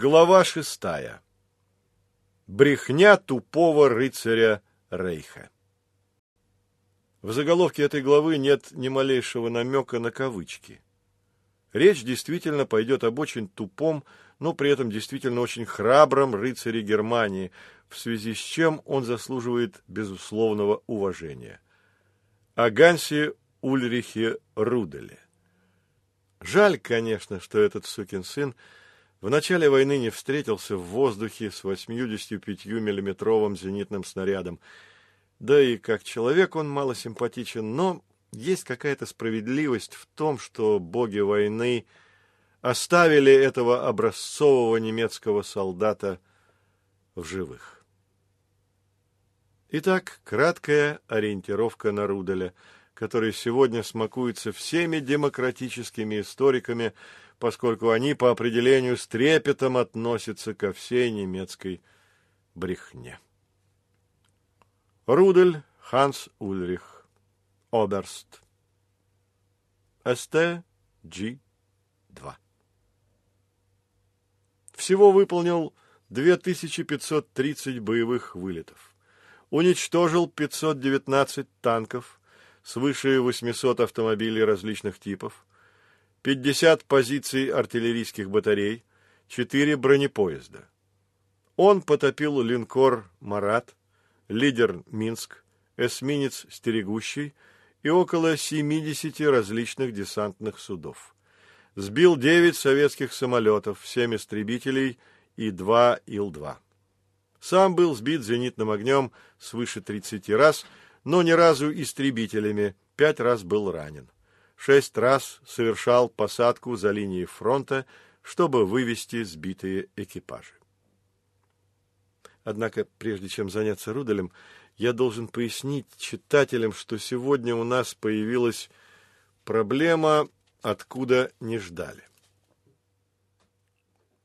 Глава шестая. Брехня тупого рыцаря Рейха. В заголовке этой главы нет ни малейшего намека на кавычки. Речь действительно пойдет об очень тупом, но при этом действительно очень храбром рыцаре Германии, в связи с чем он заслуживает безусловного уважения. О Гансе Ульрихе Руделе. Жаль, конечно, что этот сукин сын в начале войны не встретился в воздухе с 85-миллиметровым зенитным снарядом. Да и как человек он мало симпатичен, но есть какая-то справедливость в том, что боги войны оставили этого образцового немецкого солдата в живых. Итак, краткая ориентировка на Руделя – который сегодня смакуется всеми демократическими историками, поскольку они по определению с трепетом относятся ко всей немецкой брехне. Рудель Ханс Ульрих, Оберст, СТ-Г-2. Всего выполнил 2530 боевых вылетов. Уничтожил 519 танков, свыше 800 автомобилей различных типов, 50 позиций артиллерийских батарей, 4 бронепоезда. Он потопил линкор «Марат», лидер «Минск», эсминец «Стерегущий» и около 70 различных десантных судов. Сбил 9 советских самолетов, 7 истребителей и 2 Ил-2. Сам был сбит зенитным огнем свыше 30 раз – но ни разу истребителями, пять раз был ранен. Шесть раз совершал посадку за линией фронта, чтобы вывести сбитые экипажи. Однако, прежде чем заняться Руделем, я должен пояснить читателям, что сегодня у нас появилась проблема, откуда не ждали.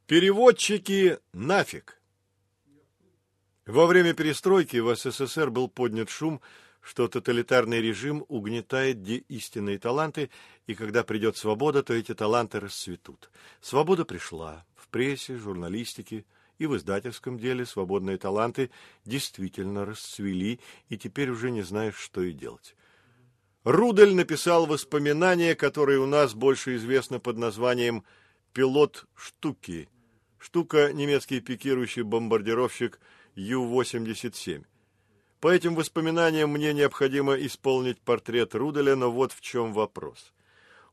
Переводчики нафиг! Во время перестройки в СССР был поднят шум, что тоталитарный режим угнетает истинные таланты, и когда придет свобода, то эти таланты расцветут. Свобода пришла в прессе, журналистике и в издательском деле. Свободные таланты действительно расцвели, и теперь уже не знаешь, что и делать. Рудель написал воспоминания, которые у нас больше известны под названием «Пилот штуки». Штука – немецкий пикирующий бомбардировщик Ю-87. По этим воспоминаниям мне необходимо исполнить портрет Руделя, но вот в чем вопрос.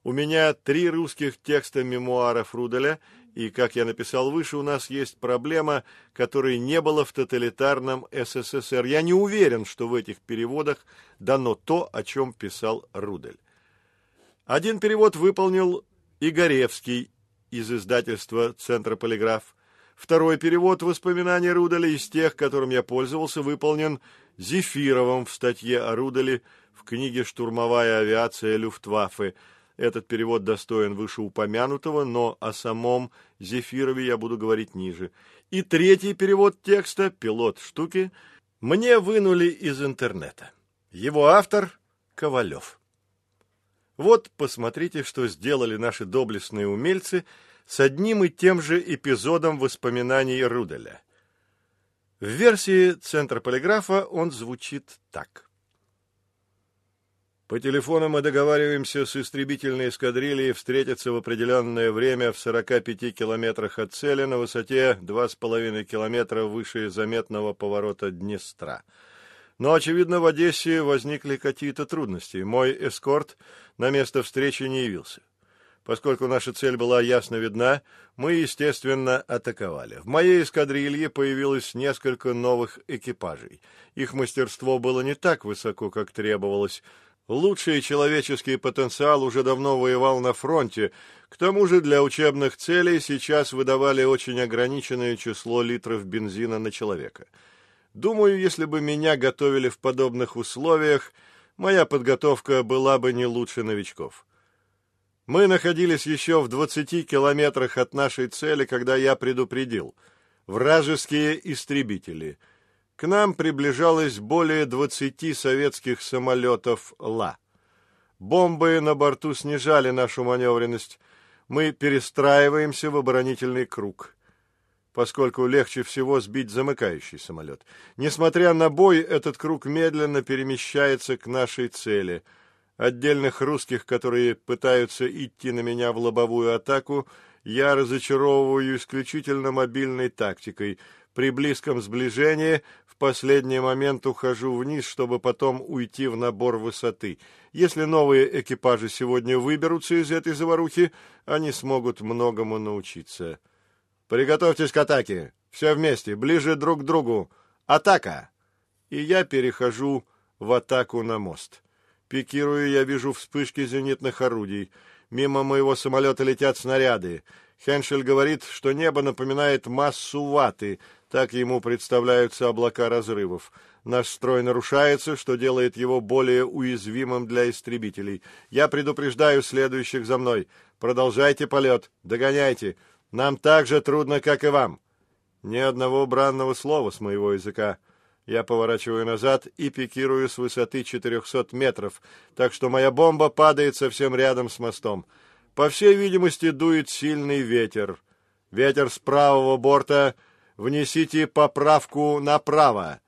У меня три русских текста мемуаров Руделя, и, как я написал выше, у нас есть проблема, которой не было в тоталитарном СССР. Я не уверен, что в этих переводах дано то, о чем писал Рудель. Один перевод выполнил Игоревский из издательства «Центра полиграф». Второй перевод воспоминаний Руделя из тех, которым я пользовался, выполнен Зефировым в статье о Руделе в книге «Штурмовая авиация Люфтваффе». Этот перевод достоин вышеупомянутого, но о самом Зефирове я буду говорить ниже. И третий перевод текста «Пилот штуки» мне вынули из интернета. Его автор – Ковалев. Вот посмотрите, что сделали наши доблестные умельцы с одним и тем же эпизодом воспоминаний Руделя – в версии Центра полиграфа он звучит так. По телефону мы договариваемся с истребительной эскадрильей встретиться в определенное время в 45 километрах от цели на высоте 2,5 километра выше заметного поворота Днестра. Но, очевидно, в Одессе возникли какие-то трудности. Мой эскорт на место встречи не явился. Поскольку наша цель была ясно видна, мы, естественно, атаковали. В моей эскадрилье появилось несколько новых экипажей. Их мастерство было не так высоко, как требовалось. Лучший человеческий потенциал уже давно воевал на фронте. К тому же для учебных целей сейчас выдавали очень ограниченное число литров бензина на человека. Думаю, если бы меня готовили в подобных условиях, моя подготовка была бы не лучше новичков. Мы находились еще в двадцати километрах от нашей цели, когда я предупредил. Вражеские истребители. К нам приближалось более двадцати советских самолетов «Ла». Бомбы на борту снижали нашу маневренность. Мы перестраиваемся в оборонительный круг. поскольку легче всего сбить замыкающий самолет. Несмотря на бой, этот круг медленно перемещается к нашей цели. Отдельных русских, которые пытаются идти на меня в лобовую атаку, я разочаровываю исключительно мобильной тактикой. При близком сближении в последний момент ухожу вниз, чтобы потом уйти в набор высоты. Если новые экипажи сегодня выберутся из этой заварухи, они смогут многому научиться. Приготовьтесь к атаке. Все вместе, ближе друг к другу. Атака! И я перехожу в атаку на мост. Пикирую, я вижу вспышки зенитных орудий. Мимо моего самолета летят снаряды. Хеншель говорит, что небо напоминает массу ваты. Так ему представляются облака разрывов. Наш строй нарушается, что делает его более уязвимым для истребителей. Я предупреждаю следующих за мной. Продолжайте полет. Догоняйте. Нам так же трудно, как и вам. Ни одного бранного слова с моего языка. Я поворачиваю назад и пикирую с высоты 400 метров, так что моя бомба падает совсем рядом с мостом. По всей видимости, дует сильный ветер. Ветер с правого борта. Внесите поправку направо.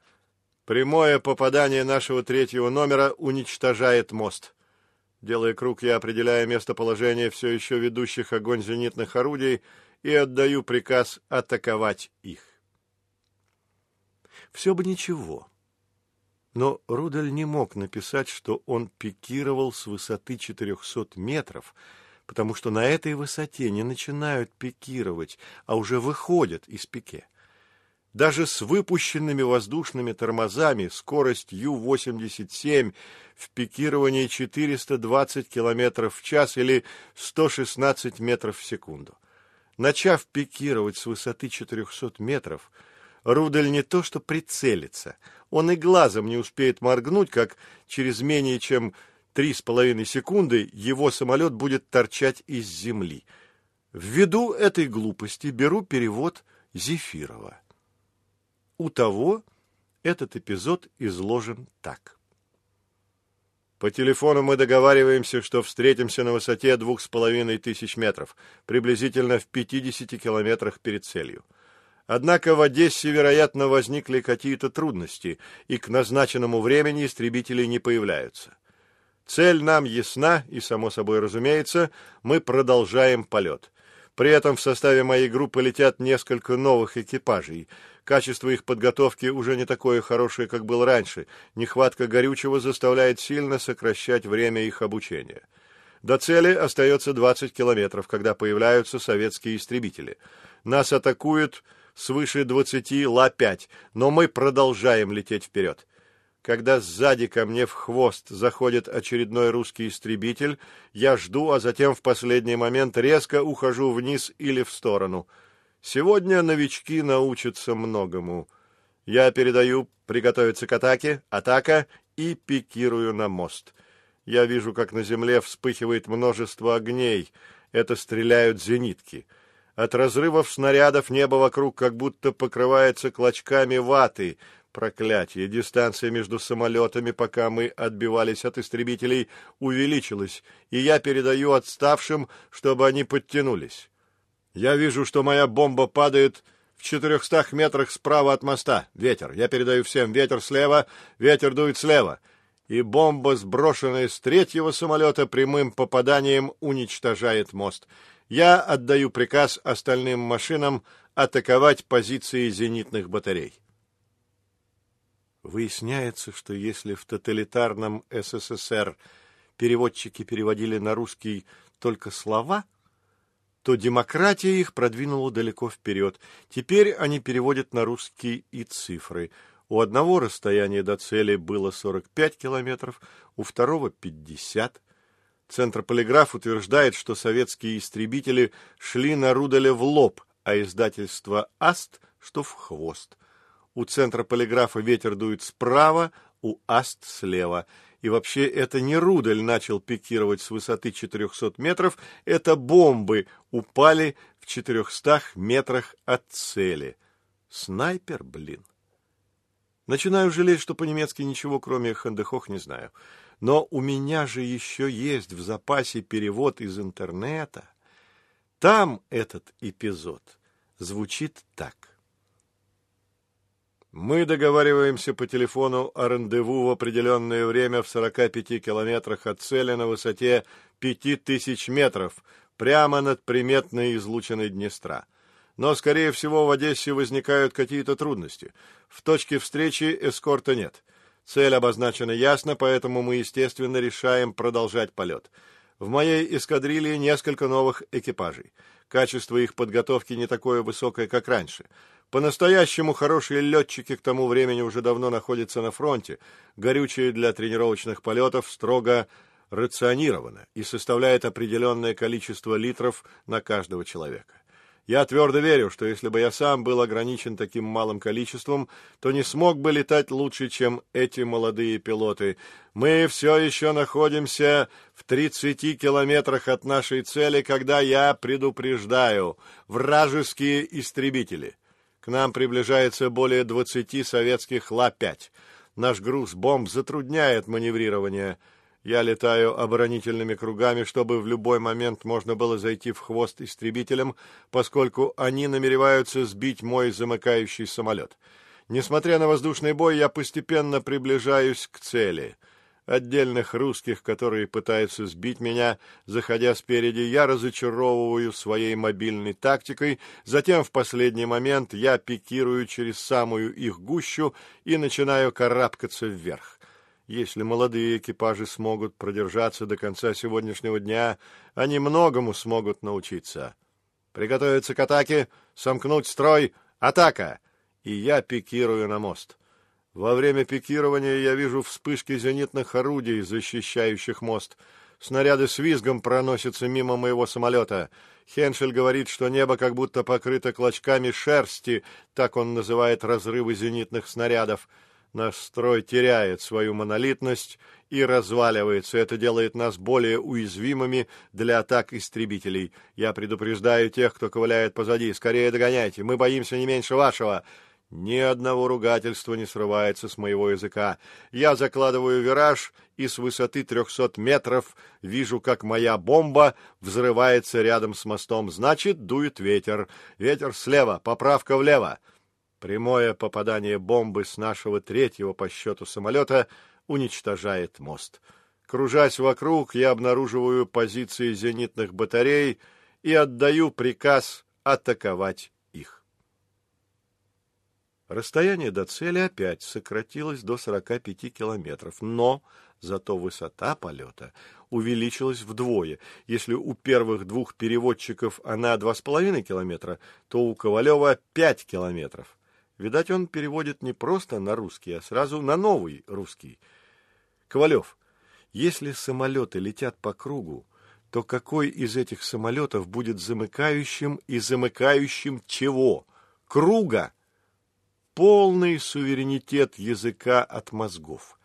Прямое попадание нашего третьего номера уничтожает мост. Делая круг, я определяю местоположение все еще ведущих огонь зенитных орудий и отдаю приказ атаковать их. Все бы ничего. Но Рудель не мог написать, что он пикировал с высоты 400 метров, потому что на этой высоте не начинают пикировать, а уже выходят из пике. Даже с выпущенными воздушными тормозами скорость Ю-87 в пикировании 420 км в час или 116 метров в секунду. Начав пикировать с высоты 400 метров, Рудель не то что прицелится, он и глазом не успеет моргнуть, как через менее чем три с половиной секунды его самолет будет торчать из земли. Ввиду этой глупости беру перевод Зефирова. У того этот эпизод изложен так. По телефону мы договариваемся, что встретимся на высоте двух с половиной тысяч метров, приблизительно в 50 километрах перед целью. Однако в Одессе, вероятно, возникли какие-то трудности, и к назначенному времени истребители не появляются. Цель нам ясна, и, само собой разумеется, мы продолжаем полет. При этом в составе моей группы летят несколько новых экипажей – Качество их подготовки уже не такое хорошее, как было раньше. Нехватка горючего заставляет сильно сокращать время их обучения. До цели остается 20 километров, когда появляются советские истребители. Нас атакуют свыше 20 Ла-5, но мы продолжаем лететь вперед. Когда сзади ко мне в хвост заходит очередной русский истребитель, я жду, а затем в последний момент резко ухожу вниз или в сторону – Сегодня новички научатся многому. Я передаю приготовиться к атаке, атака и пикирую на мост. Я вижу, как на земле вспыхивает множество огней. Это стреляют зенитки. От разрывов снарядов небо вокруг как будто покрывается клочками ваты. Проклятие! Дистанция между самолетами, пока мы отбивались от истребителей, увеличилась, и я передаю отставшим, чтобы они подтянулись. Я вижу, что моя бомба падает в четырехстах метрах справа от моста. Ветер. Я передаю всем. Ветер слева, ветер дует слева. И бомба, сброшенная с третьего самолета, прямым попаданием уничтожает мост. Я отдаю приказ остальным машинам атаковать позиции зенитных батарей. Выясняется, что если в тоталитарном СССР переводчики переводили на русский только слова — то демократия их продвинула далеко вперед. Теперь они переводят на русский и цифры. У одного расстояние до цели было 45 километров, у второго — 50. Центр полиграф утверждает, что советские истребители шли на Руделе в лоб, а издательство «Аст» — что в хвост. У центра полиграфа ветер дует справа, у «Аст» — слева — и вообще это не Рудель начал пикировать с высоты 400 метров, это бомбы упали в 400 метрах от цели. Снайпер, блин. Начинаю жалеть, что по-немецки ничего, кроме хандехох, не знаю. Но у меня же еще есть в запасе перевод из интернета. Там этот эпизод звучит так. Мы договариваемся по телефону о рандеву в определенное время в 45 километрах от цели на высоте 5000 метров, прямо над приметной излученной Днестра. Но, скорее всего, в Одессе возникают какие-то трудности. В точке встречи эскорта нет. Цель обозначена ясно, поэтому мы, естественно, решаем продолжать полет. В моей эскадрилье несколько новых экипажей. Качество их подготовки не такое высокое, как раньше. По-настоящему хорошие летчики к тому времени уже давно находятся на фронте. Горючее для тренировочных полетов строго рационировано и составляет определенное количество литров на каждого человека. Я твердо верю, что если бы я сам был ограничен таким малым количеством, то не смог бы летать лучше, чем эти молодые пилоты. Мы все еще находимся в 30 километрах от нашей цели, когда я предупреждаю вражеские истребители. К нам приближается более 20 советских Ла-5. Наш груз бомб затрудняет маневрирование. Я летаю оборонительными кругами, чтобы в любой момент можно было зайти в хвост истребителям, поскольку они намереваются сбить мой замыкающий самолет. Несмотря на воздушный бой, я постепенно приближаюсь к цели — отдельных русских, которые пытаются сбить меня, заходя спереди, я разочаровываю своей мобильной тактикой, затем в последний момент я пикирую через самую их гущу и начинаю карабкаться вверх. Если молодые экипажи смогут продержаться до конца сегодняшнего дня, они многому смогут научиться. Приготовиться к атаке, сомкнуть строй, атака! И я пикирую на мост. Во время пикирования я вижу вспышки зенитных орудий, защищающих мост. Снаряды с визгом проносятся мимо моего самолета. Хеншель говорит, что небо как будто покрыто клочками шерсти, так он называет разрывы зенитных снарядов. Наш строй теряет свою монолитность и разваливается. Это делает нас более уязвимыми для атак истребителей. Я предупреждаю тех, кто ковыляет позади. Скорее догоняйте, мы боимся не меньше вашего. Ни одного ругательства не срывается с моего языка. Я закладываю вираж, и с высоты трехсот метров вижу, как моя бомба взрывается рядом с мостом. Значит, дует ветер. Ветер слева, поправка влево. Прямое попадание бомбы с нашего третьего по счету самолета уничтожает мост. Кружась вокруг, я обнаруживаю позиции зенитных батарей и отдаю приказ атаковать Расстояние до цели опять сократилось до 45 километров, но зато высота полета увеличилась вдвое. Если у первых двух переводчиков она 2,5 километра, то у Ковалева 5 километров. Видать, он переводит не просто на русский, а сразу на новый русский. Ковалев, если самолеты летят по кругу, то какой из этих самолетов будет замыкающим и замыкающим чего? Круга! полный суверенитет языка от мозгов.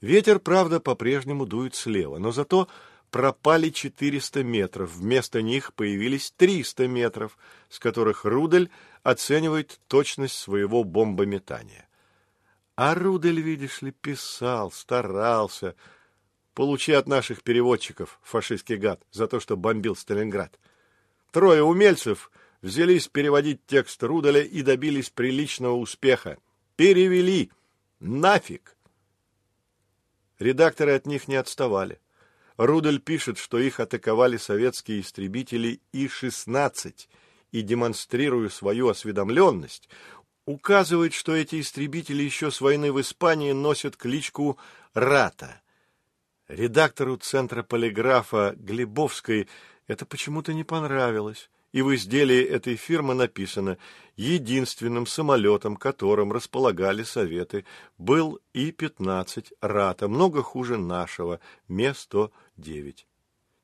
Ветер, правда, по-прежнему дует слева, но зато пропали 400 метров, вместо них появились 300 метров, с которых Рудель оценивает точность своего бомбометания. А Рудель, видишь ли, писал, старался. Получи от наших переводчиков, фашистский гад, за то, что бомбил Сталинград. Трое умельцев — взялись переводить текст Руделя и добились приличного успеха. Перевели! Нафиг! Редакторы от них не отставали. Рудель пишет, что их атаковали советские истребители И-16, и, демонстрируя свою осведомленность, указывает, что эти истребители еще с войны в Испании носят кличку «Рата». Редактору Центра полиграфа Глебовской это почему-то не понравилось и в изделии этой фирмы написано «Единственным самолетом, которым располагали Советы, был И-15 «Рата», много хуже нашего, Ме-109».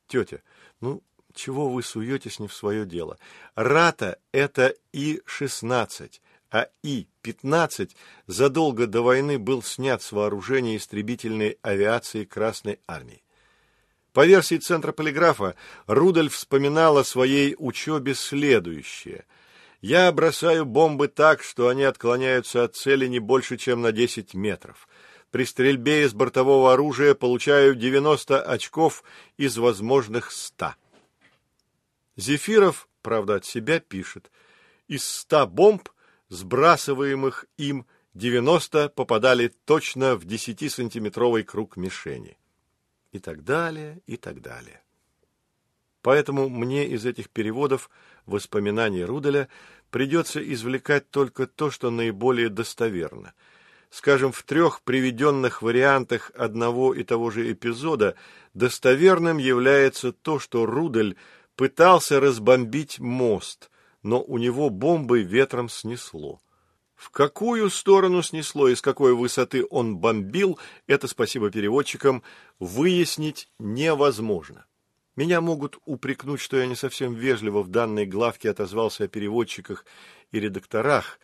Тетя, ну, чего вы суетесь не в свое дело? «Рата» — это И-16, а И-15 задолго до войны был снят с вооружения истребительной авиации Красной Армии. По версии Центра полиграфа, Рудольф вспоминал о своей учебе следующее. «Я бросаю бомбы так, что они отклоняются от цели не больше, чем на 10 метров. При стрельбе из бортового оружия получаю 90 очков из возможных 100». Зефиров, правда, от себя пишет. Из 100 бомб, сбрасываемых им, 90 попадали точно в 10-сантиметровый круг мишени. И так далее, и так далее. Поэтому мне из этих переводов воспоминаний Руделя придется извлекать только то, что наиболее достоверно. Скажем, в трех приведенных вариантах одного и того же эпизода достоверным является то, что Рудель пытался разбомбить мост, но у него бомбы ветром снесло. В какую сторону снесло и с какой высоты он бомбил, это, спасибо переводчикам, выяснить невозможно. Меня могут упрекнуть, что я не совсем вежливо в данной главке отозвался о переводчиках и редакторах.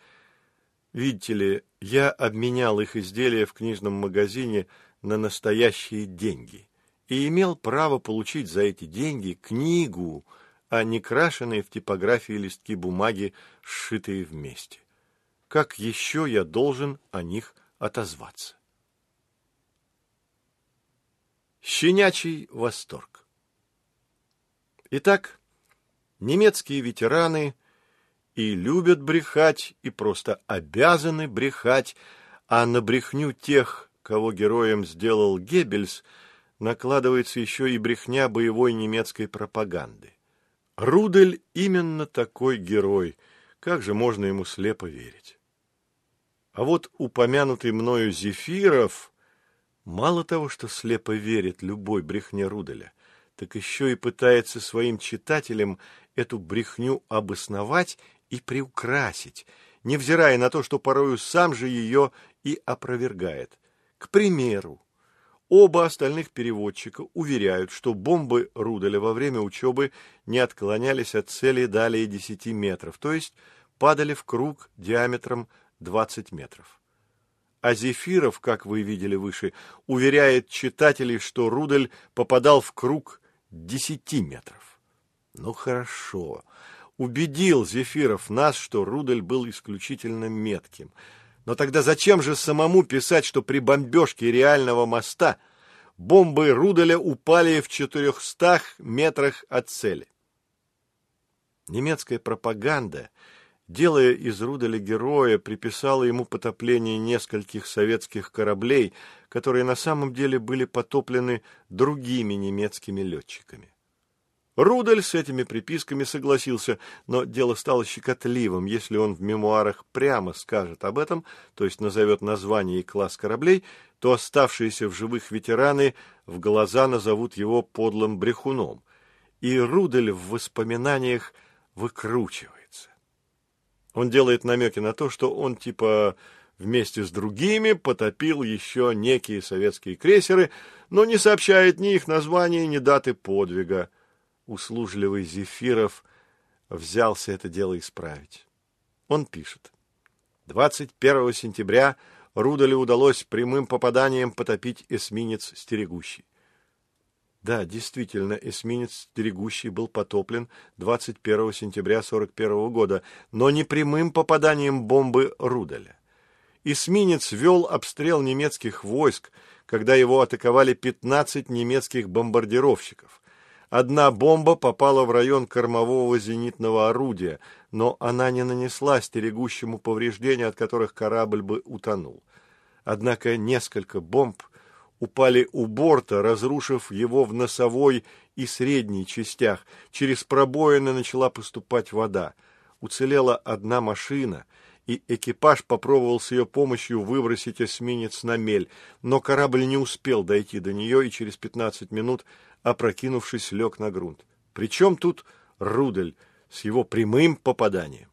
Видите ли, я обменял их изделия в книжном магазине на настоящие деньги и имел право получить за эти деньги книгу, а не крашеные в типографии листки бумаги, сшитые вместе. Как еще я должен о них отозваться? Щенячий восторг Итак, немецкие ветераны и любят брехать, и просто обязаны брехать, а на брехню тех, кого героем сделал Геббельс, накладывается еще и брехня боевой немецкой пропаганды. Рудель именно такой герой, как же можно ему слепо верить? А вот упомянутый мною Зефиров мало того, что слепо верит любой брехне Руделя, так еще и пытается своим читателям эту брехню обосновать и приукрасить, невзирая на то, что порою сам же ее и опровергает. К примеру, оба остальных переводчика уверяют, что бомбы Руделя во время учебы не отклонялись от цели далее 10 метров, то есть падали в круг диаметром 20 метров. А Зефиров, как вы видели выше, уверяет читателей, что Рудель попадал в круг десяти метров. Ну хорошо. Убедил Зефиров нас, что Рудель был исключительно метким. Но тогда зачем же самому писать, что при бомбежке реального моста бомбы Руделя упали в четырехстах метрах от цели? Немецкая пропаганда, делая из Руделя героя, приписала ему потопление нескольких советских кораблей, которые на самом деле были потоплены другими немецкими летчиками. Рудель с этими приписками согласился, но дело стало щекотливым, если он в мемуарах прямо скажет об этом, то есть назовет название и класс кораблей, то оставшиеся в живых ветераны в глаза назовут его подлым брехуном. И Рудель в воспоминаниях выкручивается. Он делает намеки на то, что он типа вместе с другими потопил еще некие советские крейсеры, но не сообщает ни их названия, ни даты подвига. Услужливый Зефиров взялся это дело исправить. Он пишет. 21 сентября Рудоле удалось прямым попаданием потопить эсминец «Стерегущий». Да, действительно, эсминец «Стерегущий» был потоплен 21 сентября 1941 года, но не прямым попаданием бомбы Руделя эсминец вел обстрел немецких войск, когда его атаковали 15 немецких бомбардировщиков. Одна бомба попала в район кормового зенитного орудия, но она не нанесла стерегущему повреждения, от которых корабль бы утонул. Однако несколько бомб упали у борта, разрушив его в носовой и средней частях. Через пробоины начала поступать вода. Уцелела одна машина — и экипаж попробовал с ее помощью выбросить эсминец на мель, но корабль не успел дойти до нее и через 15 минут, опрокинувшись, лег на грунт. Причем тут Рудель с его прямым попаданием.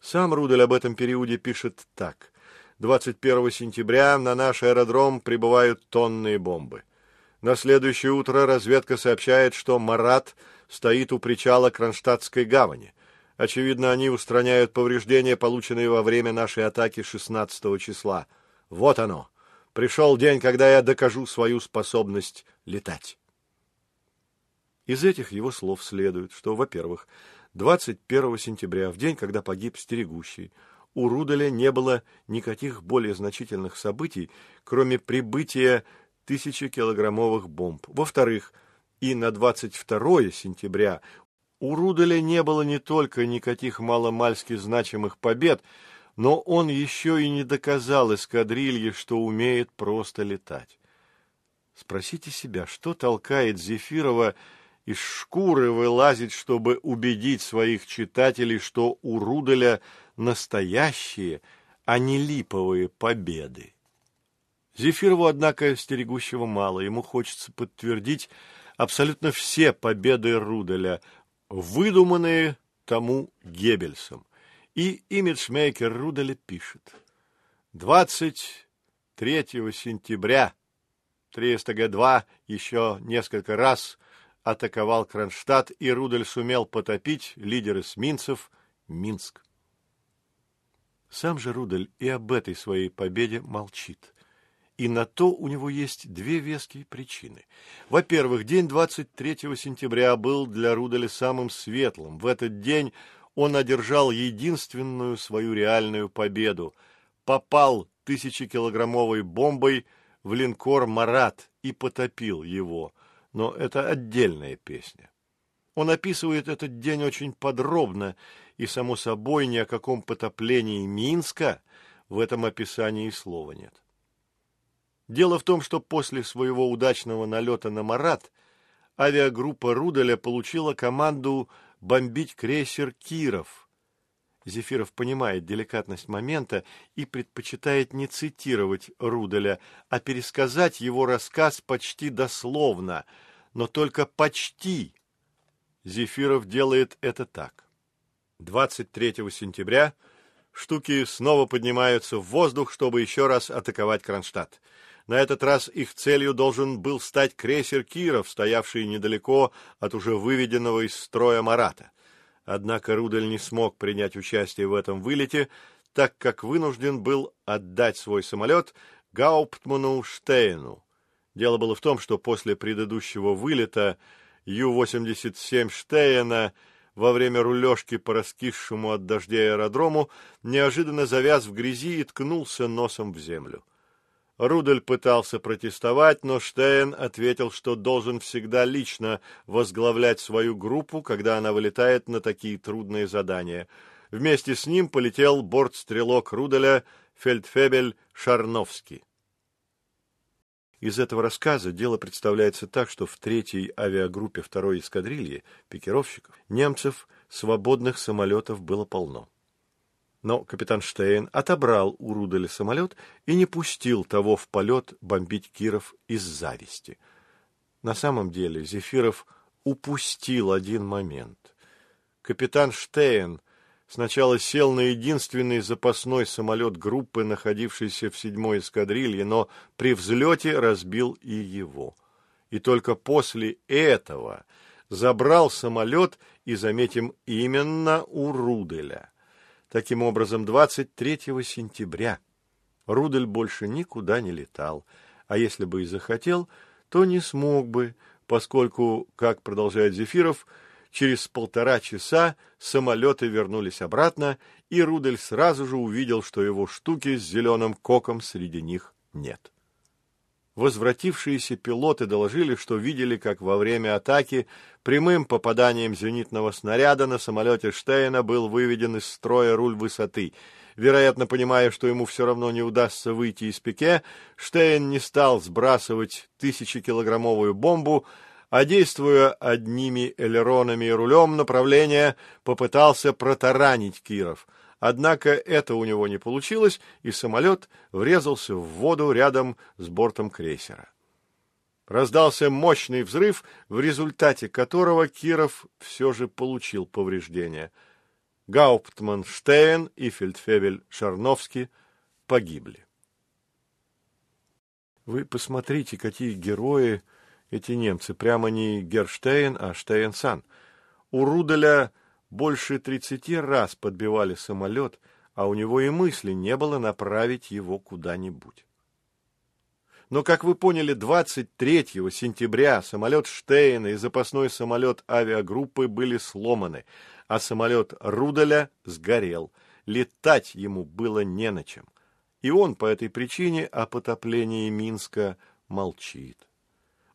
Сам Рудель об этом периоде пишет так. 21 сентября на наш аэродром прибывают тонные бомбы. На следующее утро разведка сообщает, что «Марат» стоит у причала Кронштадтской гавани. Очевидно, они устраняют повреждения, полученные во время нашей атаки 16 числа. Вот оно. Пришел день, когда я докажу свою способность летать. Из этих его слов следует, что, во-первых, 21 сентября, в день, когда погиб стерегущий, у Руделя не было никаких более значительных событий, кроме прибытия тысячи килограммовых бомб. Во-вторых, и на 22 сентября У Руделя не было не только никаких маломальски значимых побед, но он еще и не доказал эскадрилье, что умеет просто летать. Спросите себя, что толкает Зефирова из шкуры вылазить, чтобы убедить своих читателей, что у Руделя настоящие, а не липовые победы. Зефирову, однако, стерегущего мало. Ему хочется подтвердить абсолютно все победы Руделя, выдуманные тому Геббельсом. И имиджмейкер Руделя пишет. 23 сентября 300Г2 еще несколько раз атаковал Кронштадт, и Рудель сумел потопить лидер эсминцев Минск. Сам же Рудель и об этой своей победе молчит. И на то у него есть две веские причины. Во-первых, день 23 сентября был для Руделя самым светлым. В этот день он одержал единственную свою реальную победу. Попал тысячекилограммовой бомбой в линкор «Марат» и потопил его, но это отдельная песня. Он описывает этот день очень подробно, и, само собой, ни о каком потоплении Минска в этом описании слова нет. Дело в том, что после своего удачного налета на Марат авиагруппа Руделя получила команду бомбить крейсер «Киров», Зефиров понимает деликатность момента и предпочитает не цитировать Руделя, а пересказать его рассказ почти дословно, но только почти. Зефиров делает это так. 23 сентября штуки снова поднимаются в воздух, чтобы еще раз атаковать Кронштадт. На этот раз их целью должен был стать крейсер «Киров», стоявший недалеко от уже выведенного из строя «Марата». Однако Рудель не смог принять участие в этом вылете, так как вынужден был отдать свой самолет Гауптману Штейну. Дело было в том, что после предыдущего вылета Ю-87 Штейна во время рулежки по раскисшему от дождя аэродрому неожиданно завяз в грязи и ткнулся носом в землю. Рудель пытался протестовать, но Штейн ответил, что должен всегда лично возглавлять свою группу, когда она вылетает на такие трудные задания. Вместе с ним полетел бортстрелок Руделя Фельдфебель Шарновский. Из этого рассказа дело представляется так, что в третьей авиагруппе второй эскадрильи пикировщиков немцев свободных самолетов было полно. Но капитан Штейн отобрал у Руделя самолет и не пустил того в полет бомбить Киров из зависти. На самом деле Зефиров упустил один момент. Капитан Штейн сначала сел на единственный запасной самолет группы, находившийся в седьмой эскадрилье, но при взлете разбил и его. И только после этого забрал самолет, и, заметим, именно у Руделя. Таким образом, 23 сентября Рудель больше никуда не летал, а если бы и захотел, то не смог бы, поскольку, как продолжает Зефиров, через полтора часа самолеты вернулись обратно, и Рудель сразу же увидел, что его штуки с зеленым коком среди них нет. Возвратившиеся пилоты доложили, что видели, как во время атаки прямым попаданием зенитного снаряда на самолете Штейна был выведен из строя руль высоты. Вероятно, понимая, что ему все равно не удастся выйти из пике, Штейн не стал сбрасывать тысячекилограммовую бомбу, а, действуя одними элеронами и рулем направления, попытался протаранить Киров — Однако это у него не получилось, и самолет врезался в воду рядом с бортом крейсера. Раздался мощный взрыв, в результате которого Киров все же получил повреждения. Гауптман Штейн и фельдфебель Шарновский погибли. Вы посмотрите, какие герои эти немцы. Прямо не Герштейн, а Штейн-сан. У Руделя больше тридцати раз подбивали самолет, а у него и мысли не было направить его куда-нибудь. Но, как вы поняли, 23 сентября самолет Штейна и запасной самолет авиагруппы были сломаны, а самолет Руделя сгорел. Летать ему было не на чем. И он по этой причине о потоплении Минска молчит.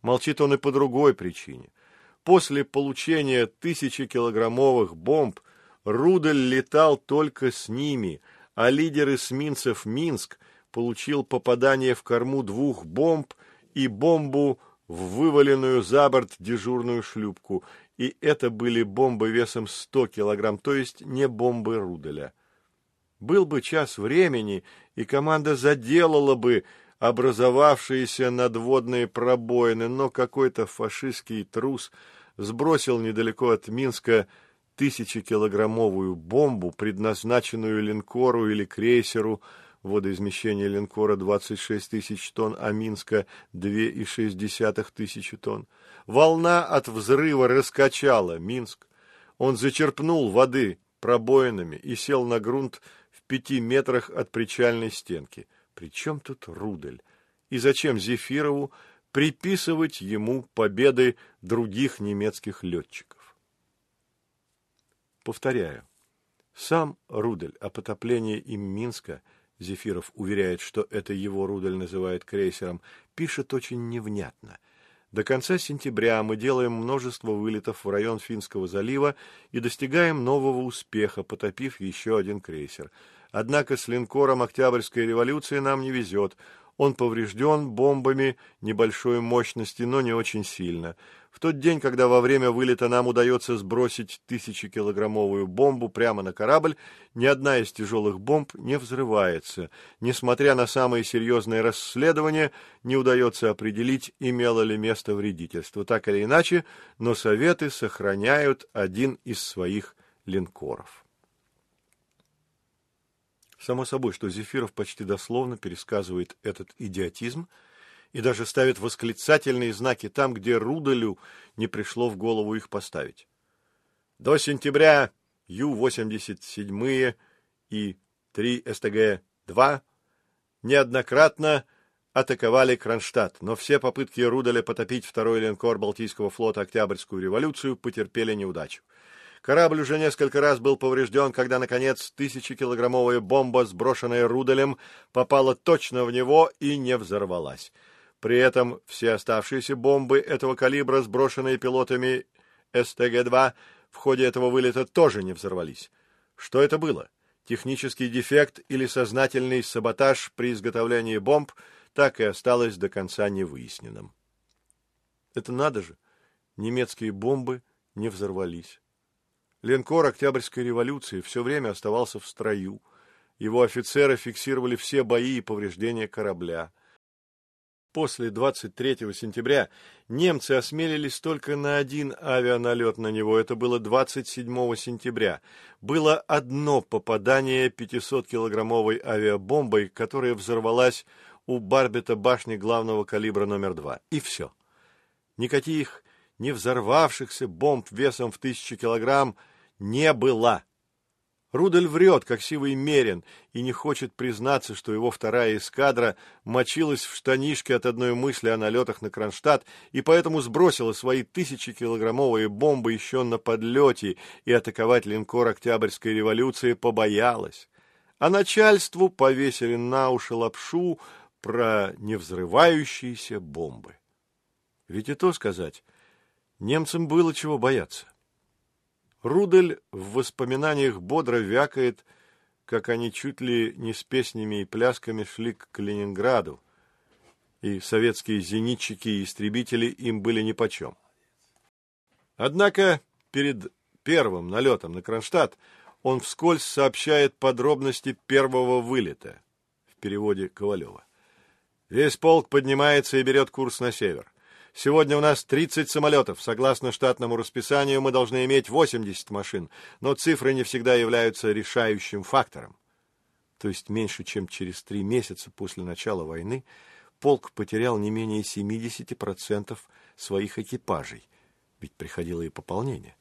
Молчит он и по другой причине – После получения тысячекилограммовых бомб Рудель летал только с ними, а лидер эсминцев Минск получил попадание в корму двух бомб и бомбу в вываленную за борт дежурную шлюпку, и это были бомбы весом 100 килограмм, то есть не бомбы Руделя. Был бы час времени, и команда заделала бы образовавшиеся надводные пробоины, но какой-то фашистский трус сбросил недалеко от Минска тысячекилограммовую бомбу, предназначенную линкору или крейсеру, водоизмещение линкора 26 тысяч тонн, а Минска 2,6 тысячи тонн. Волна от взрыва раскачала Минск. Он зачерпнул воды пробоинами и сел на грунт пяти метрах от причальной стенки. Причем тут Рудель? И зачем Зефирову приписывать ему победы других немецких летчиков? Повторяю, сам Рудель о потоплении им Минска, Зефиров уверяет, что это его Рудель называет крейсером, пишет очень невнятно – до конца сентября мы делаем множество вылетов в район Финского залива и достигаем нового успеха, потопив еще один крейсер. Однако с линкором Октябрьской революции нам не везет. Он поврежден бомбами небольшой мощности, но не очень сильно. В тот день, когда во время вылета нам удается сбросить тысячекилограммовую бомбу прямо на корабль, ни одна из тяжелых бомб не взрывается. Несмотря на самые серьезные расследования, не удается определить, имело ли место вредительство. Так или иначе, но Советы сохраняют один из своих линкоров. Само собой, что Зефиров почти дословно пересказывает этот идиотизм и даже ставит восклицательные знаки там, где Руделю не пришло в голову их поставить. До сентября Ю-87 и 3 СТГ-2 неоднократно атаковали Кронштадт, но все попытки Руделя потопить второй линкор Балтийского флота Октябрьскую революцию потерпели неудачу. Корабль уже несколько раз был поврежден, когда, наконец, тысячекилограммовая бомба, сброшенная Руделем, попала точно в него и не взорвалась. При этом все оставшиеся бомбы этого калибра, сброшенные пилотами СТГ-2, в ходе этого вылета тоже не взорвались. Что это было? Технический дефект или сознательный саботаж при изготовлении бомб так и осталось до конца невыясненным. Это надо же! Немецкие бомбы не взорвались. Линкор Октябрьской революции все время оставался в строю. Его офицеры фиксировали все бои и повреждения корабля. После 23 сентября немцы осмелились только на один авианалет на него. Это было 27 сентября. Было одно попадание 500-килограммовой авиабомбой, которая взорвалась у Барбета башни главного калибра номер два. И все. Никаких не взорвавшихся бомб весом в тысячу килограмм не было. Рудель врет, как сивый мерин, и не хочет признаться, что его вторая эскадра мочилась в штанишке от одной мысли о налетах на Кронштадт и поэтому сбросила свои тысячекилограммовые бомбы еще на подлете и атаковать линкор Октябрьской революции побоялась. А начальству повесили на уши лапшу про невзрывающиеся бомбы. Ведь и то сказать, немцам было чего бояться. Рудель в воспоминаниях бодро вякает, как они чуть ли не с песнями и плясками шли к Калининграду, и советские зенитчики и истребители им были нипочем. Однако перед первым налетом на Кронштадт он вскользь сообщает подробности первого вылета в переводе Ковалева. Весь полк поднимается и берет курс на север. Сегодня у нас 30 самолетов. Согласно штатному расписанию, мы должны иметь 80 машин, но цифры не всегда являются решающим фактором. То есть меньше, чем через три месяца после начала войны, полк потерял не менее 70% своих экипажей, ведь приходило и пополнение.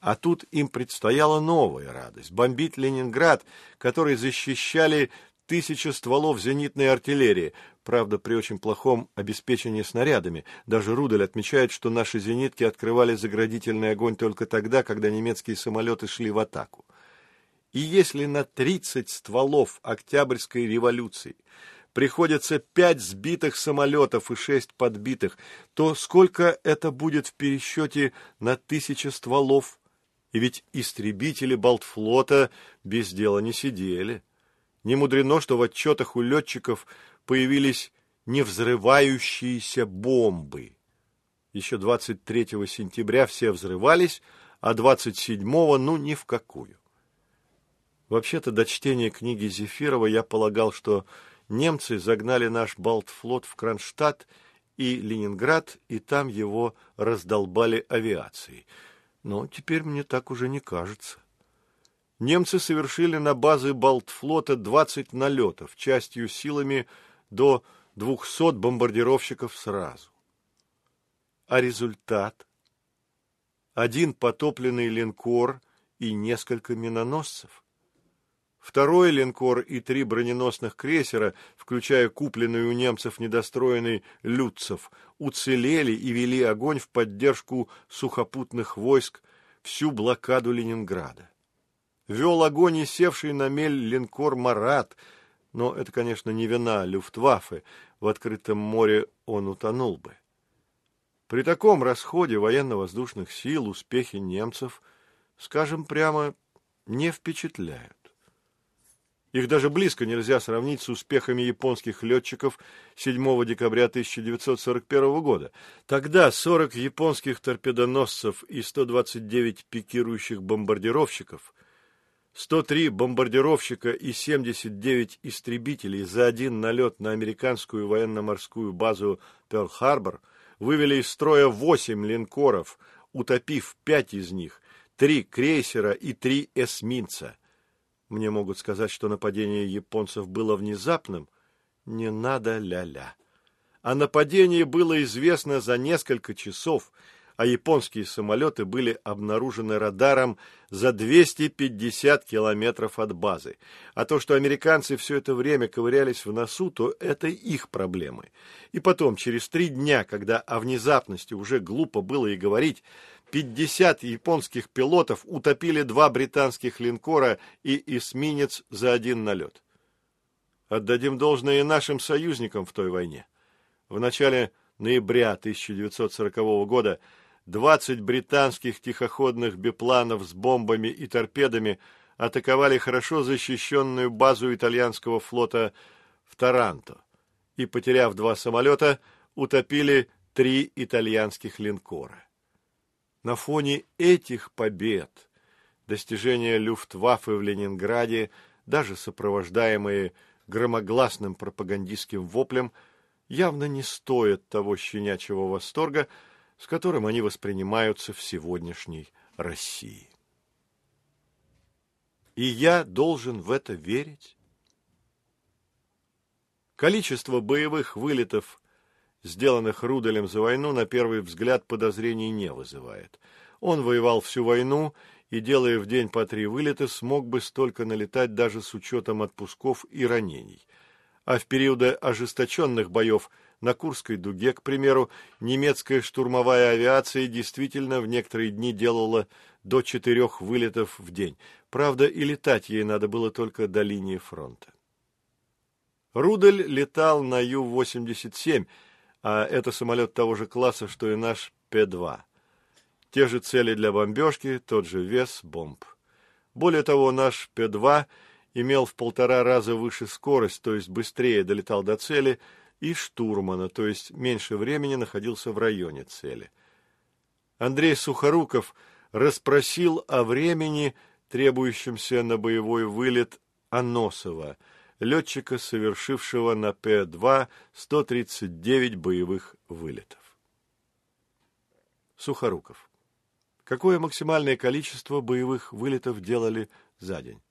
А тут им предстояла новая радость – бомбить Ленинград, который защищали тысячи стволов зенитной артиллерии, правда, при очень плохом обеспечении снарядами. Даже Рудель отмечает, что наши зенитки открывали заградительный огонь только тогда, когда немецкие самолеты шли в атаку. И если на 30 стволов Октябрьской революции приходится пять сбитых самолетов и шесть подбитых, то сколько это будет в пересчете на тысячи стволов? И ведь истребители Балтфлота без дела не сидели. Не мудрено, что в отчетах у летчиков появились невзрывающиеся бомбы. Еще 23 сентября все взрывались, а 27-го ну ни в какую. Вообще-то до чтения книги Зефирова я полагал, что немцы загнали наш Балтфлот в Кронштадт и Ленинград, и там его раздолбали авиацией. Но теперь мне так уже не кажется. Немцы совершили на базы Балтфлота 20 налетов, частью силами до 200 бомбардировщиков сразу. А результат? Один потопленный линкор и несколько миноносцев. Второй линкор и три броненосных крейсера, включая купленный у немцев недостроенный Люцев, уцелели и вели огонь в поддержку сухопутных войск всю блокаду Ленинграда. Вел огонь и севший на мель линкор «Марат», но это, конечно, не вина Люфтваффе, в открытом море он утонул бы. При таком расходе военно-воздушных сил успехи немцев, скажем прямо, не впечатляют. Их даже близко нельзя сравнить с успехами японских летчиков 7 декабря 1941 года. Тогда 40 японских торпедоносцев и 129 пикирующих бомбардировщиков, 103 бомбардировщика и 79 истребителей за один налет на американскую военно-морскую базу Перл-Харбор вывели из строя 8 линкоров, утопив 5 из них, 3 крейсера и 3 эсминца – мне могут сказать, что нападение японцев было внезапным. Не надо ля-ля. А нападение было известно за несколько часов, а японские самолеты были обнаружены радаром за 250 километров от базы. А то, что американцы все это время ковырялись в носу, то это их проблемы. И потом, через три дня, когда о внезапности уже глупо было и говорить, 50 японских пилотов утопили два британских линкора и эсминец за один налет. Отдадим должное и нашим союзникам в той войне. В начале ноября 1940 года 20 британских тихоходных бипланов с бомбами и торпедами атаковали хорошо защищенную базу итальянского флота в Таранто и, потеряв два самолета, утопили три итальянских линкора. На фоне этих побед достижения Люфтваффе в Ленинграде, даже сопровождаемые громогласным пропагандистским воплем, явно не стоят того щенячьего восторга, с которым они воспринимаются в сегодняшней России. И я должен в это верить? Количество боевых вылетов сделанных Руделем за войну, на первый взгляд подозрений не вызывает. Он воевал всю войну и, делая в день по три вылета, смог бы столько налетать даже с учетом отпусков и ранений. А в периоды ожесточенных боев на Курской дуге, к примеру, немецкая штурмовая авиация действительно в некоторые дни делала до четырех вылетов в день. Правда, и летать ей надо было только до линии фронта. Рудель летал на Ю-87, а это самолет того же класса, что и наш Пе-2. Те же цели для бомбежки, тот же вес бомб. Более того, наш Пе-2 имел в полтора раза выше скорость, то есть быстрее долетал до цели, и штурмана, то есть меньше времени находился в районе цели. Андрей Сухоруков расспросил о времени, требующемся на боевой вылет Аносова – летчика, совершившего на П-2 139 боевых вылетов. Сухоруков. Какое максимальное количество боевых вылетов делали за день?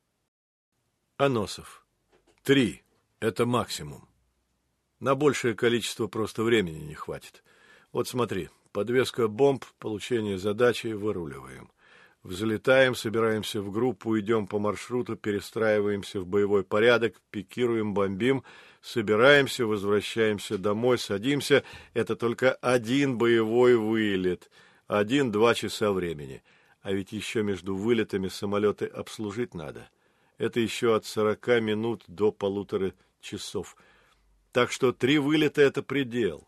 Аносов. Три. Это максимум. На большее количество просто времени не хватит. Вот смотри, подвеска бомб, получение задачи, выруливаем. Взлетаем, собираемся в группу, идем по маршруту, перестраиваемся в боевой порядок, пикируем, бомбим, собираемся, возвращаемся домой, садимся. Это только один боевой вылет, один-два часа времени. А ведь еще между вылетами самолеты обслужить надо. Это еще от сорока минут до полутора часов. Так что три вылета – это предел.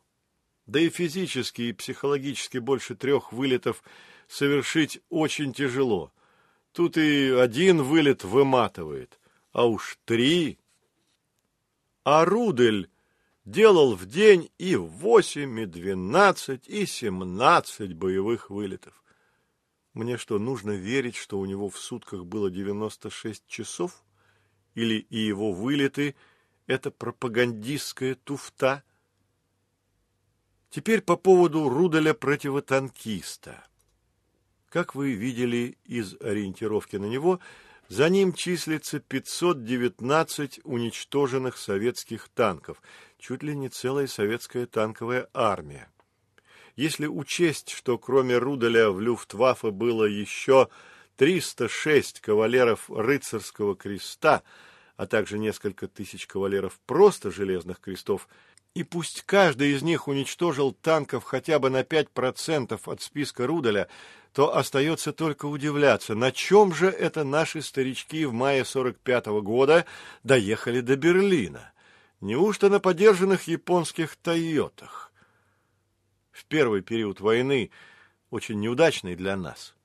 Да и физически и психологически больше трех вылетов совершить очень тяжело. Тут и один вылет выматывает, а уж три. А Рудель делал в день и восемь, и двенадцать, и семнадцать боевых вылетов. Мне что, нужно верить, что у него в сутках было девяносто шесть часов? Или и его вылеты – это пропагандистская туфта? Теперь по поводу Руделя противотанкиста. Как вы видели из ориентировки на него, за ним числится 519 уничтоженных советских танков, чуть ли не целая советская танковая армия. Если учесть, что кроме Руделя в Люфтваффе было еще 306 кавалеров рыцарского креста, а также несколько тысяч кавалеров просто железных крестов, и пусть каждый из них уничтожил танков хотя бы на 5% от списка Руделя, то остается только удивляться, на чем же это наши старички в мае 45 -го года доехали до Берлина? Неужто на подержанных японских «Тойотах»? В первый период войны, очень неудачный для нас,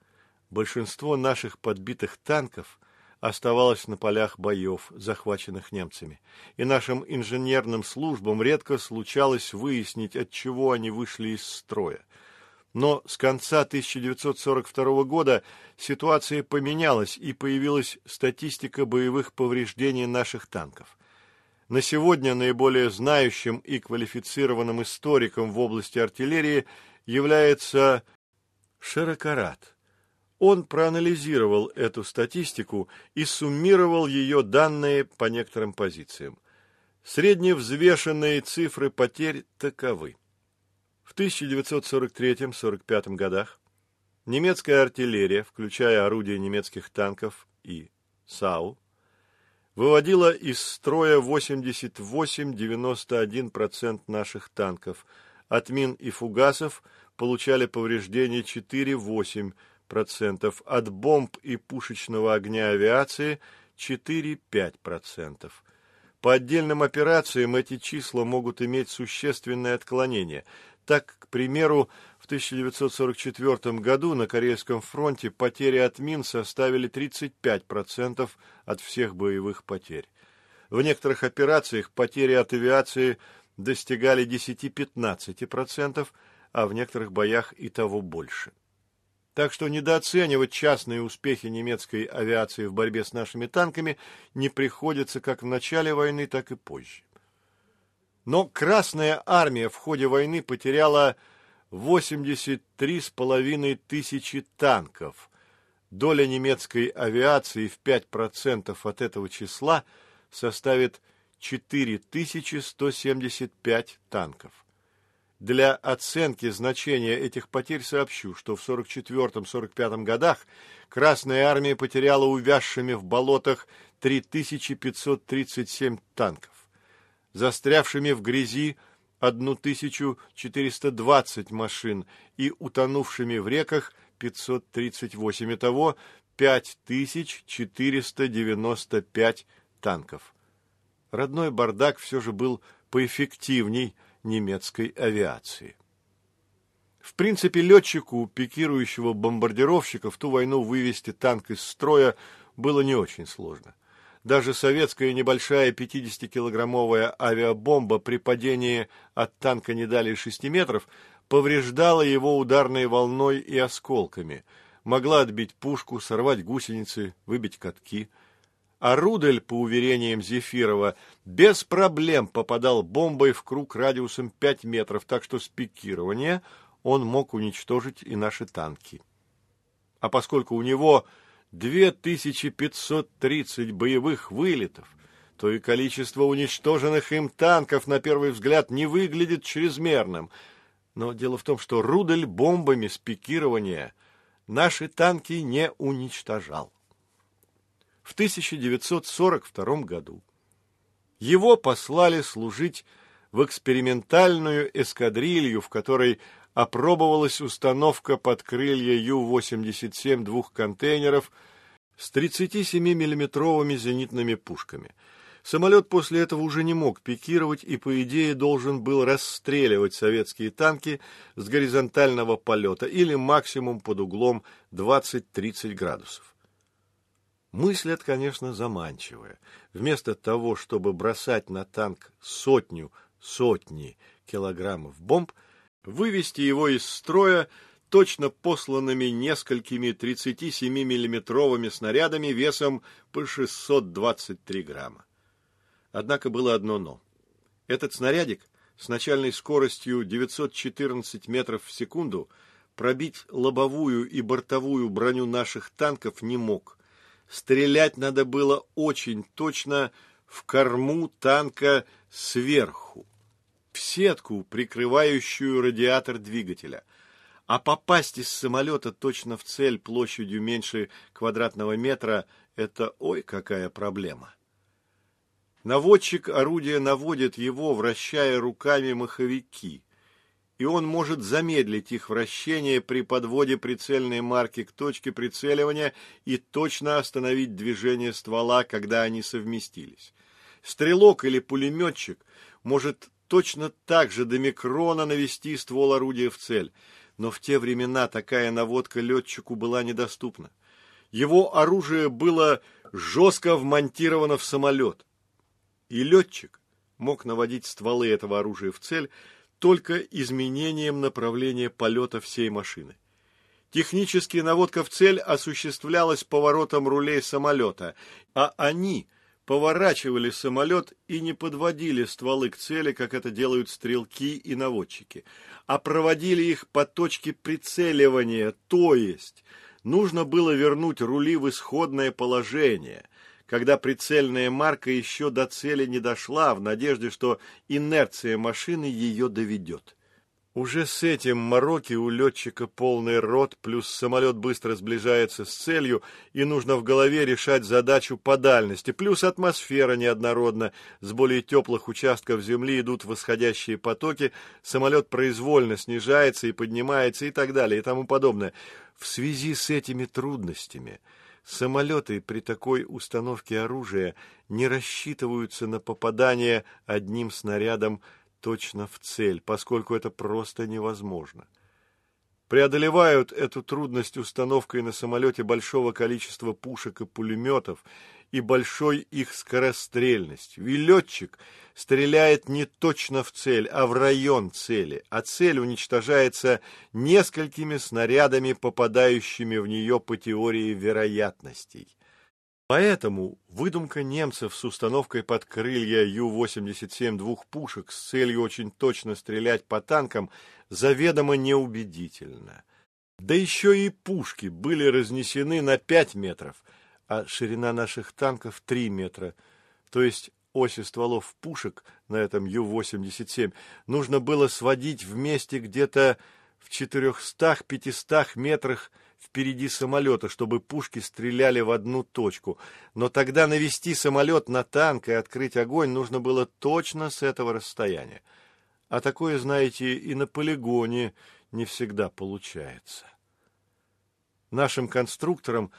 большинство наших подбитых танков оставалось на полях боев, захваченных немцами, и нашим инженерным службам редко случалось выяснить, от чего они вышли из строя. Но с конца 1942 года ситуация поменялась, и появилась статистика боевых повреждений наших танков. На сегодня наиболее знающим и квалифицированным историком в области артиллерии является Широкорат. Он проанализировал эту статистику и суммировал ее данные по некоторым позициям. Средневзвешенные цифры потерь таковы. В 1943-45 годах немецкая артиллерия, включая орудия немецких танков и САУ, выводила из строя 88-91% наших танков. От мин и фугасов получали повреждения 4-8%, от бомб и пушечного огня авиации 4-5%. По отдельным операциям эти числа могут иметь существенное отклонение. Так, к примеру, в 1944 году на Корейском фронте потери от мин составили 35% от всех боевых потерь. В некоторых операциях потери от авиации достигали 10-15%, а в некоторых боях и того больше. Так что недооценивать частные успехи немецкой авиации в борьбе с нашими танками не приходится как в начале войны, так и позже. Но Красная Армия в ходе войны потеряла 83,5 тысячи танков. Доля немецкой авиации в 5% от этого числа составит 4175 танков. Для оценки значения этих потерь сообщу, что в 44-45 годах Красная Армия потеряла увязшими в болотах 3537 танков застрявшими в грязи 1420 машин и утонувшими в реках 538, итого 5495 танков. Родной бардак все же был поэффективней немецкой авиации. В принципе, летчику, пикирующего бомбардировщика, в ту войну вывести танк из строя было не очень сложно – даже советская небольшая 50-килограммовая авиабомба при падении от танка не далее 6 метров повреждала его ударной волной и осколками, могла отбить пушку, сорвать гусеницы, выбить катки. А Рудель, по уверениям Зефирова, без проблем попадал бомбой в круг радиусом 5 метров, так что с пикирования он мог уничтожить и наши танки. А поскольку у него 2530 боевых вылетов, то и количество уничтоженных им танков на первый взгляд не выглядит чрезмерным. Но дело в том, что Рудель бомбами с пикирования наши танки не уничтожал. В 1942 году его послали служить в экспериментальную эскадрилью, в которой опробовалась установка под крылья Ю-87 двух контейнеров с 37 миллиметровыми зенитными пушками. Самолет после этого уже не мог пикировать и, по идее, должен был расстреливать советские танки с горизонтального полета или максимум под углом 20-30 градусов. Мысль эта, конечно, заманчивая. Вместо того, чтобы бросать на танк сотню, сотни килограммов бомб, вывести его из строя точно посланными несколькими 37-миллиметровыми снарядами весом по 623 грамма. Однако было одно «но». Этот снарядик с начальной скоростью 914 метров в секунду пробить лобовую и бортовую броню наших танков не мог. Стрелять надо было очень точно в корму танка сверху, в сетку, прикрывающую радиатор двигателя. А попасть из самолета точно в цель площадью меньше квадратного метра – это ой какая проблема. Наводчик орудия наводит его, вращая руками маховики, и он может замедлить их вращение при подводе прицельной марки к точке прицеливания и точно остановить движение ствола, когда они совместились. Стрелок или пулеметчик может точно так же до микрона навести ствол орудия в цель, но в те времена такая наводка летчику была недоступна. Его оружие было жестко вмонтировано в самолет и летчик мог наводить стволы этого оружия в цель только изменением направления полета всей машины. Технически наводка в цель осуществлялась поворотом рулей самолета, а они поворачивали самолет и не подводили стволы к цели, как это делают стрелки и наводчики, а проводили их по точке прицеливания, то есть нужно было вернуть рули в исходное положение – когда прицельная марка еще до цели не дошла, в надежде, что инерция машины ее доведет. Уже с этим мороки у летчика полный рот, плюс самолет быстро сближается с целью, и нужно в голове решать задачу по дальности, плюс атмосфера неоднородна, с более теплых участков Земли идут восходящие потоки, самолет произвольно снижается и поднимается и так далее и тому подобное. В связи с этими трудностями – Самолеты при такой установке оружия не рассчитываются на попадание одним снарядом точно в цель, поскольку это просто невозможно. Преодолевают эту трудность установкой на самолете большого количества пушек и пулеметов и большой их скорострельностью. И летчик стреляет не точно в цель, а в район цели, а цель уничтожается несколькими снарядами, попадающими в нее по теории вероятностей. Поэтому выдумка немцев с установкой под крылья Ю-87 двух пушек с целью очень точно стрелять по танкам заведомо неубедительна. Да еще и пушки были разнесены на 5 метров, а ширина наших танков 3 метра, то есть оси стволов пушек на этом Ю-87 нужно было сводить вместе где-то в 400-500 метрах впереди самолета, чтобы пушки стреляли в одну точку. Но тогда навести самолет на танк и открыть огонь нужно было точно с этого расстояния. А такое, знаете, и на полигоне не всегда получается. Нашим конструкторам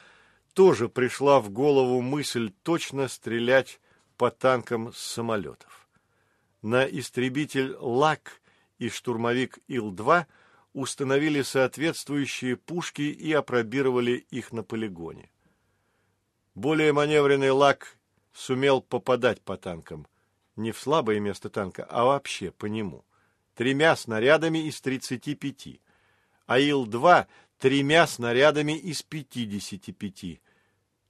тоже пришла в голову мысль точно стрелять по танкам с самолетов. На истребитель «Лак» и штурмовик Ил-2 установили соответствующие пушки и опробировали их на полигоне. Более маневренный «Лак» сумел попадать по танкам, не в слабое место танка, а вообще по нему, тремя снарядами из 35, а Ил-2 тремя снарядами из 55.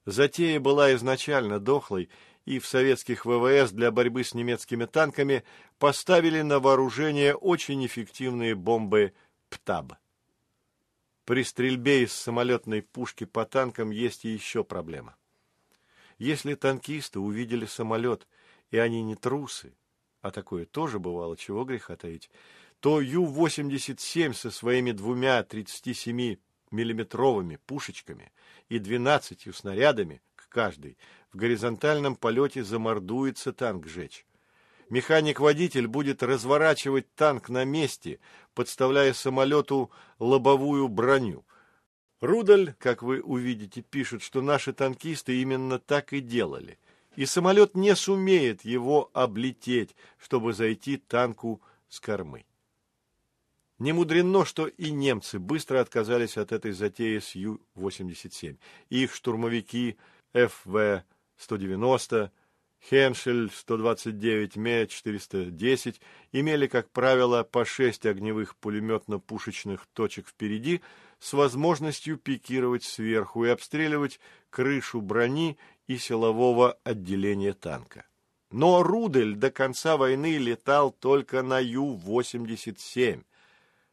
Затея была изначально дохлой, и в советских ВВС для борьбы с немецкими танками поставили на вооружение очень эффективные бомбы «ПТАБ». При стрельбе из самолетной пушки по танкам есть и еще проблема. Если танкисты увидели самолет, и они не трусы, а такое тоже бывало, чего греха таить, то Ю-87 со своими двумя 37-миллиметровыми пушечками и 12 снарядами к каждой в горизонтальном полете замордуется танк жечь. Механик-водитель будет разворачивать танк на месте, подставляя самолету лобовую броню. Рудаль, как вы увидите, пишет, что наши танкисты именно так и делали. и самолет не сумеет его облететь, чтобы зайти танку с кормы. Не мудрено, что и немцы быстро отказались от этой затеи с Ю-87. Их штурмовики ФВ-190, Хеншель 129, Ме-410 имели, как правило, по шесть огневых пулеметно-пушечных точек впереди с возможностью пикировать сверху и обстреливать крышу брони и силового отделения танка. Но Рудель до конца войны летал только на Ю-87,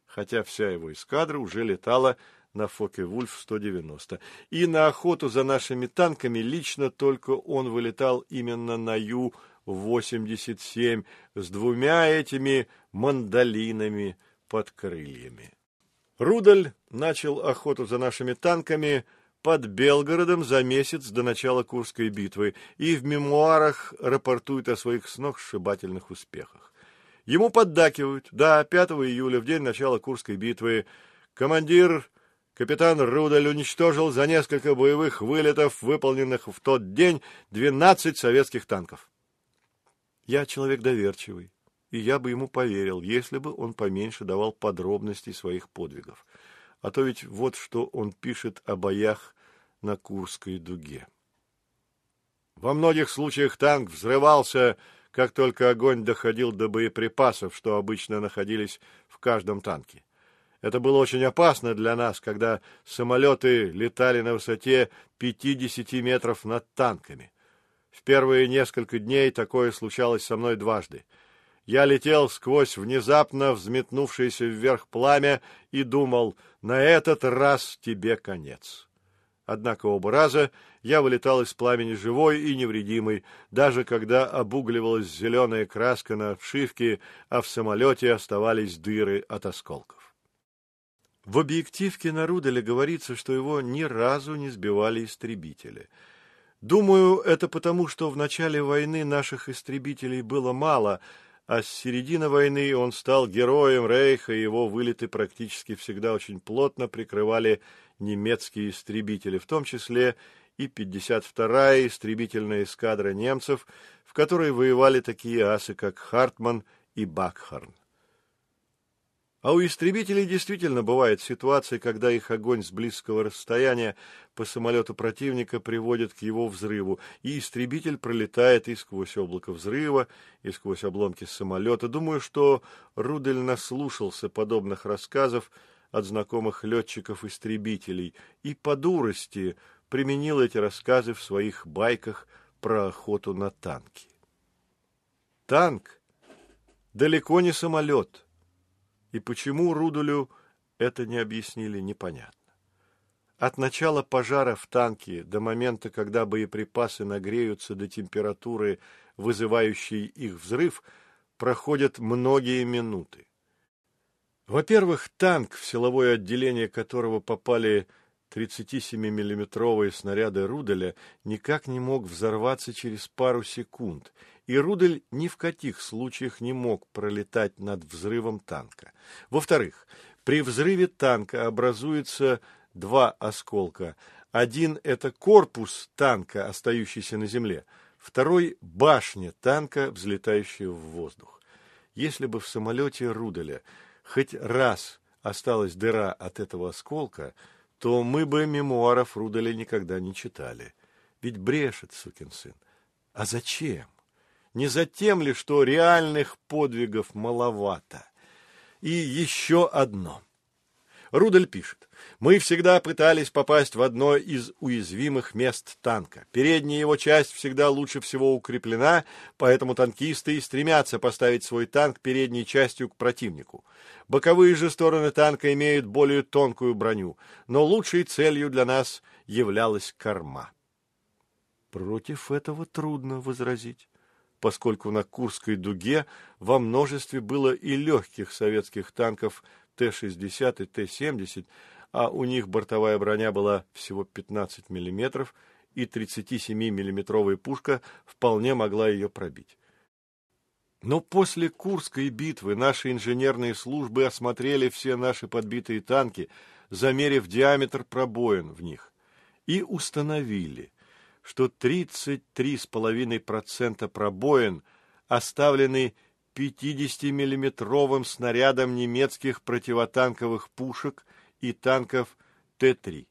хотя вся его эскадра уже летала на Фоке-Вульф-190. И на охоту за нашими танками лично только он вылетал именно на Ю-87 с двумя этими мандолинами под крыльями. Рудаль начал охоту за нашими танками под Белгородом за месяц до начала Курской битвы и в мемуарах рапортует о своих сногсшибательных успехах. Ему поддакивают. Да, 5 июля, в день начала Курской битвы, командир капитан Рудаль уничтожил за несколько боевых вылетов, выполненных в тот день, 12 советских танков. Я человек доверчивый, и я бы ему поверил, если бы он поменьше давал подробностей своих подвигов. А то ведь вот что он пишет о боях на Курской дуге. Во многих случаях танк взрывался как только огонь доходил до боеприпасов, что обычно находились в каждом танке. Это было очень опасно для нас, когда самолеты летали на высоте 50 метров над танками. В первые несколько дней такое случалось со мной дважды. Я летел сквозь внезапно взметнувшееся вверх пламя и думал, на этот раз тебе конец. Однако оба раза я вылетал из пламени живой и невредимый, даже когда обугливалась зеленая краска на обшивке, а в самолете оставались дыры от осколков. В объективке на Руделе говорится, что его ни разу не сбивали истребители. Думаю, это потому, что в начале войны наших истребителей было мало, а с середины войны он стал героем Рейха, и его вылеты практически всегда очень плотно прикрывали немецкие истребители, в том числе и 52-я истребительная эскадра немцев, в которой воевали такие асы, как Хартман и Бакхарн. А у истребителей действительно бывает ситуация, когда их огонь с близкого расстояния по самолету противника приводит к его взрыву, и истребитель пролетает и сквозь облако взрыва, и сквозь обломки самолета. Думаю, что Рудель наслушался подобных рассказов, от знакомых летчиков-истребителей и по дурости применил эти рассказы в своих байках про охоту на танки. Танк далеко не самолет, и почему Рудулю это не объяснили, непонятно. От начала пожара в танке до момента, когда боеприпасы нагреются до температуры, вызывающей их взрыв, проходят многие минуты. Во-первых, танк, в силовое отделение которого попали 37-миллиметровые снаряды Руделя, никак не мог взорваться через пару секунд, и Рудель ни в каких случаях не мог пролетать над взрывом танка. Во-вторых, при взрыве танка образуется два осколка. Один – это корпус танка, остающийся на земле, второй – башня танка, взлетающая в воздух. Если бы в самолете Руделя – хоть раз осталась дыра от этого осколка, то мы бы мемуаров Рудаля никогда не читали. Ведь брешет, сукин сын. А зачем? Не за тем ли, что реальных подвигов маловато? И еще одно. Рудель пишет. Мы всегда пытались попасть в одно из уязвимых мест танка. Передняя его часть всегда лучше всего укреплена, поэтому танкисты и стремятся поставить свой танк передней частью к противнику. Боковые же стороны танка имеют более тонкую броню, но лучшей целью для нас являлась корма. Против этого трудно возразить поскольку на Курской дуге во множестве было и легких советских танков Т-60 и Т-70, а у них бортовая броня была всего 15 мм, и 37-миллиметровая пушка вполне могла ее пробить. Но после Курской битвы наши инженерные службы осмотрели все наши подбитые танки, замерив диаметр пробоин в них, и установили, что 33,5% пробоин оставлены 50-миллиметровым снарядом немецких противотанковых пушек и танков Т-3.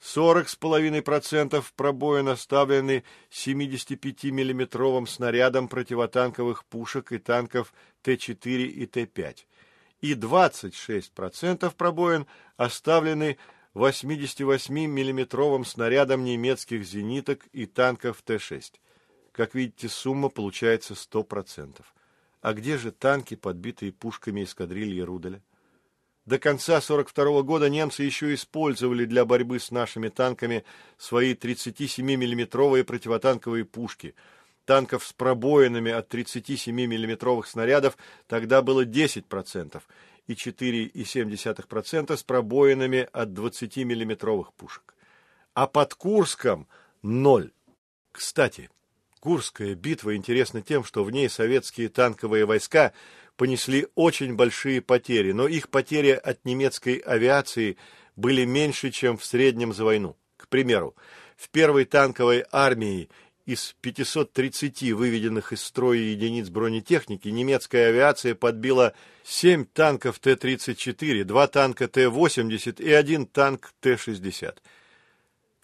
40,5% пробоин оставлены 75-миллиметровым снарядом противотанковых пушек и танков Т-4 и Т-5, и 26% пробоин оставлены 88-миллиметровым снарядом немецких зениток и танков Т-6. Как видите, сумма получается 100%. А где же танки, подбитые пушками эскадрильи Руделя? До конца 42 года немцы еще использовали для борьбы с нашими танками свои 37-миллиметровые противотанковые пушки. Танков с пробоинами от 37-миллиметровых снарядов тогда было 10%, и 4,7% с пробоинами от 20-миллиметровых пушек. А под Курском – ноль. Кстати, Курская битва интересна тем, что в ней советские танковые войска – понесли очень большие потери, но их потери от немецкой авиации были меньше, чем в среднем за войну. К примеру, в первой танковой армии из 530 выведенных из строя единиц бронетехники немецкая авиация подбила 7 танков Т-34, 2 танка Т-80 и один танк Т-60.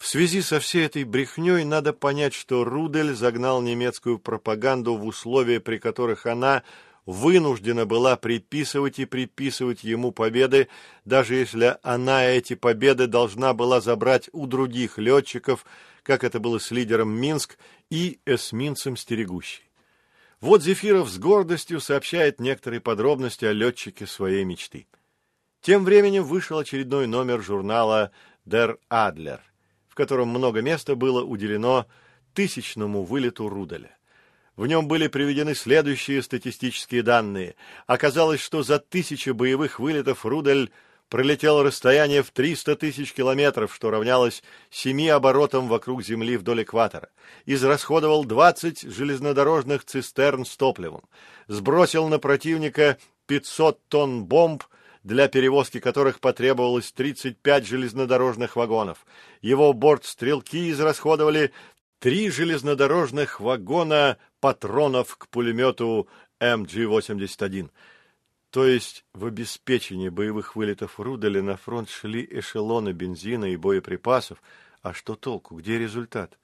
В связи со всей этой брехней надо понять, что Рудель загнал немецкую пропаганду в условия, при которых она – вынуждена была приписывать и приписывать ему победы, даже если она эти победы должна была забрать у других летчиков, как это было с лидером Минск и эсминцем Стерегущий. Вот Зефиров с гордостью сообщает некоторые подробности о летчике своей мечты. Тем временем вышел очередной номер журнала «Der Adler», в котором много места было уделено тысячному вылету Руделя. В нем были приведены следующие статистические данные. Оказалось, что за тысячу боевых вылетов Рудель пролетел расстояние в 300 тысяч километров, что равнялось семи оборотам вокруг Земли вдоль экватора, израсходовал 20 железнодорожных цистерн с топливом, сбросил на противника 500 тонн бомб, для перевозки которых потребовалось 35 железнодорожных вагонов. Его бортстрелки израсходовали три железнодорожных вагона патронов к пулемету МГ-81. То есть в обеспечении боевых вылетов Руделя на фронт шли эшелоны бензина и боеприпасов. А что толку? Где результат?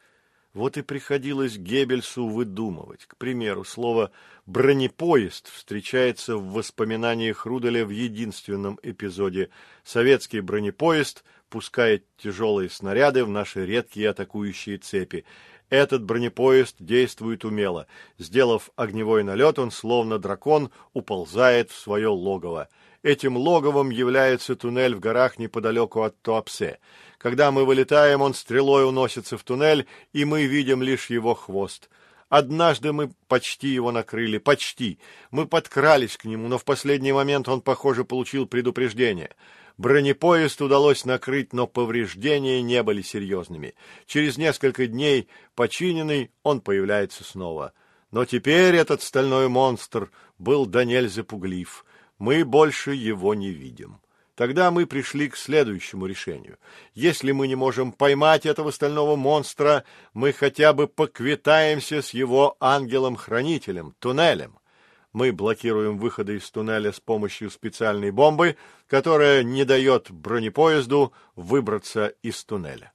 Вот и приходилось Геббельсу выдумывать. К примеру, слово «бронепоезд» встречается в воспоминаниях Руделя в единственном эпизоде. Советский бронепоезд пускает тяжелые снаряды в наши редкие атакующие цепи. Этот бронепоезд действует умело. Сделав огневой налет, он, словно дракон, уползает в свое логово. Этим логовом является туннель в горах неподалеку от Туапсе. Когда мы вылетаем, он стрелой уносится в туннель, и мы видим лишь его хвост. Однажды мы почти его накрыли, почти. Мы подкрались к нему, но в последний момент он, похоже, получил предупреждение. Бронепоезд удалось накрыть, но повреждения не были серьезными. Через несколько дней, починенный, он появляется снова. Но теперь этот стальной монстр был до нельзя пуглив. Мы больше его не видим. Тогда мы пришли к следующему решению. Если мы не можем поймать этого стального монстра, мы хотя бы поквитаемся с его ангелом-хранителем, туннелем мы блокируем выходы из туннеля с помощью специальной бомбы, которая не дает бронепоезду выбраться из туннеля.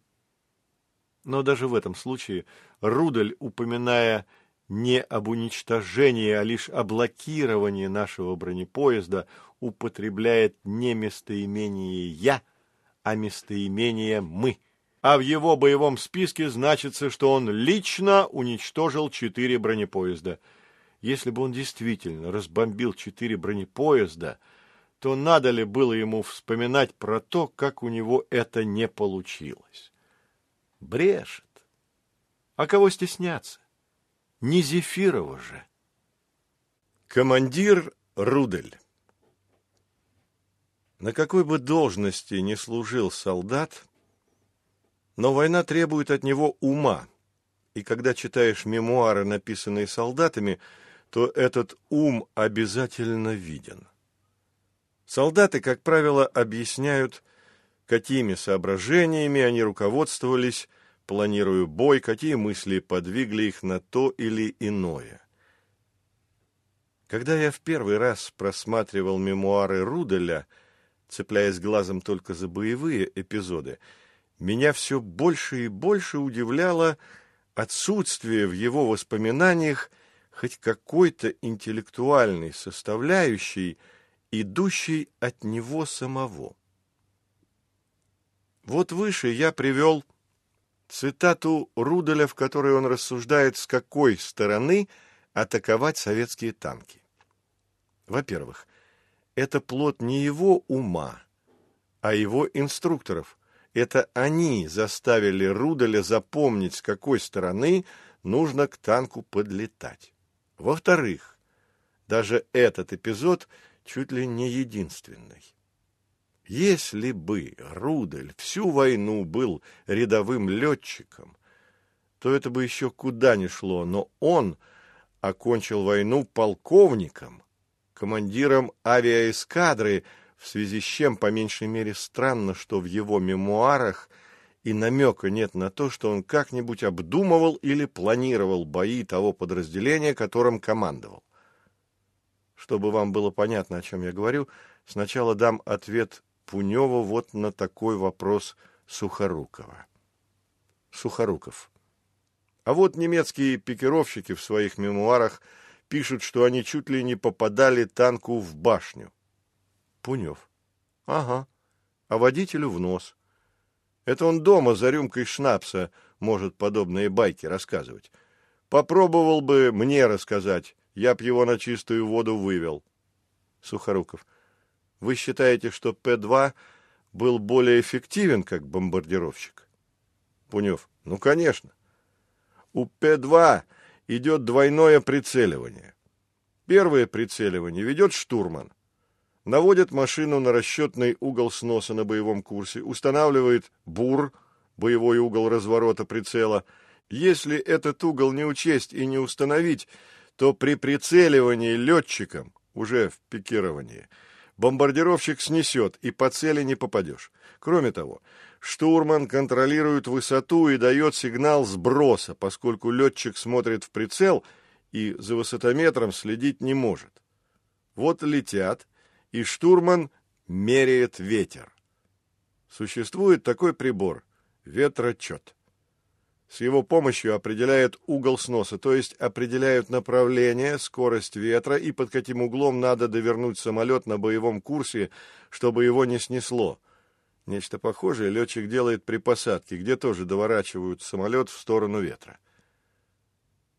Но даже в этом случае Рудель, упоминая не об уничтожении, а лишь о блокировании нашего бронепоезда, употребляет не местоимение «я», а местоимение «мы». А в его боевом списке значится, что он лично уничтожил четыре бронепоезда – если бы он действительно разбомбил четыре бронепоезда, то надо ли было ему вспоминать про то, как у него это не получилось? Брешет. А кого стесняться? Не Зефирова же. Командир Рудель. На какой бы должности ни служил солдат, но война требует от него ума. И когда читаешь мемуары, написанные солдатами, то этот ум обязательно виден. Солдаты, как правило, объясняют, какими соображениями они руководствовались, планирую бой, какие мысли подвигли их на то или иное. Когда я в первый раз просматривал мемуары Руделя, цепляясь глазом только за боевые эпизоды, меня все больше и больше удивляло отсутствие в его воспоминаниях хоть какой-то интеллектуальной составляющей, идущей от него самого. Вот выше я привел цитату Руделя, в которой он рассуждает, с какой стороны атаковать советские танки. Во-первых, это плод не его ума, а его инструкторов. Это они заставили Руделя запомнить, с какой стороны нужно к танку подлетать. Во-вторых, даже этот эпизод чуть ли не единственный. Если бы Рудель всю войну был рядовым летчиком, то это бы еще куда ни шло, но он окончил войну полковником, командиром авиаэскадры, в связи с чем, по меньшей мере, странно, что в его мемуарах и намека нет на то, что он как-нибудь обдумывал или планировал бои того подразделения, которым командовал. Чтобы вам было понятно, о чем я говорю, сначала дам ответ Пунева вот на такой вопрос Сухорукова. Сухоруков. А вот немецкие пикировщики в своих мемуарах пишут, что они чуть ли не попадали танку в башню. Пунев. Ага. А водителю в нос. Это он дома за рюмкой шнапса может подобные байки рассказывать. Попробовал бы мне рассказать, я б его на чистую воду вывел. Сухоруков. Вы считаете, что Пе-2 был более эффективен как бомбардировщик? Пунев. Ну, конечно. У Пе-2 идет двойное прицеливание. Первое прицеливание ведет штурман. Наводит машину на расчетный угол сноса на боевом курсе, устанавливает БУР, боевой угол разворота прицела. Если этот угол не учесть и не установить, то при прицеливании летчиком, уже в пикировании, бомбардировщик снесет, и по цели не попадешь. Кроме того, штурман контролирует высоту и дает сигнал сброса, поскольку летчик смотрит в прицел и за высотометром следить не может. Вот летят, и штурман меряет ветер. Существует такой прибор – ветрочет. С его помощью определяют угол сноса, то есть определяют направление, скорость ветра и под каким углом надо довернуть самолет на боевом курсе, чтобы его не снесло. Нечто похожее летчик делает при посадке, где тоже доворачивают самолет в сторону ветра.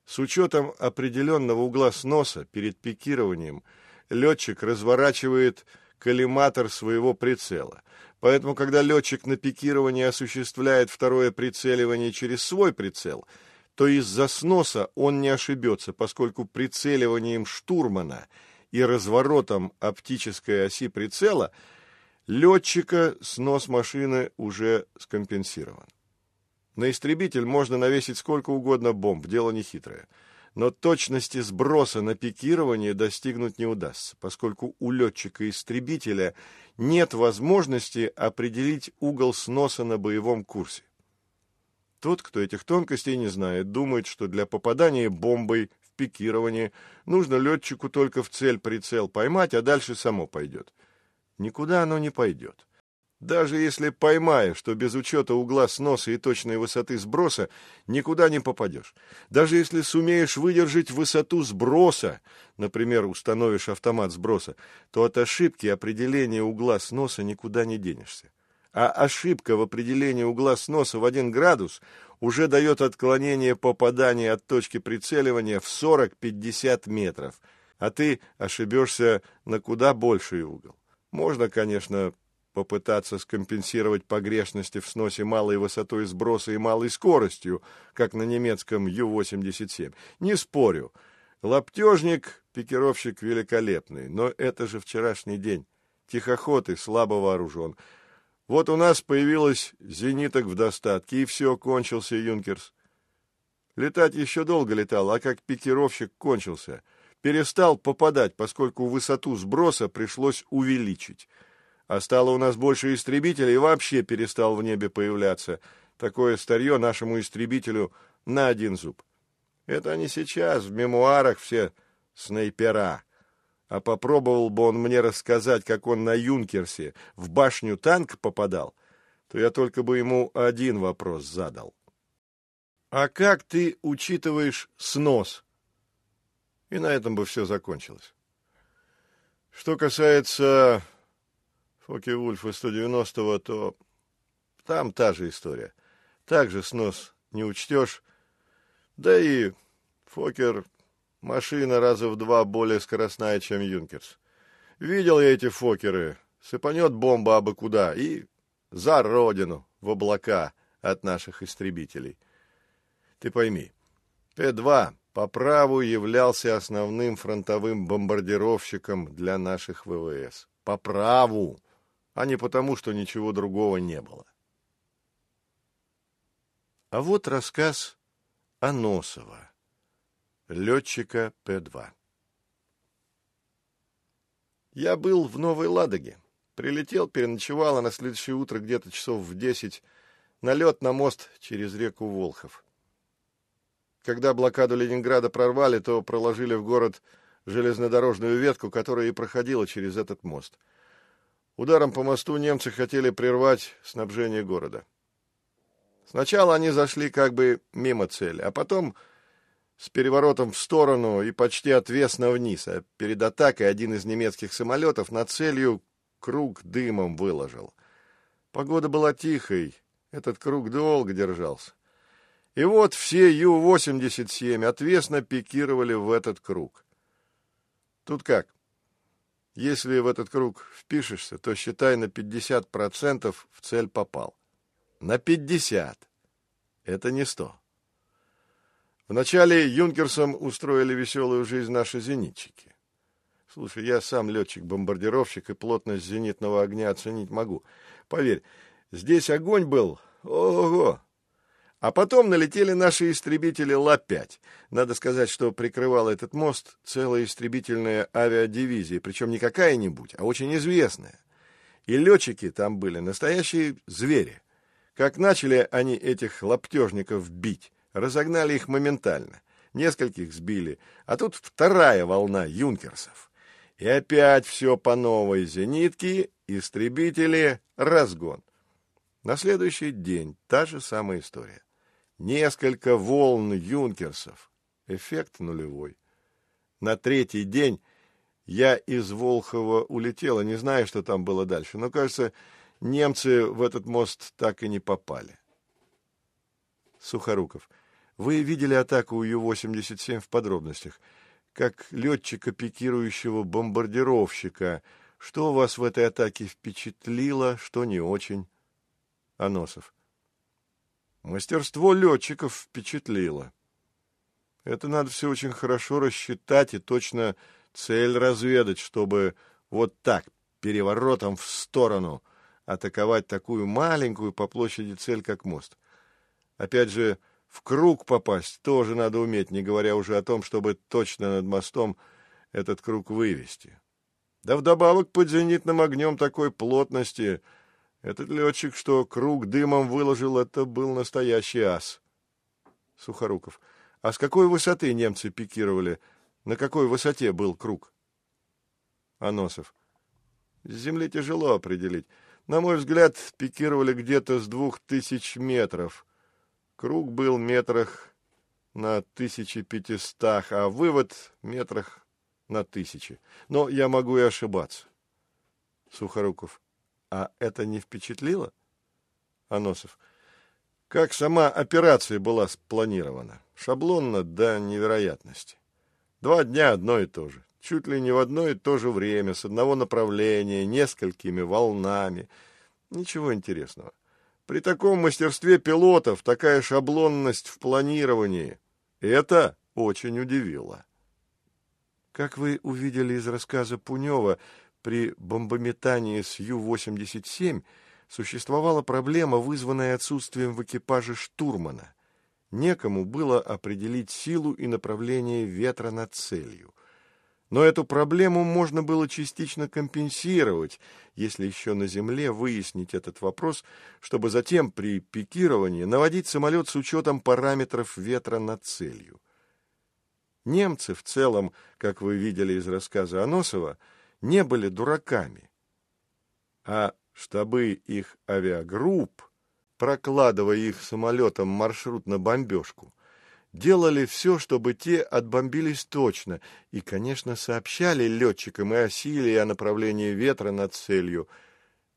С учетом определенного угла сноса перед пикированием летчик разворачивает коллиматор своего прицела. Поэтому, когда летчик на пикировании осуществляет второе прицеливание через свой прицел, то из-за сноса он не ошибется, поскольку прицеливанием штурмана и разворотом оптической оси прицела летчика снос машины уже скомпенсирован. На истребитель можно навесить сколько угодно бомб, дело нехитрое но точности сброса на пикирование достигнуть не удастся, поскольку у летчика-истребителя нет возможности определить угол сноса на боевом курсе. Тот, кто этих тонкостей не знает, думает, что для попадания бомбой в пикирование нужно летчику только в цель прицел поймать, а дальше само пойдет. Никуда оно не пойдет. Даже если поймаешь, что без учета угла сноса и точной высоты сброса никуда не попадешь. Даже если сумеешь выдержать высоту сброса, например, установишь автомат сброса, то от ошибки определения угла сноса никуда не денешься. А ошибка в определении угла сноса в 1 градус уже дает отклонение попадания от точки прицеливания в 40-50 метров, а ты ошибешься на куда больший угол. Можно, конечно, попытаться скомпенсировать погрешности в сносе малой высотой сброса и малой скоростью, как на немецком Ю-87. Не спорю. Лаптежник, пикировщик великолепный, но это же вчерашний день. Тихоходы слабо вооружен. Вот у нас появилось зениток в достатке, и все, кончился Юнкерс. Летать еще долго летал, а как пикировщик кончился. Перестал попадать, поскольку высоту сброса пришлось увеличить а стало у нас больше истребителей и вообще перестал в небе появляться. такое старье нашему истребителю на один зуб. Это они сейчас в мемуарах все снайпера. А попробовал бы он мне рассказать, как он на Юнкерсе в башню танк попадал, то я только бы ему один вопрос задал. А как ты учитываешь снос? И на этом бы все закончилось. Что касается Фоки-Вульфа 190-го, то там та же история. Также снос не учтешь. Да и Фокер машина раза в два более скоростная, чем Юнкерс. Видел я эти Фокеры. Сыпанет бомба абы куда и за родину, в облака от наших истребителей. Ты пойми, П-2 по праву являлся основным фронтовым бомбардировщиком для наших ВВС. По праву, а не потому, что ничего другого не было. А вот рассказ Аносова, летчика П-2. Я был в Новой Ладоге. Прилетел, переночевал, а на следующее утро где-то часов в десять налет на мост через реку Волхов. Когда блокаду Ленинграда прорвали, то проложили в город железнодорожную ветку, которая и проходила через этот мост. Ударом по мосту немцы хотели прервать снабжение города. Сначала они зашли как бы мимо цели, а потом с переворотом в сторону и почти отвесно вниз, а перед атакой один из немецких самолетов на целью круг дымом выложил. Погода была тихой, этот круг долго держался. И вот все Ю-87 отвесно пикировали в этот круг. Тут как? Если в этот круг впишешься, то считай на 50% в цель попал на 50. Это не 100. Вначале юнкерсам устроили веселую жизнь наши зенитчики. Слушай, я сам летчик-бомбардировщик и плотность зенитного огня оценить могу. Поверь, здесь огонь был, ого! А потом налетели наши истребители Ла-5. Надо сказать, что прикрывал этот мост целая истребительная авиадивизия, причем не какая-нибудь, а очень известная. И летчики там были настоящие звери. Как начали они этих лаптежников бить, разогнали их моментально. Нескольких сбили, а тут вторая волна юнкерсов. И опять все по новой. Зенитки, истребители, разгон. На следующий день та же самая история. Несколько волн юнкерсов. Эффект нулевой. На третий день я из Волхова улетела, не знаю, что там было дальше, но, кажется, немцы в этот мост так и не попали. Сухоруков. Вы видели атаку Ю-87 в подробностях. Как летчика, пикирующего бомбардировщика. Что вас в этой атаке впечатлило, что не очень? Аносов. Мастерство летчиков впечатлило. Это надо все очень хорошо рассчитать и точно цель разведать, чтобы вот так, переворотом в сторону, атаковать такую маленькую по площади цель, как мост. Опять же, в круг попасть тоже надо уметь, не говоря уже о том, чтобы точно над мостом этот круг вывести. Да вдобавок под зенитным огнем такой плотности этот летчик, что круг дымом выложил, это был настоящий ас. Сухоруков. А с какой высоты немцы пикировали? На какой высоте был круг? Аносов. С земли тяжело определить. На мой взгляд, пикировали где-то с двух тысяч метров. Круг был метрах на тысячи пятистах, а вывод метрах на тысячи. Но я могу и ошибаться. Сухоруков. А это не впечатлило? Аносов. Как сама операция была спланирована? Шаблонно до невероятности. Два дня одно и то же чуть ли не в одно и то же время, с одного направления, несколькими волнами. Ничего интересного. При таком мастерстве пилотов такая шаблонность в планировании. Это очень удивило. Как вы увидели из рассказа Пунева, при бомбометании с Ю-87 существовала проблема, вызванная отсутствием в экипаже штурмана. Некому было определить силу и направление ветра над целью – Но эту проблему можно было частично компенсировать, если еще на земле выяснить этот вопрос, чтобы затем при пикировании наводить самолет с учетом параметров ветра над целью. Немцы в целом, как вы видели из рассказа Аносова, не были дураками. А штабы их авиагрупп, прокладывая их самолетом маршрут на бомбежку, делали все, чтобы те отбомбились точно, и, конечно, сообщали летчикам и о силе, и о направлении ветра над целью.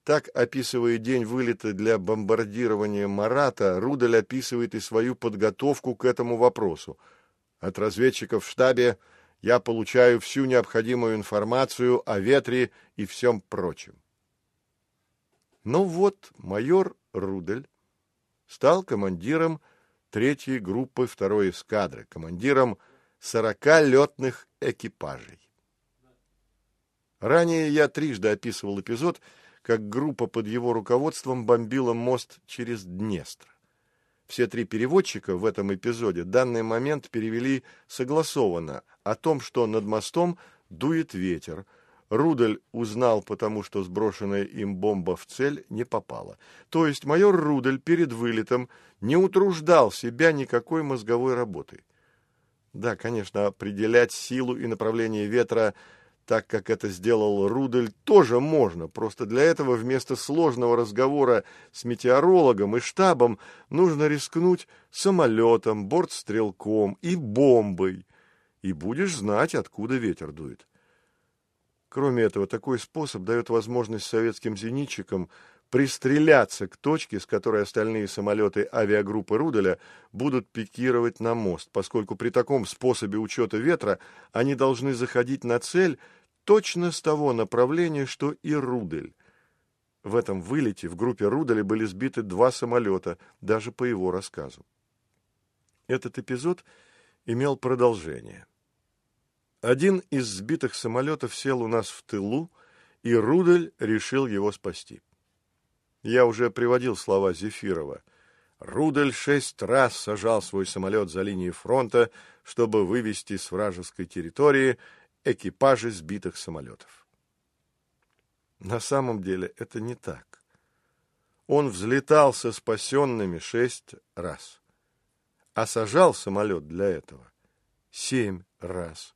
Так, описывая день вылета для бомбардирования Марата, Рудель описывает и свою подготовку к этому вопросу. От разведчиков в штабе я получаю всю необходимую информацию о ветре и всем прочем. Ну вот, майор Рудель стал командиром третьей группы второй эскадры, командиром сорока летных экипажей. Ранее я трижды описывал эпизод, как группа под его руководством бомбила мост через Днестр. Все три переводчика в этом эпизоде данный момент перевели согласованно о том, что над мостом дует ветер, Рудель узнал, потому что сброшенная им бомба в цель не попала. То есть майор Рудель перед вылетом не утруждал себя никакой мозговой работой. Да, конечно, определять силу и направление ветра так, как это сделал Рудель, тоже можно. Просто для этого вместо сложного разговора с метеорологом и штабом нужно рискнуть самолетом, бортстрелком и бомбой. И будешь знать, откуда ветер дует. Кроме этого, такой способ дает возможность советским зенитчикам пристреляться к точке, с которой остальные самолеты авиагруппы Руделя будут пикировать на мост, поскольку при таком способе учета ветра они должны заходить на цель точно с того направления, что и Рудель. В этом вылете в группе Руделя были сбиты два самолета, даже по его рассказу. Этот эпизод имел продолжение. Один из сбитых самолетов сел у нас в тылу, и Рудель решил его спасти. Я уже приводил слова Зефирова. Рудель шесть раз сажал свой самолет за линией фронта, чтобы вывести с вражеской территории экипажи сбитых самолетов. На самом деле это не так. Он взлетал со спасенными шесть раз, а сажал самолет для этого семь раз.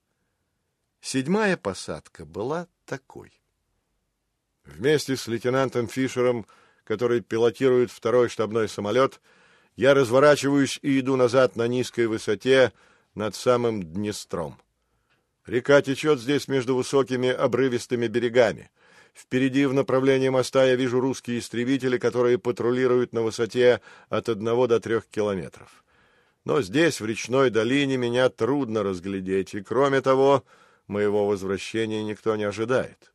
Седьмая посадка была такой. Вместе с лейтенантом Фишером, который пилотирует второй штабной самолет, я разворачиваюсь и иду назад на низкой высоте над самым Днестром. Река течет здесь между высокими обрывистыми берегами. Впереди в направлении моста я вижу русские истребители, которые патрулируют на высоте от одного до трех километров. Но здесь, в речной долине, меня трудно разглядеть, и, кроме того, моего возвращения никто не ожидает.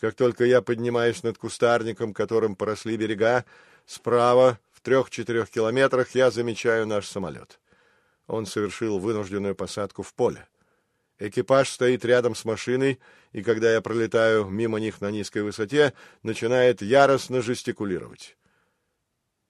Как только я поднимаюсь над кустарником, которым поросли берега, справа, в трех-четырех километрах, я замечаю наш самолет. Он совершил вынужденную посадку в поле. Экипаж стоит рядом с машиной, и когда я пролетаю мимо них на низкой высоте, начинает яростно жестикулировать.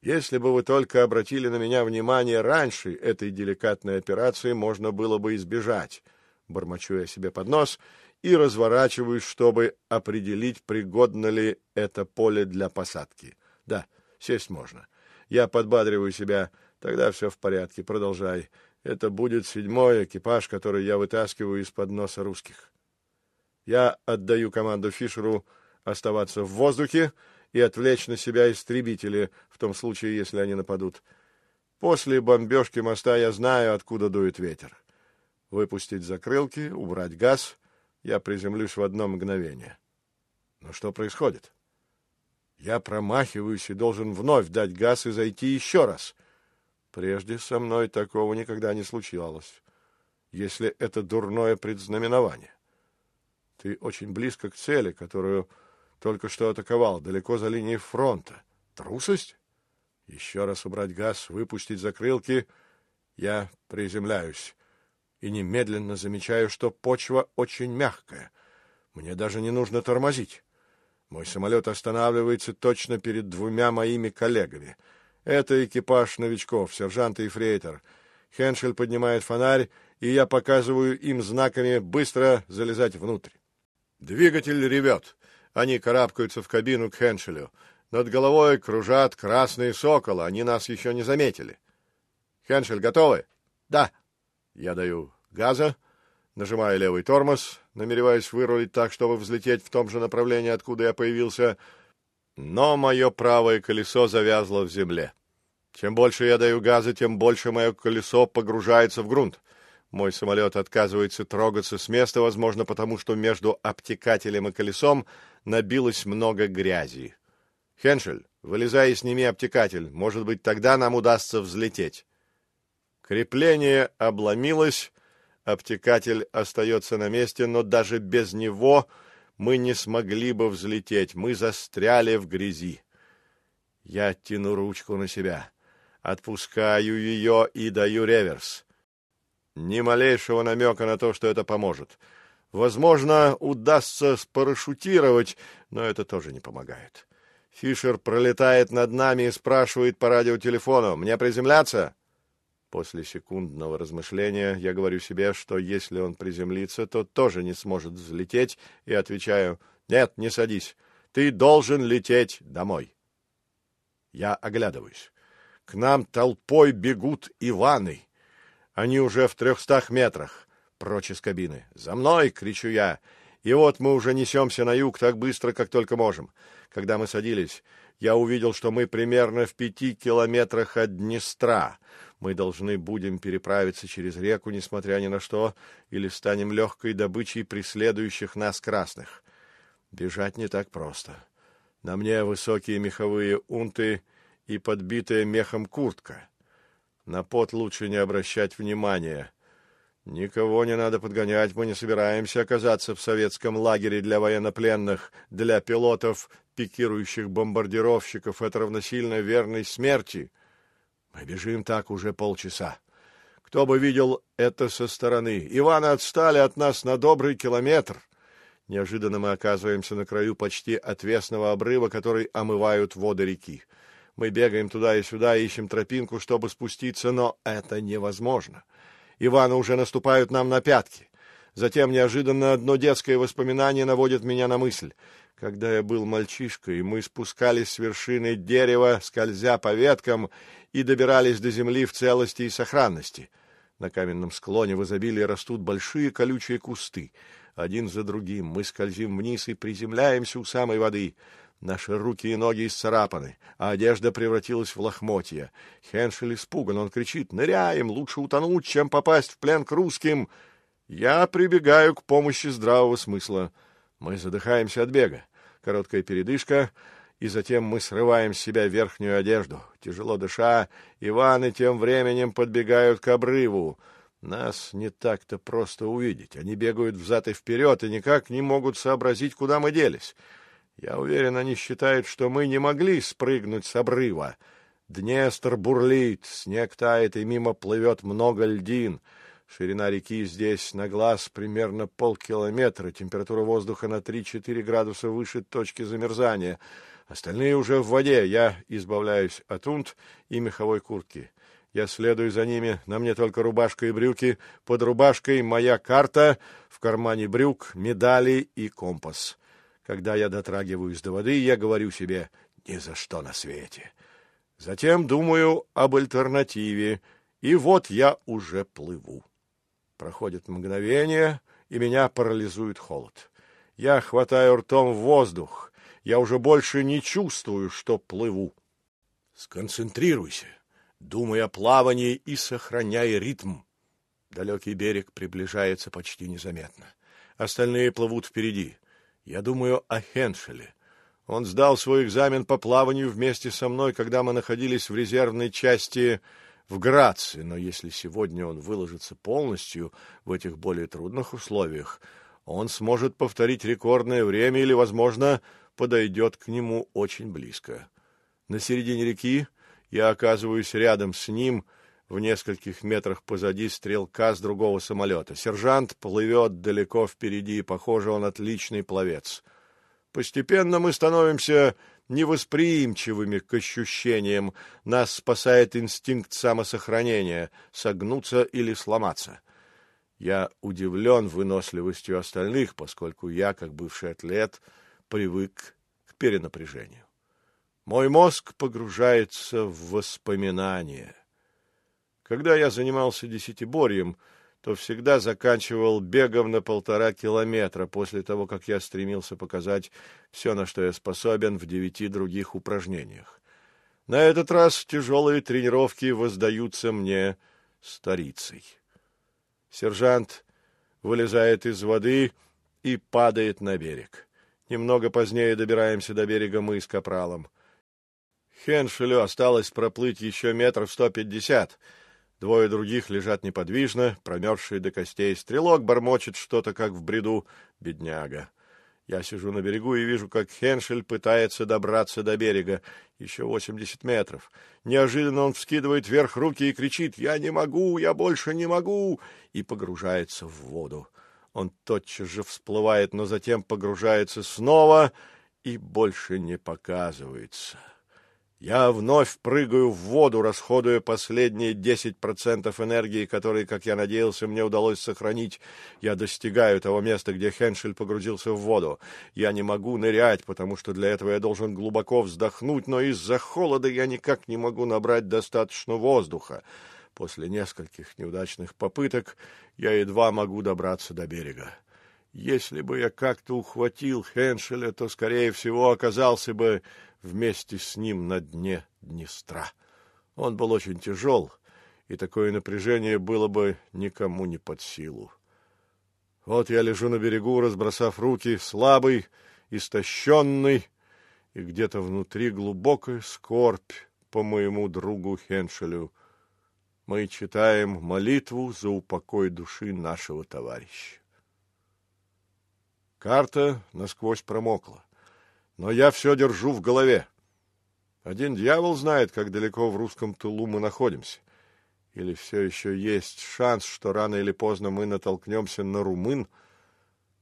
Если бы вы только обратили на меня внимание раньше, этой деликатной операции можно было бы избежать — бормочу я себе под нос и разворачиваюсь, чтобы определить, пригодно ли это поле для посадки. Да, сесть можно. Я подбадриваю себя. Тогда все в порядке, продолжай. Это будет седьмой экипаж, который я вытаскиваю из-под носа русских. Я отдаю команду Фишеру оставаться в воздухе и отвлечь на себя истребители, в том случае, если они нападут. После бомбежки моста я знаю, откуда дует ветер выпустить закрылки, убрать газ. Я приземлюсь в одно мгновение. Но что происходит? Я промахиваюсь и должен вновь дать газ и зайти еще раз. Прежде со мной такого никогда не случалось, если это дурное предзнаменование. Ты очень близко к цели, которую только что атаковал, далеко за линией фронта. Трусость? Еще раз убрать газ, выпустить закрылки. Я приземляюсь и немедленно замечаю, что почва очень мягкая. Мне даже не нужно тормозить. Мой самолет останавливается точно перед двумя моими коллегами. Это экипаж новичков, сержант и фрейтор. Хеншель поднимает фонарь и я показываю им знаками быстро залезать внутрь. Двигатель ревет. Они карабкаются в кабину к Хеншелю. Над головой кружат красные соколы. Они нас еще не заметили. Хеншель, готовы? Да. Я даю газа, нажимаю левый тормоз, намереваясь вырулить так, чтобы взлететь в том же направлении, откуда я появился, но мое правое колесо завязло в земле. Чем больше я даю газа, тем больше мое колесо погружается в грунт. Мой самолет отказывается трогаться с места, возможно, потому что между обтекателем и колесом набилось много грязи. Хеншель, вылезай и сними обтекатель. Может быть, тогда нам удастся взлететь. Крепление обломилось, обтекатель остается на месте, но даже без него мы не смогли бы взлететь. Мы застряли в грязи. Я тяну ручку на себя, отпускаю ее и даю реверс. Ни малейшего намека на то, что это поможет. Возможно, удастся спарашютировать, но это тоже не помогает. Фишер пролетает над нами и спрашивает по радиотелефону, «Мне приземляться?» После секундного размышления я говорю себе, что если он приземлится, то тоже не сможет взлететь, и отвечаю, «Нет, не садись, ты должен лететь домой». Я оглядываюсь. К нам толпой бегут Иваны. Они уже в трехстах метрах. Прочь из кабины. «За мной!» — кричу я. И вот мы уже несемся на юг так быстро, как только можем. Когда мы садились, я увидел, что мы примерно в пяти километрах от Днестра. Мы должны будем переправиться через реку, несмотря ни на что, или станем легкой добычей преследующих нас красных. Бежать не так просто. На мне высокие меховые унты и подбитая мехом куртка. На пот лучше не обращать внимания. Никого не надо подгонять, мы не собираемся оказаться в советском лагере для военнопленных, для пилотов, пикирующих бомбардировщиков. Это равносильно верной смерти. Мы бежим так уже полчаса. Кто бы видел это со стороны? Иваны отстали от нас на добрый километр. Неожиданно мы оказываемся на краю почти отвесного обрыва, который омывают воды реки. Мы бегаем туда и сюда, ищем тропинку, чтобы спуститься, но это невозможно. Иваны уже наступают нам на пятки. Затем неожиданно одно детское воспоминание наводит меня на мысль. Когда я был мальчишкой, мы спускались с вершины дерева, скользя по веткам, и добирались до земли в целости и сохранности. На каменном склоне в изобилии растут большие колючие кусты. Один за другим мы скользим вниз и приземляемся у самой воды. Наши руки и ноги исцарапаны, а одежда превратилась в лохмотья. Хеншель испуган, он кричит «Ныряем! Лучше утонуть, чем попасть в плен к русским!» Я прибегаю к помощи здравого смысла. Мы задыхаемся от бега. Короткая передышка, и затем мы срываем с себя верхнюю одежду. Тяжело дыша, Иваны тем временем подбегают к обрыву. Нас не так-то просто увидеть. Они бегают взад и вперед и никак не могут сообразить, куда мы делись. Я уверен, они считают, что мы не могли спрыгнуть с обрыва. Днестр бурлит, снег тает, и мимо плывет много льдин. Ширина реки здесь на глаз примерно полкилометра, температура воздуха на 3-4 градуса выше точки замерзания. Остальные уже в воде. Я избавляюсь от унт и меховой куртки. Я следую за ними, на мне только рубашка и брюки, под рубашкой моя карта, в кармане брюк, медали и компас. Когда я дотрагиваюсь до воды, я говорю себе «ни за что на свете». Затем думаю об альтернативе, и вот я уже плыву. Проходит мгновение, и меня парализует холод. Я хватаю ртом воздух. Я уже больше не чувствую, что плыву. Сконцентрируйся, думай о плавании и сохраняй ритм. Далекий берег приближается почти незаметно. Остальные плывут впереди. Я думаю о Хеншеле. Он сдал свой экзамен по плаванию вместе со мной, когда мы находились в резервной части в Граце, но если сегодня он выложится полностью в этих более трудных условиях, он сможет повторить рекордное время или, возможно, подойдет к нему очень близко. На середине реки я оказываюсь рядом с ним — в нескольких метрах позади стрелка с другого самолета. Сержант плывет далеко впереди, похоже, он отличный пловец. Постепенно мы становимся невосприимчивыми к ощущениям. Нас спасает инстинкт самосохранения — согнуться или сломаться. Я удивлен выносливостью остальных, поскольку я, как бывший атлет, привык к перенапряжению. Мой мозг погружается в воспоминания. Когда я занимался десятиборьем, то всегда заканчивал бегом на полтора километра после того, как я стремился показать все, на что я способен в девяти других упражнениях. На этот раз тяжелые тренировки воздаются мне старицей. Сержант вылезает из воды и падает на берег. Немного позднее добираемся до берега мы с Капралом. Хеншелю осталось проплыть еще метров сто пятьдесят — Двое других лежат неподвижно, промерзшие до костей. Стрелок бормочет что-то, как в бреду. Бедняга. Я сижу на берегу и вижу, как Хеншель пытается добраться до берега. Еще восемьдесят метров. Неожиданно он вскидывает вверх руки и кричит «Я не могу! Я больше не могу!» и погружается в воду. Он тотчас же всплывает, но затем погружается снова и больше не показывается. Я вновь прыгаю в воду, расходуя последние 10% энергии, которые, как я надеялся, мне удалось сохранить. Я достигаю того места, где Хеншель погрузился в воду. Я не могу нырять, потому что для этого я должен глубоко вздохнуть, но из-за холода я никак не могу набрать достаточно воздуха. После нескольких неудачных попыток я едва могу добраться до берега. Если бы я как-то ухватил Хеншеля, то, скорее всего, оказался бы вместе с ним на дне Днестра. Он был очень тяжел, и такое напряжение было бы никому не под силу. Вот я лежу на берегу, разбросав руки, слабый, истощенный, и где-то внутри глубокая скорбь по моему другу Хеншелю. Мы читаем молитву за упокой души нашего товарища. Карта насквозь промокла но я все держу в голове. Один дьявол знает, как далеко в русском тылу мы находимся. Или все еще есть шанс, что рано или поздно мы натолкнемся на румын.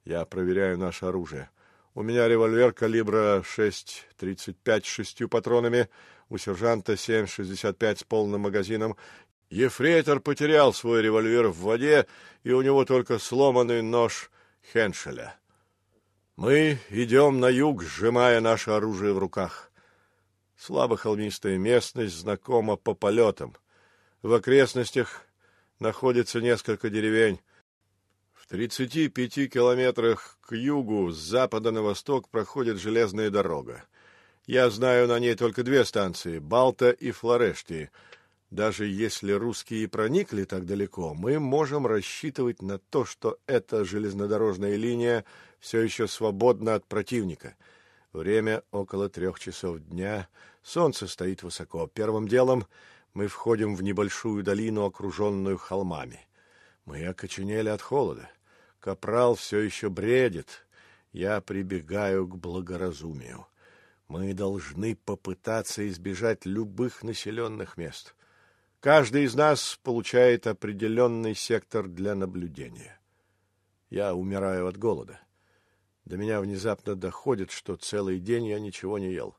Я проверяю наше оружие. У меня револьвер калибра 6,35 с шестью патронами, у сержанта 7,65 с полным магазином. Ефрейтор потерял свой револьвер в воде, и у него только сломанный нож Хеншеля. Мы идем на юг, сжимая наше оружие в руках. Слабо холмистая местность знакома по полетам. В окрестностях находится несколько деревень. В 35 километрах к югу, с запада на восток, проходит железная дорога. Я знаю на ней только две станции — Балта и Флорешти. Даже если русские проникли так далеко, мы можем рассчитывать на то, что эта железнодорожная линия — все еще свободно от противника. Время около трех часов дня, солнце стоит высоко. Первым делом мы входим в небольшую долину, окруженную холмами. Мы окоченели от холода. Капрал все еще бредит. Я прибегаю к благоразумию. Мы должны попытаться избежать любых населенных мест. Каждый из нас получает определенный сектор для наблюдения. Я умираю от голода. До меня внезапно доходит, что целый день я ничего не ел.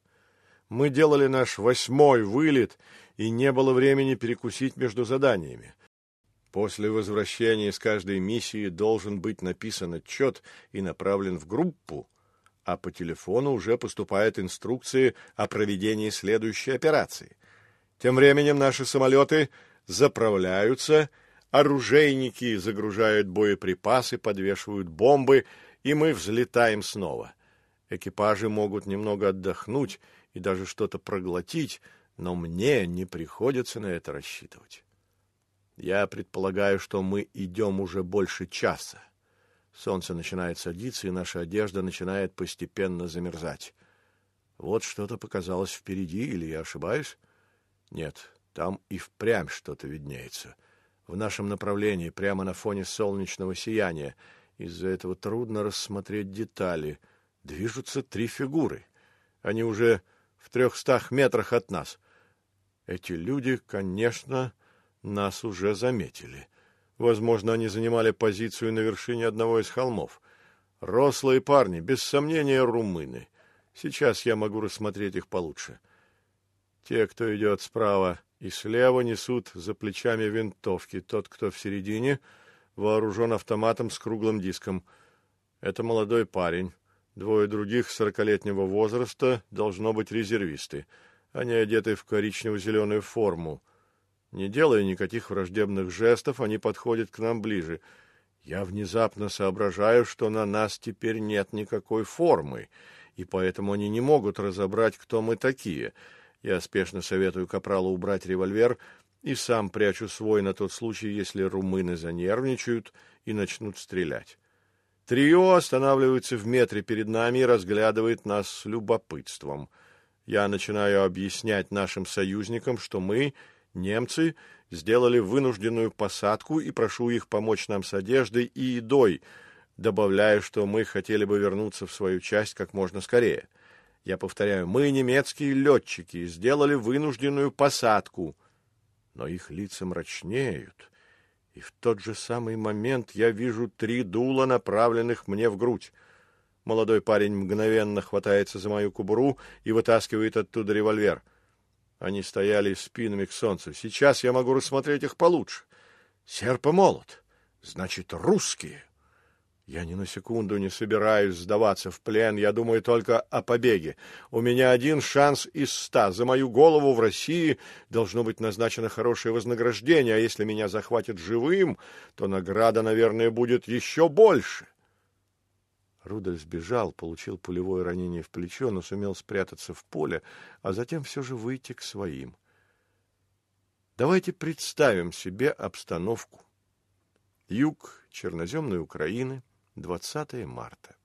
Мы делали наш восьмой вылет, и не было времени перекусить между заданиями. После возвращения из каждой миссии должен быть написан отчет и направлен в группу, а по телефону уже поступают инструкции о проведении следующей операции. Тем временем наши самолеты заправляются, оружейники загружают боеприпасы, подвешивают бомбы — и мы взлетаем снова. Экипажи могут немного отдохнуть и даже что-то проглотить, но мне не приходится на это рассчитывать. Я предполагаю, что мы идем уже больше часа. Солнце начинает садиться, и наша одежда начинает постепенно замерзать. Вот что-то показалось впереди, или я ошибаюсь? Нет, там и впрямь что-то виднеется. В нашем направлении, прямо на фоне солнечного сияния — из-за этого трудно рассмотреть детали. Движутся три фигуры. Они уже в трехстах метрах от нас. Эти люди, конечно, нас уже заметили. Возможно, они занимали позицию на вершине одного из холмов. Рослые парни, без сомнения, румыны. Сейчас я могу рассмотреть их получше. Те, кто идет справа и слева, несут за плечами винтовки. Тот, кто в середине, вооружен автоматом с круглым диском. Это молодой парень. Двое других сорокалетнего возраста должно быть резервисты. Они одеты в коричнево-зеленую форму. Не делая никаких враждебных жестов, они подходят к нам ближе. Я внезапно соображаю, что на нас теперь нет никакой формы, и поэтому они не могут разобрать, кто мы такие. Я спешно советую Капралу убрать револьвер и сам прячу свой на тот случай, если румыны занервничают и начнут стрелять. Трио останавливается в метре перед нами и разглядывает нас с любопытством. Я начинаю объяснять нашим союзникам, что мы, немцы, сделали вынужденную посадку и прошу их помочь нам с одеждой и едой, добавляя, что мы хотели бы вернуться в свою часть как можно скорее. Я повторяю, мы, немецкие летчики, сделали вынужденную посадку. Но их лица мрачнеют, и в тот же самый момент я вижу три дула, направленных мне в грудь. Молодой парень мгновенно хватается за мою кубуру и вытаскивает оттуда револьвер — они стояли спинами к солнцу. Сейчас я могу рассмотреть их получше. Серп и молот. Значит, русские. Я ни на секунду не собираюсь сдаваться в плен, я думаю только о побеге. У меня один шанс из ста. За мою голову в России должно быть назначено хорошее вознаграждение, а если меня захватят живым, то награда, наверное, будет еще больше. Рудольф сбежал, получил пулевое ранение в плечо, но сумел спрятаться в поле, а затем все же выйти к своим. Давайте представим себе обстановку. Юг черноземной Украины, 20 марта.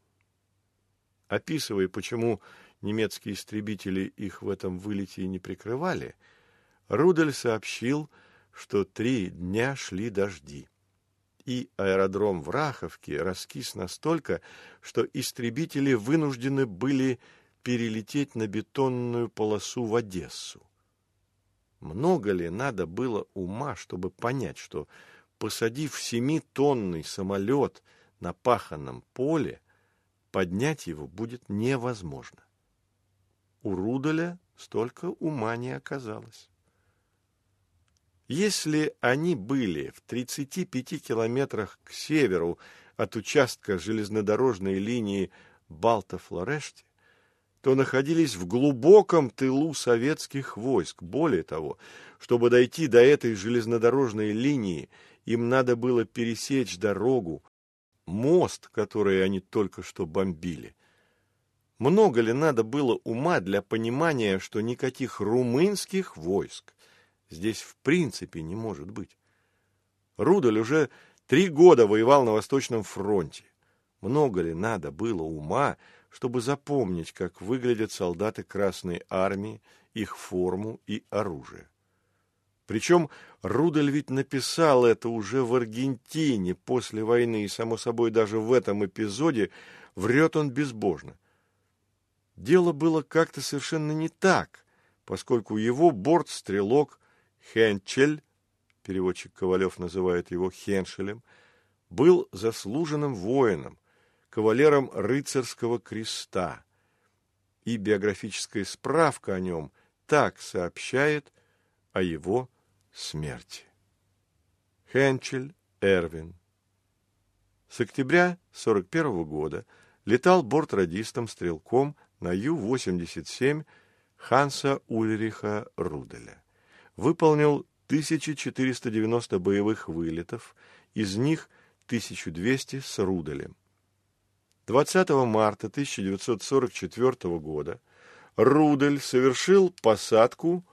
Описывая, почему немецкие истребители их в этом вылете не прикрывали, Рудель сообщил, что три дня шли дожди и аэродром в Раховке раскис настолько, что истребители вынуждены были перелететь на бетонную полосу в Одессу. Много ли надо было ума, чтобы понять, что, посадив семитонный самолет на паханном поле, поднять его будет невозможно? У Рудаля столько ума не оказалось. Если они были в 35 километрах к северу от участка железнодорожной линии Балта-Флорешти, то находились в глубоком тылу советских войск. Более того, чтобы дойти до этой железнодорожной линии, им надо было пересечь дорогу, мост, который они только что бомбили. Много ли надо было ума для понимания, что никаких румынских войск здесь в принципе не может быть. Рудоль уже три года воевал на Восточном фронте. Много ли надо было ума, чтобы запомнить, как выглядят солдаты Красной Армии, их форму и оружие? Причем Рудель ведь написал это уже в Аргентине после войны, и, само собой, даже в этом эпизоде врет он безбожно. Дело было как-то совершенно не так, поскольку его борт-стрелок Хенчель, переводчик Ковалев называет его Хеншелем, был заслуженным воином, кавалером рыцарского креста, и биографическая справка о нем так сообщает о его смерти. Хенчель Эрвин С октября 41 года летал бортрадистом-стрелком на Ю-87 Ханса Ульриха Руделя выполнил 1490 боевых вылетов, из них 1200 с Руделем. 20 марта 1944 года Рудель совершил посадку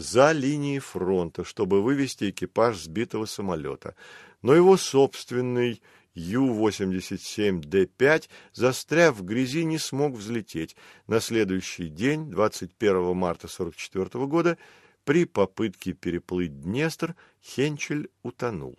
за линией фронта, чтобы вывести экипаж сбитого самолета, но его собственный Ю-87Д5, застряв в грязи, не смог взлететь. На следующий день, 21 марта 1944 года, при попытке переплыть Днестр Хенчель утонул.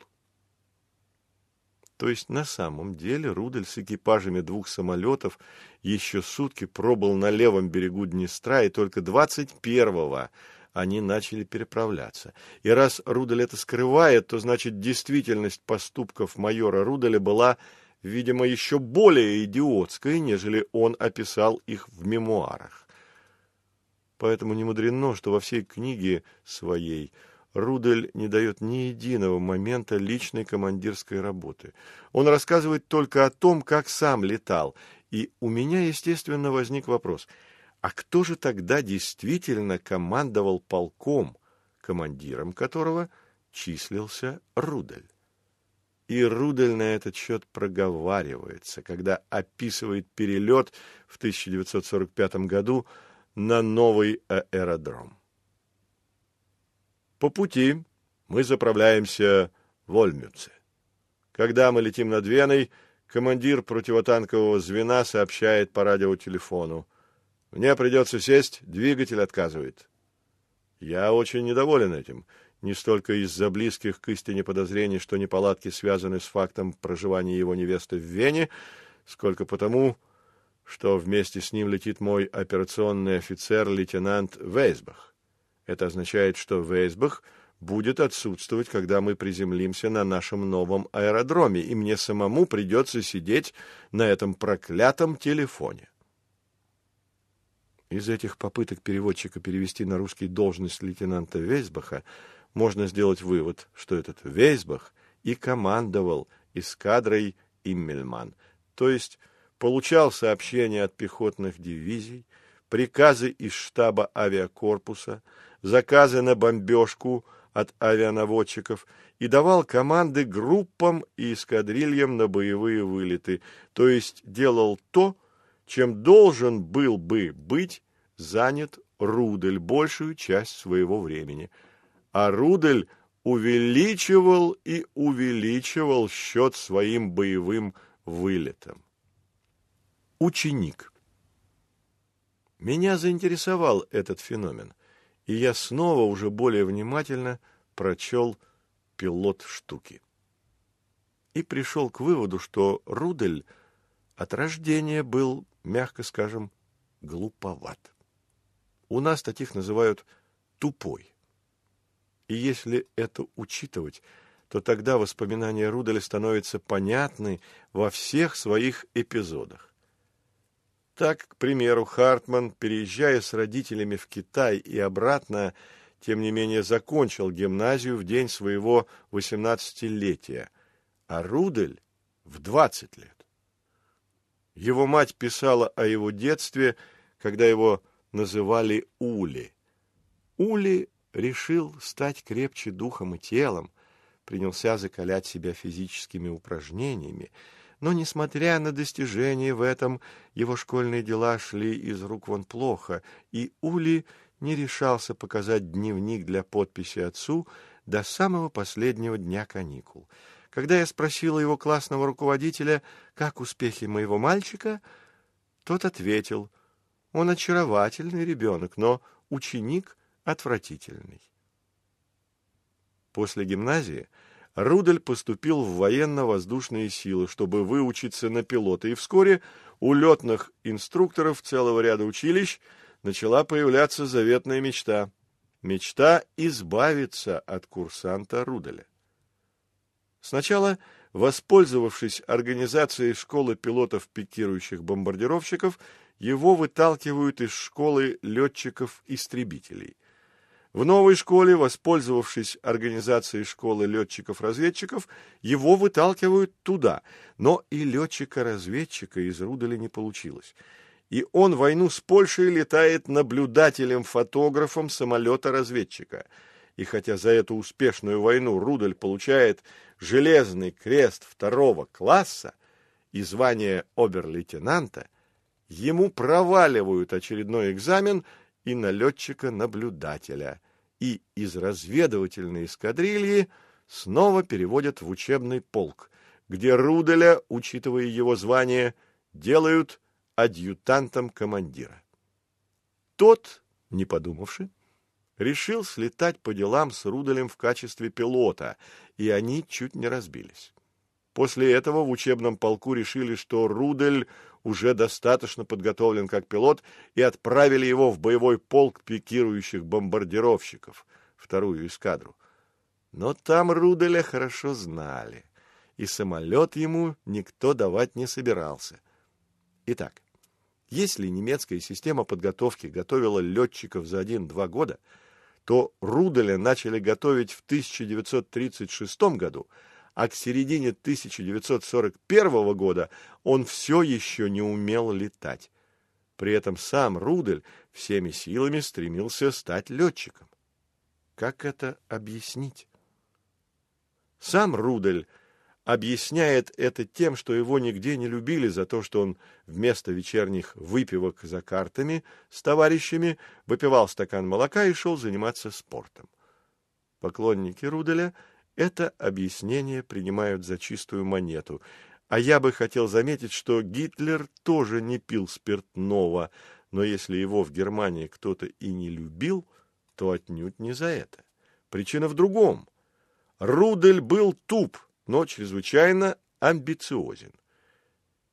То есть на самом деле Рудель с экипажами двух самолетов еще сутки пробыл на левом берегу Днестра, и только 21-го они начали переправляться. И раз Рудель это скрывает, то значит действительность поступков майора Руделя была, видимо, еще более идиотской, нежели он описал их в мемуарах. Поэтому не мудрено, что во всей книге своей Рудель не дает ни единого момента личной командирской работы. Он рассказывает только о том, как сам летал. И у меня, естественно, возник вопрос, а кто же тогда действительно командовал полком, командиром которого числился Рудель? И Рудель на этот счет проговаривается, когда описывает перелет в 1945 году на новый аэродром. По пути мы заправляемся в Ольмюце. Когда мы летим над Веной, командир противотанкового звена сообщает по радиотелефону. «Мне придется сесть, двигатель отказывает». Я очень недоволен этим, не столько из-за близких к истине подозрений, что неполадки связаны с фактом проживания его невесты в Вене, сколько потому, что вместе с ним летит мой операционный офицер лейтенант Вейсбах. Это означает, что Вейсбах будет отсутствовать, когда мы приземлимся на нашем новом аэродроме, и мне самому придется сидеть на этом проклятом телефоне. Из этих попыток переводчика перевести на русский должность лейтенанта Вейсбаха можно сделать вывод, что этот Вейсбах и командовал эскадрой Иммельман, то есть получал сообщения от пехотных дивизий, приказы из штаба авиакорпуса, заказы на бомбежку от авианаводчиков и давал команды группам и эскадрильям на боевые вылеты, то есть делал то, чем должен был бы быть занят Рудель большую часть своего времени. А Рудель увеличивал и увеличивал счет своим боевым вылетам. Ученик. Меня заинтересовал этот феномен и я снова уже более внимательно прочел пилот штуки. И пришел к выводу, что Рудель от рождения был, мягко скажем, глуповат. У нас таких называют тупой. И если это учитывать, то тогда воспоминания Руделя становятся понятны во всех своих эпизодах. Так, к примеру, Хартман, переезжая с родителями в Китай и обратно, тем не менее закончил гимназию в день своего восемнадцатилетия, а Рудель — в двадцать лет. Его мать писала о его детстве, когда его называли Ули. Ули решил стать крепче духом и телом, принялся закалять себя физическими упражнениями, но, несмотря на достижения в этом, его школьные дела шли из рук вон плохо, и Ули не решался показать дневник для подписи отцу до самого последнего дня каникул. Когда я спросила его классного руководителя, как успехи моего мальчика, тот ответил, он очаровательный ребенок, но ученик отвратительный. После гимназии Рудель поступил в военно-воздушные силы, чтобы выучиться на пилота, и вскоре у летных инструкторов целого ряда училищ начала появляться заветная мечта. Мечта избавиться от курсанта Руделя. Сначала, воспользовавшись организацией школы пилотов-пикирующих бомбардировщиков, его выталкивают из школы летчиков-истребителей. В новой школе, воспользовавшись организацией школы летчиков-разведчиков, его выталкивают туда, но и летчика-разведчика из Руделя не получилось. И он войну с Польшей летает наблюдателем-фотографом самолета-разведчика. И хотя за эту успешную войну Рудель получает железный крест второго класса и звание обер-лейтенанта, ему проваливают очередной экзамен – и налетчика-наблюдателя, и из разведывательной эскадрильи снова переводят в учебный полк, где Руделя, учитывая его звание, делают адъютантом командира. Тот, не подумавши, решил слетать по делам с Руделем в качестве пилота, и они чуть не разбились. После этого в учебном полку решили, что Рудель уже достаточно подготовлен как пилот, и отправили его в боевой полк пикирующих бомбардировщиков, вторую эскадру. Но там Руделя хорошо знали, и самолет ему никто давать не собирался. Итак, если немецкая система подготовки готовила летчиков за один-два года, то Руделя начали готовить в 1936 году, а к середине 1941 года он все еще не умел летать. При этом сам Рудель всеми силами стремился стать летчиком. Как это объяснить? Сам Рудель объясняет это тем, что его нигде не любили за то, что он вместо вечерних выпивок за картами с товарищами выпивал стакан молока и шел заниматься спортом. Поклонники Руделя это объяснение принимают за чистую монету, а я бы хотел заметить, что Гитлер тоже не пил спиртного, но если его в Германии кто-то и не любил, то отнюдь не за это. Причина в другом. Рудель был туп, но чрезвычайно амбициозен.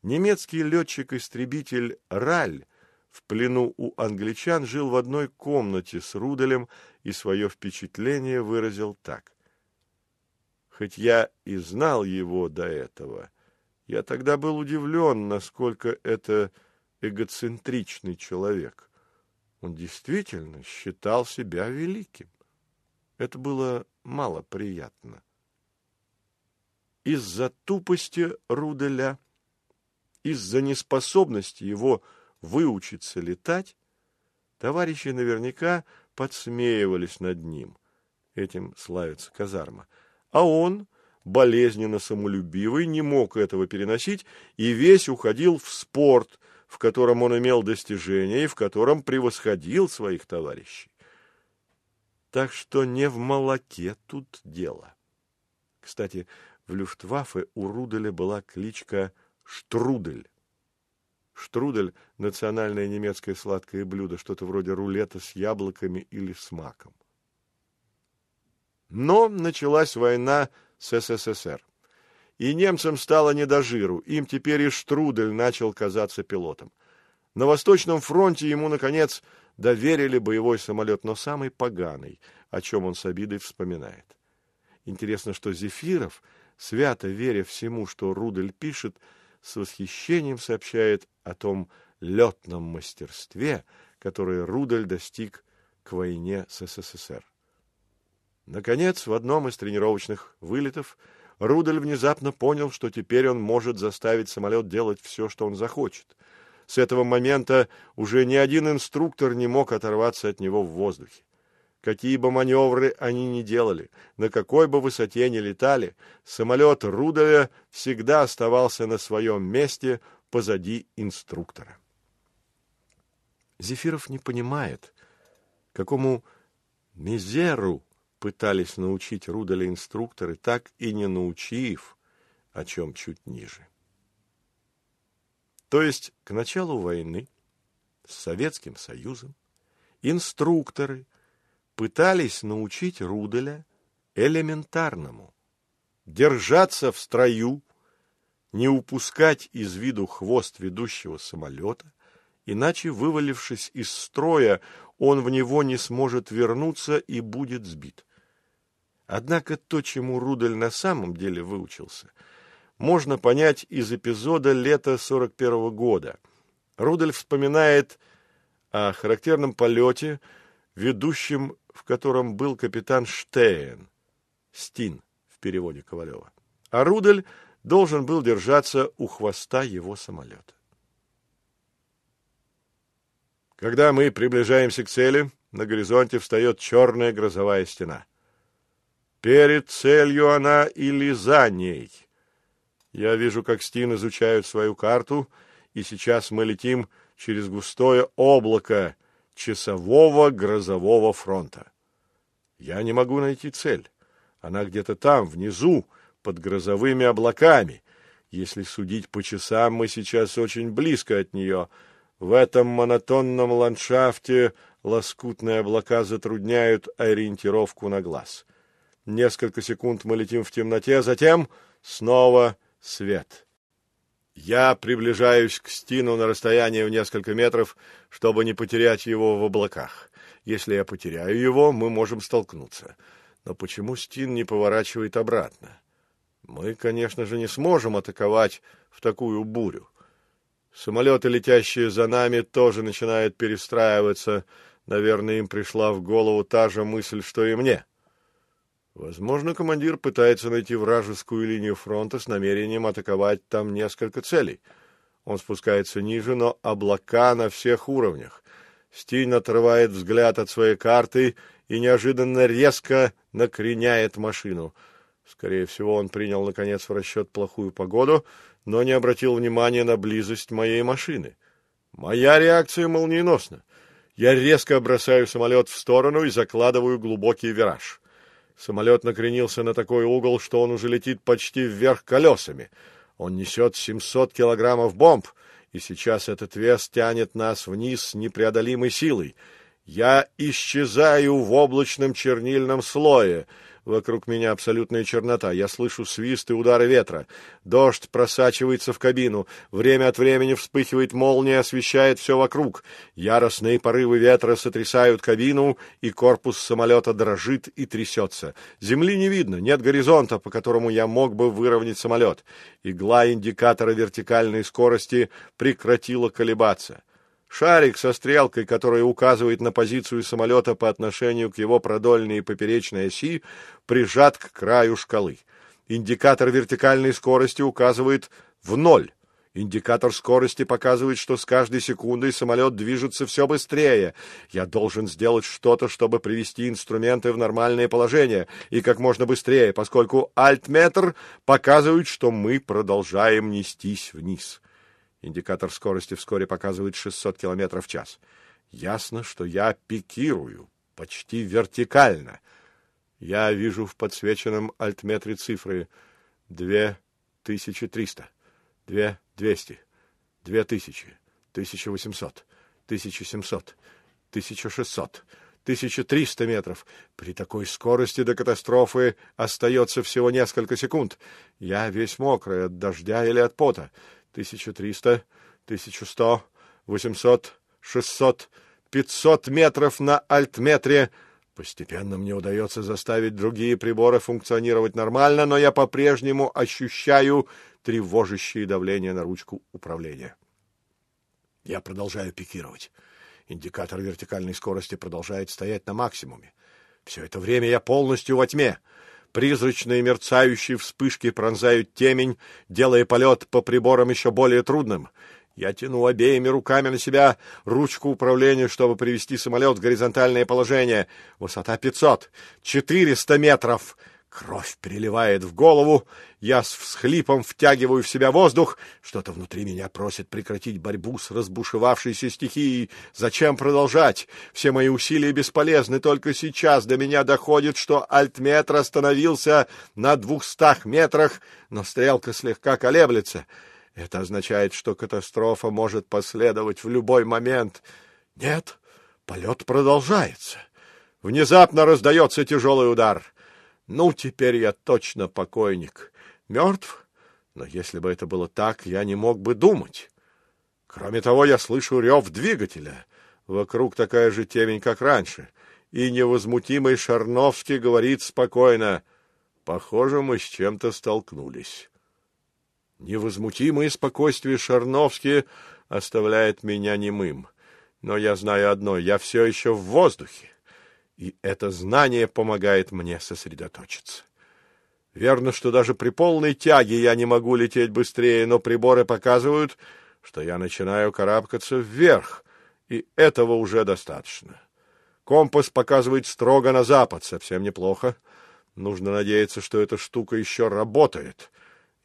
Немецкий летчик-истребитель Раль в плену у англичан жил в одной комнате с Руделем и свое впечатление выразил так. Хоть я и знал его до этого, я тогда был удивлен, насколько это эгоцентричный человек. Он действительно считал себя великим. Это было мало приятно. Из-за тупости Руделя, из-за неспособности его выучиться летать, товарищи наверняка подсмеивались над ним. Этим славится казарма. А он, болезненно самолюбивый, не мог этого переносить и весь уходил в спорт, в котором он имел достижения и в котором превосходил своих товарищей. Так что не в молоке тут дело. Кстати, в Люфтваффе у Руделя была кличка Штрудель. Штрудель – национальное немецкое сладкое блюдо, что-то вроде рулета с яблоками или с маком. Но началась война с СССР. И немцам стало не до жиру, им теперь и Штрудель начал казаться пилотом. На Восточном фронте ему, наконец, доверили боевой самолет, но самый поганый, о чем он с обидой вспоминает. Интересно, что Зефиров, свято веря всему, что Рудель пишет, с восхищением сообщает о том летном мастерстве, которое Рудель достиг к войне с СССР. Наконец, в одном из тренировочных вылетов Рудель внезапно понял, что теперь он может заставить самолет делать все, что он захочет — с этого момента уже ни один инструктор не мог оторваться от него в воздухе. Какие бы маневры они ни делали, на какой бы высоте ни летали, самолет Руделя всегда оставался на своем месте позади инструктора. Зефиров не понимает, какому мизеру пытались научить Руделя инструкторы, так и не научив, о чем чуть ниже. То есть к началу войны с Советским Союзом инструкторы пытались научить Руделя элементарному – держаться в строю, не упускать из виду хвост ведущего самолета, иначе, вывалившись из строя, он в него не сможет вернуться и будет сбит. Однако то, чему Рудель на самом деле выучился – можно понять из эпизода лета 41 -го года. Рудольф вспоминает о характерном полете, ведущем в котором был капитан Штейн, Стин в переводе Ковалева. А Рудель должен был держаться у хвоста его самолета. Когда мы приближаемся к цели, на горизонте встает черная грозовая стена. Перед целью она или за ней — я вижу, как Стин изучают свою карту, и сейчас мы летим через густое облако часового грозового фронта. Я не могу найти цель. Она где-то там, внизу, под грозовыми облаками. Если судить по часам, мы сейчас очень близко от нее. В этом монотонном ландшафте лоскутные облака затрудняют ориентировку на глаз. Несколько секунд мы летим в темноте, затем снова свет. Я приближаюсь к Стину на расстояние в несколько метров, чтобы не потерять его в облаках. Если я потеряю его, мы можем столкнуться. Но почему Стин не поворачивает обратно? Мы, конечно же, не сможем атаковать в такую бурю. Самолеты, летящие за нами, тоже начинают перестраиваться Наверное, им пришла в голову та же мысль, что и мне. Возможно, командир пытается найти вражескую линию фронта с намерением атаковать там несколько целей. Он спускается ниже, но облака на всех уровнях. Стинь отрывает взгляд от своей карты и неожиданно резко накреняет машину. Скорее всего, он принял, наконец, в расчет плохую погоду, но не обратил внимания на близость моей машины. Моя реакция молниеносна. Я резко бросаю самолет в сторону и закладываю глубокий вираж. Самолет накренился на такой угол, что он уже летит почти вверх колесами. Он несет 700 килограммов бомб, и сейчас этот вес тянет нас вниз непреодолимой силой. Я исчезаю в облачном чернильном слое — Вокруг меня абсолютная чернота. Я слышу свист и удары ветра. Дождь просачивается в кабину. Время от времени вспыхивает молния, освещает все вокруг. Яростные порывы ветра сотрясают кабину, и корпус самолета дрожит и трясется. Земли не видно, нет горизонта, по которому я мог бы выровнять самолет. Игла индикатора вертикальной скорости прекратила колебаться. Шарик со стрелкой, которая указывает на позицию самолета по отношению к его продольной и поперечной оси, прижат к краю шкалы. Индикатор вертикальной скорости указывает в ноль. Индикатор скорости показывает, что с каждой секундой самолет движется все быстрее. Я должен сделать что-то, чтобы привести инструменты в нормальное положение, и как можно быстрее, поскольку альтметр показывает, что мы продолжаем нестись вниз. Индикатор скорости вскоре показывает 600 км в час. Ясно, что я пикирую, почти вертикально. Я вижу в подсвеченном альтметре цифры 2300, 2200, 2000, 1800, 1700, 1600, 1300 метров. При такой скорости до катастрофы остается всего несколько секунд. Я весь мокрый от дождя или от пота. 1300, 1100, 800, 600, 500 метров на альтметре. Постепенно мне удается заставить другие приборы функционировать нормально, но я по-прежнему ощущаю тревожащее давление на ручку управления. Я продолжаю пикировать. Индикатор вертикальной скорости продолжает стоять на максимуме. Все это время я полностью во тьме. Призрачные мерцающие вспышки пронзают темень, делая полет по приборам еще более трудным. Я тяну обеими руками на себя ручку управления, чтобы привести самолет в горизонтальное положение. Высота 500, 400 метров. Кровь переливает в голову, я с всхлипом втягиваю в себя воздух, что-то внутри меня просит прекратить борьбу с разбушевавшейся стихией. Зачем продолжать? Все мои усилия бесполезны, только сейчас до меня доходит, что альтметр остановился на двухстах метрах, но стрелка слегка колеблется. Это означает, что катастрофа может последовать в любой момент. Нет, полет продолжается. Внезапно раздается тяжелый удар — ну, теперь я точно покойник. Мертв? Но если бы это было так, я не мог бы думать. Кроме того, я слышу рев двигателя. Вокруг такая же темень, как раньше. И невозмутимый Шарновский говорит спокойно. Похоже, мы с чем-то столкнулись. Невозмутимое спокойствие Шарновски оставляет меня немым. Но я знаю одно — я все еще в воздухе и это знание помогает мне сосредоточиться. Верно, что даже при полной тяге я не могу лететь быстрее, но приборы показывают, что я начинаю карабкаться вверх, и этого уже достаточно. Компас показывает строго на запад, совсем неплохо. Нужно надеяться, что эта штука еще работает.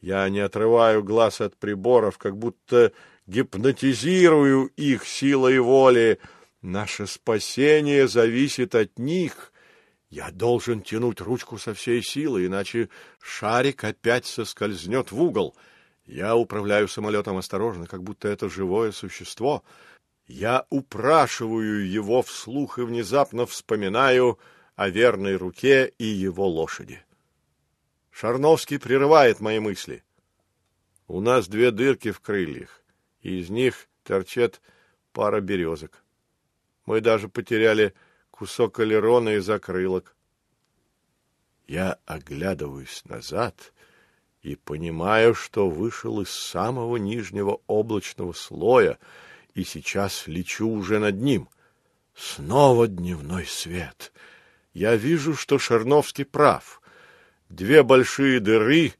Я не отрываю глаз от приборов, как будто гипнотизирую их силой воли, Наше спасение зависит от них. Я должен тянуть ручку со всей силы, иначе шарик опять соскользнет в угол. Я управляю самолетом осторожно, как будто это живое существо. Я упрашиваю его вслух и внезапно вспоминаю о верной руке и его лошади. Шарновский прерывает мои мысли. У нас две дырки в крыльях, и из них торчат пара березок. Мы даже потеряли кусок алерона и закрылок. Я оглядываюсь назад и понимаю, что вышел из самого нижнего облачного слоя и сейчас лечу уже над ним. Снова дневной свет. Я вижу, что Шерновский прав. Две большие дыры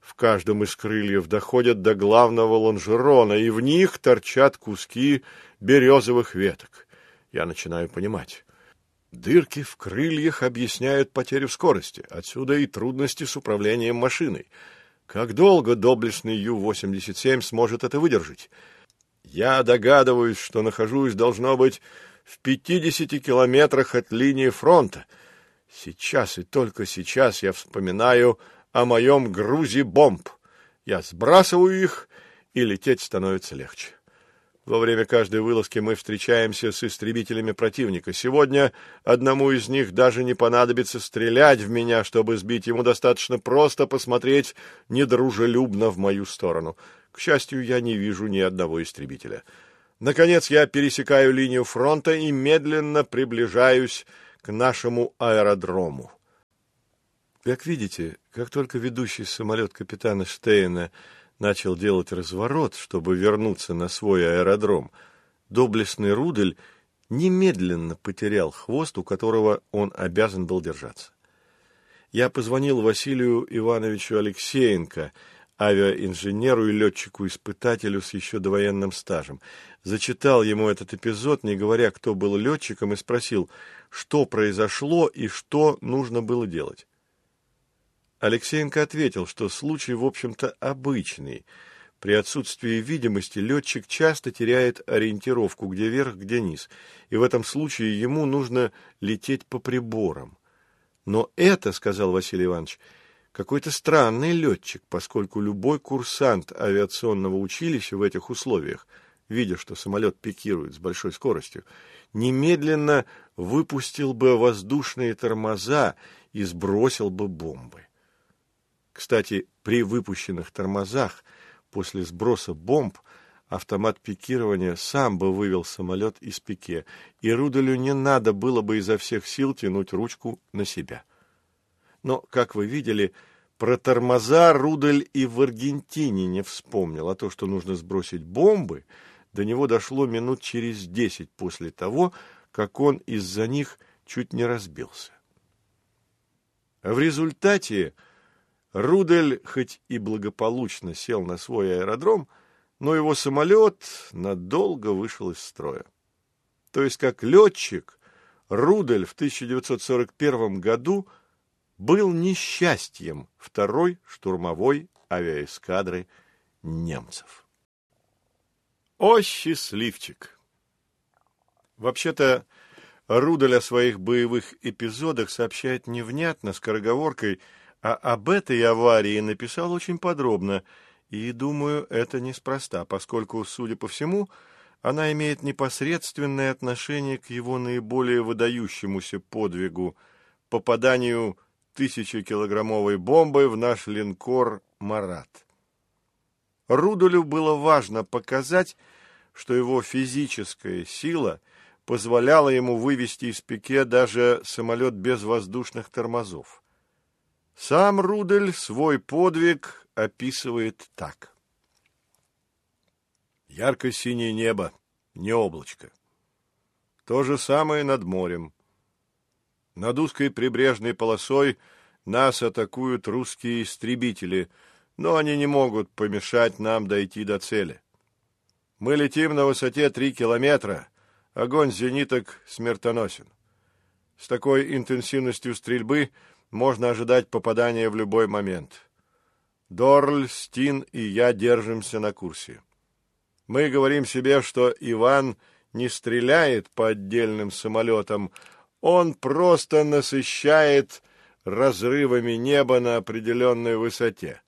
в каждом из крыльев доходят до главного лонжерона, и в них торчат куски березовых веток. Я начинаю понимать. Дырки в крыльях объясняют потерю скорости, отсюда и трудности с управлением машиной. Как долго доблестный Ю-87 сможет это выдержать? Я догадываюсь, что нахожусь, должно быть, в пятидесяти километрах от линии фронта. Сейчас и только сейчас я вспоминаю о моем грузе бомб. Я сбрасываю их, и лететь становится легче. Во время каждой вылазки мы встречаемся с истребителями противника. Сегодня одному из них даже не понадобится стрелять в меня, чтобы сбить. Ему достаточно просто посмотреть недружелюбно в мою сторону. К счастью, я не вижу ни одного истребителя. Наконец я пересекаю линию фронта и медленно приближаюсь к нашему аэродрому. Как видите, как только ведущий самолет капитана Штейна начал делать разворот, чтобы вернуться на свой аэродром, доблестный Рудель немедленно потерял хвост, у которого он обязан был держаться. Я позвонил Василию Ивановичу Алексеенко, авиаинженеру и летчику-испытателю с еще довоенным стажем. Зачитал ему этот эпизод, не говоря, кто был летчиком, и спросил, что произошло и что нужно было делать. Алексеенко ответил, что случай, в общем-то, обычный. При отсутствии видимости летчик часто теряет ориентировку, где верх, где низ, и в этом случае ему нужно лететь по приборам. Но это, сказал Василий Иванович, какой-то странный летчик, поскольку любой курсант авиационного училища в этих условиях, видя, что самолет пикирует с большой скоростью, немедленно выпустил бы воздушные тормоза и сбросил бы бомбы. Кстати, при выпущенных тормозах после сброса бомб автомат пикирования сам бы вывел самолет из пике, и Руделю не надо было бы изо всех сил тянуть ручку на себя. Но, как вы видели, про тормоза Рудель и в Аргентине не вспомнил, а то, что нужно сбросить бомбы, до него дошло минут через десять после того, как он из-за них чуть не разбился. В результате Рудель хоть и благополучно сел на свой аэродром, но его самолет надолго вышел из строя. То есть, как летчик, Рудель в 1941 году был несчастьем второй штурмовой авиаэскадры немцев. О, счастливчик! Вообще-то, Рудель о своих боевых эпизодах сообщает невнятно, скороговоркой – а об этой аварии написал очень подробно, и, думаю, это неспроста, поскольку, судя по всему, она имеет непосредственное отношение к его наиболее выдающемуся подвигу – попаданию тысячекилограммовой бомбы в наш линкор «Марат». Рудолю было важно показать, что его физическая сила позволяла ему вывести из пике даже самолет без воздушных тормозов. Сам Рудель свой подвиг описывает так. Ярко-синее небо, не облачко. То же самое над морем. Над узкой прибрежной полосой нас атакуют русские истребители, но они не могут помешать нам дойти до цели. Мы летим на высоте три километра, огонь зениток смертоносен. С такой интенсивностью стрельбы – можно ожидать попадания в любой момент. Дорль, Стин и я держимся на курсе. Мы говорим себе, что Иван не стреляет по отдельным самолетам, он просто насыщает разрывами неба на определенной высоте.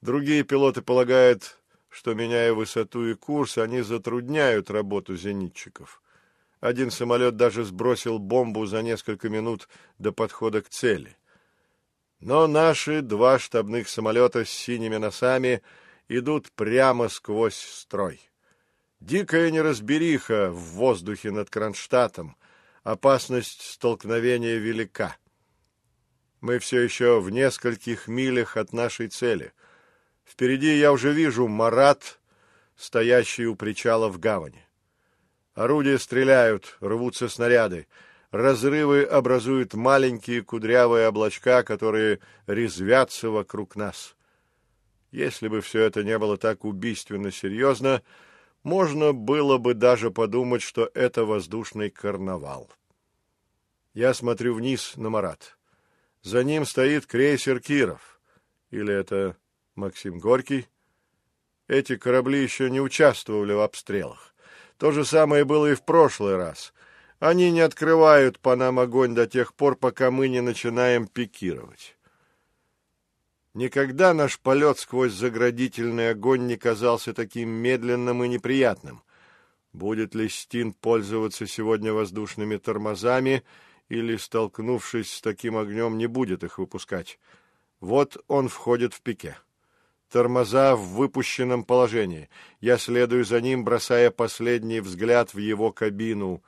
Другие пилоты полагают, что, меняя высоту и курс, они затрудняют работу зенитчиков. Один самолет даже сбросил бомбу за несколько минут до подхода к цели. Но наши два штабных самолета с синими носами идут прямо сквозь строй. Дикая неразбериха в воздухе над Кронштадтом. Опасность столкновения велика. Мы все еще в нескольких милях от нашей цели. Впереди я уже вижу Марат, стоящий у причала в гавани. Орудия стреляют, рвутся снаряды. Разрывы образуют маленькие кудрявые облачка, которые резвятся вокруг нас. Если бы все это не было так убийственно серьезно, можно было бы даже подумать, что это воздушный карнавал. Я смотрю вниз на Марат. За ним стоит крейсер Киров. Или это Максим Горький? Эти корабли еще не участвовали в обстрелах. То же самое было и в прошлый раз. Они не открывают по нам огонь до тех пор, пока мы не начинаем пикировать. Никогда наш полет сквозь заградительный огонь не казался таким медленным и неприятным. Будет ли Стин пользоваться сегодня воздушными тормозами или, столкнувшись с таким огнем, не будет их выпускать? Вот он входит в пике. Тормоза в выпущенном положении. Я следую за ним, бросая последний взгляд в его кабину.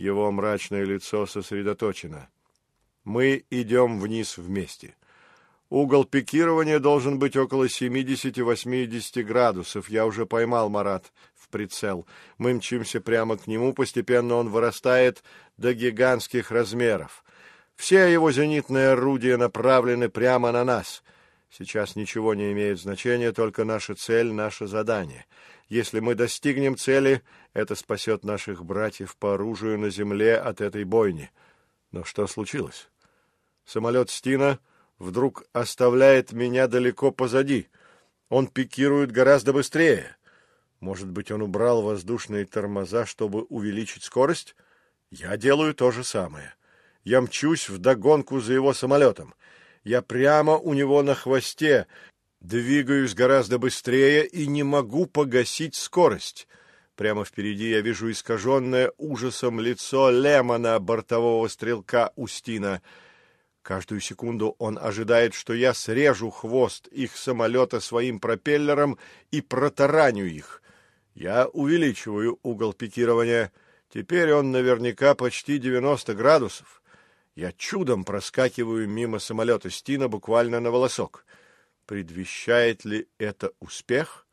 Его мрачное лицо сосредоточено. Мы идем вниз вместе. Угол пикирования должен быть около 70-80 градусов. Я уже поймал Марат в прицел. Мы мчимся прямо к нему, постепенно он вырастает до гигантских размеров. Все его зенитные орудия направлены прямо на нас. Сейчас ничего не имеет значения, только наша цель, наше задание. Если мы достигнем цели, это спасет наших братьев по оружию на земле от этой бойни. Но что случилось? Самолет Стина вдруг оставляет меня далеко позади. Он пикирует гораздо быстрее. Может быть, он убрал воздушные тормоза, чтобы увеличить скорость? Я делаю то же самое. Я мчусь вдогонку за его самолетом. Я прямо у него на хвосте, двигаюсь гораздо быстрее и не могу погасить скорость. Прямо впереди я вижу искаженное ужасом лицо Лемона, бортового стрелка Устина — Каждую секунду он ожидает, что я срежу хвост их самолета своим пропеллером и протараню их. Я увеличиваю угол пикирования. Теперь он наверняка почти 90 градусов. Я чудом проскакиваю мимо самолета Стина буквально на волосок. Предвещает ли это успех?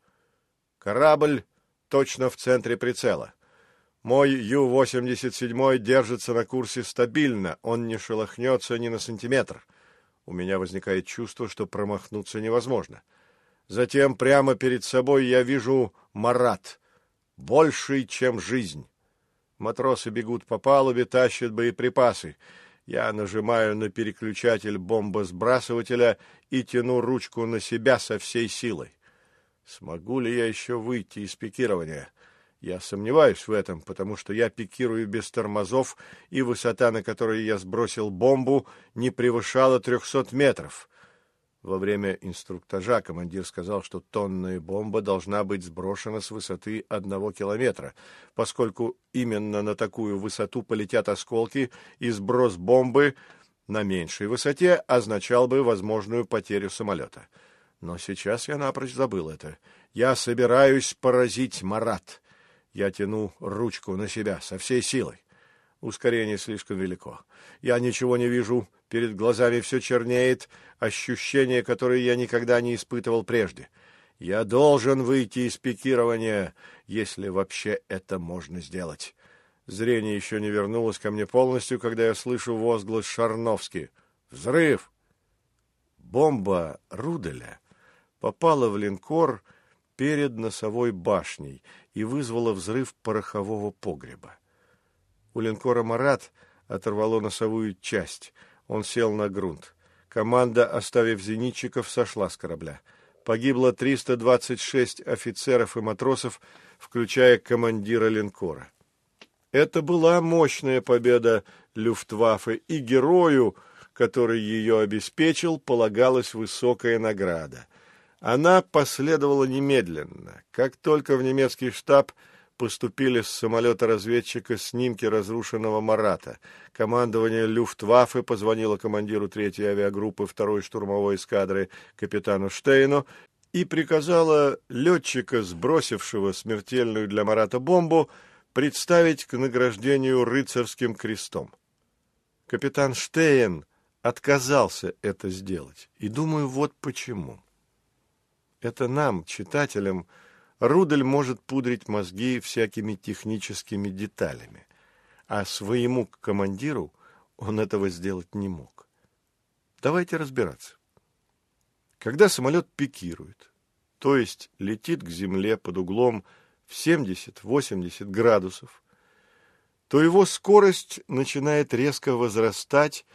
Корабль точно в центре прицела. Мой Ю-87 держится на курсе стабильно, он не шелохнется ни на сантиметр. У меня возникает чувство, что промахнуться невозможно. Затем прямо перед собой я вижу Марат, больший, чем жизнь. Матросы бегут по палубе, тащат боеприпасы. Я нажимаю на переключатель бомбосбрасывателя и тяну ручку на себя со всей силой. Смогу ли я еще выйти из пикирования? Я сомневаюсь в этом, потому что я пикирую без тормозов, и высота, на которой я сбросил бомбу, не превышала трехсот метров. Во время инструктажа командир сказал, что тонная бомба должна быть сброшена с высоты одного километра, поскольку именно на такую высоту полетят осколки, и сброс бомбы на меньшей высоте означал бы возможную потерю самолета. Но сейчас я напрочь забыл это. Я собираюсь поразить Марат. Я тяну ручку на себя со всей силой. Ускорение слишком велико. Я ничего не вижу, перед глазами все чернеет, ощущение, которое я никогда не испытывал прежде. Я должен выйти из пикирования, если вообще это можно сделать. Зрение еще не вернулось ко мне полностью, когда я слышу возглас Шарновски. «Взрыв!» Бомба Руделя попала в линкор перед носовой башней и вызвала взрыв порохового погреба. У линкора «Марат» оторвало носовую часть. Он сел на грунт. Команда, оставив зенитчиков, сошла с корабля. Погибло 326 офицеров и матросов, включая командира линкора. Это была мощная победа Люфтваффе, и герою, который ее обеспечил, полагалась высокая награда — она последовала немедленно. Как только в немецкий штаб поступили с самолета-разведчика снимки разрушенного Марата, командование Люфтваффе позвонило командиру третьей авиагруппы второй штурмовой эскадры капитану Штейну и приказала летчика, сбросившего смертельную для Марата бомбу, представить к награждению рыцарским крестом. Капитан Штейн отказался это сделать, и думаю, вот почему. Это нам, читателям, Рудель может пудрить мозги всякими техническими деталями, а своему командиру он этого сделать не мог. Давайте разбираться. Когда самолет пикирует, то есть летит к земле под углом в 70-80 градусов, то его скорость начинает резко возрастать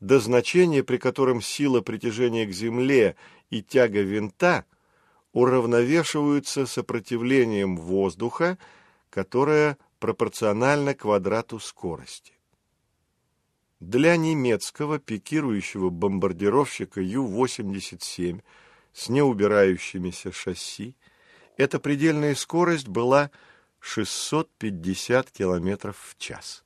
до значения, при котором сила притяжения к земле и тяга винта уравновешиваются сопротивлением воздуха, которое пропорционально квадрату скорости. Для немецкого пикирующего бомбардировщика Ю-87 с неубирающимися шасси эта предельная скорость была 650 км в час.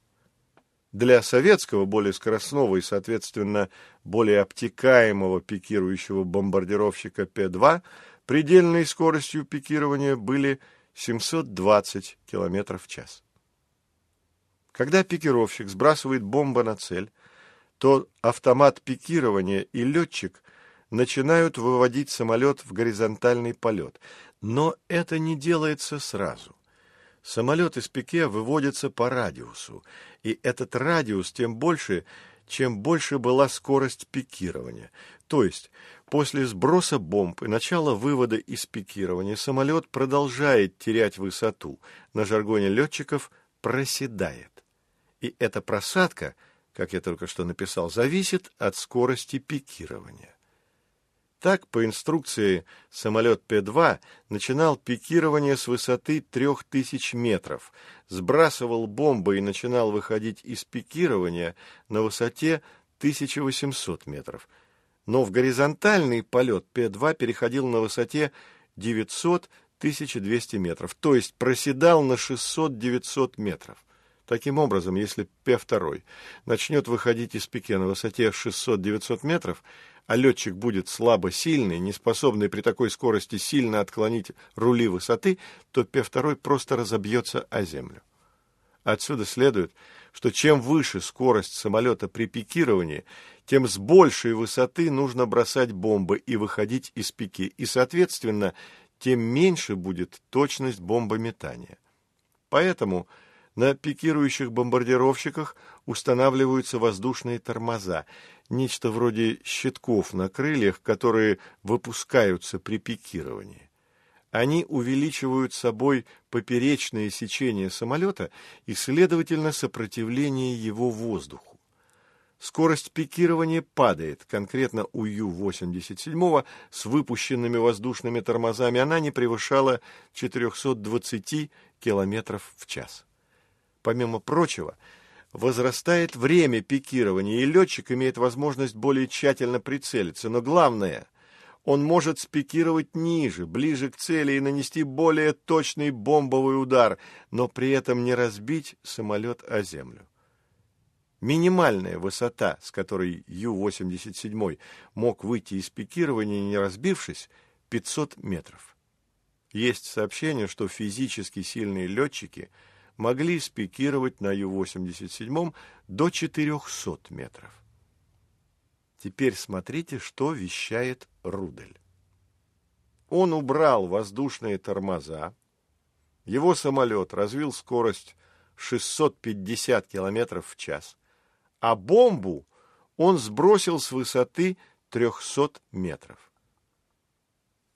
Для советского, более скоростного и, соответственно, более обтекаемого пикирующего бомбардировщика П-2 предельной скоростью пикирования были 720 км в час. Когда пикировщик сбрасывает бомбу на цель, то автомат пикирования и летчик начинают выводить самолет в горизонтальный полет. Но это не делается сразу. Самолет из пике выводится по радиусу, и этот радиус тем больше, чем больше была скорость пикирования. То есть после сброса бомб и начала вывода из пикирования самолет продолжает терять высоту, на жаргоне летчиков проседает. И эта просадка, как я только что написал, зависит от скорости пикирования. Так, по инструкции, самолет П-2 начинал пикирование с высоты 3000 метров, сбрасывал бомбы и начинал выходить из пикирования на высоте 1800 метров. Но в горизонтальный полет Пе-2 переходил на высоте 900-1200 метров, то есть проседал на 600-900 метров. Таким образом, если Пе-2 начнет выходить из пике на высоте 600-900 метров, а летчик будет слабосильный, не способный при такой скорости сильно отклонить рули высоты, то Пе-2 просто разобьется о землю. Отсюда следует, что чем выше скорость самолета при пикировании, тем с большей высоты нужно бросать бомбы и выходить из пики, и, соответственно, тем меньше будет точность бомбометания. Поэтому на пикирующих бомбардировщиках устанавливаются воздушные тормоза, нечто вроде щитков на крыльях, которые выпускаются при пикировании. Они увеличивают собой поперечное сечение самолета и, следовательно, сопротивление его воздуху. Скорость пикирования падает, конкретно у Ю-87 с выпущенными воздушными тормозами она не превышала 420 км в час. Помимо прочего, возрастает время пикирования, и летчик имеет возможность более тщательно прицелиться. Но главное, он может спикировать ниже, ближе к цели и нанести более точный бомбовый удар, но при этом не разбить самолет о землю. Минимальная высота, с которой Ю-87 мог выйти из пикирования, не разбившись, 500 метров. Есть сообщение, что физически сильные летчики – могли спикировать на Ю-87 до 400 метров. Теперь смотрите, что вещает Рудель. Он убрал воздушные тормоза, его самолет развил скорость 650 км в час, а бомбу он сбросил с высоты 300 метров.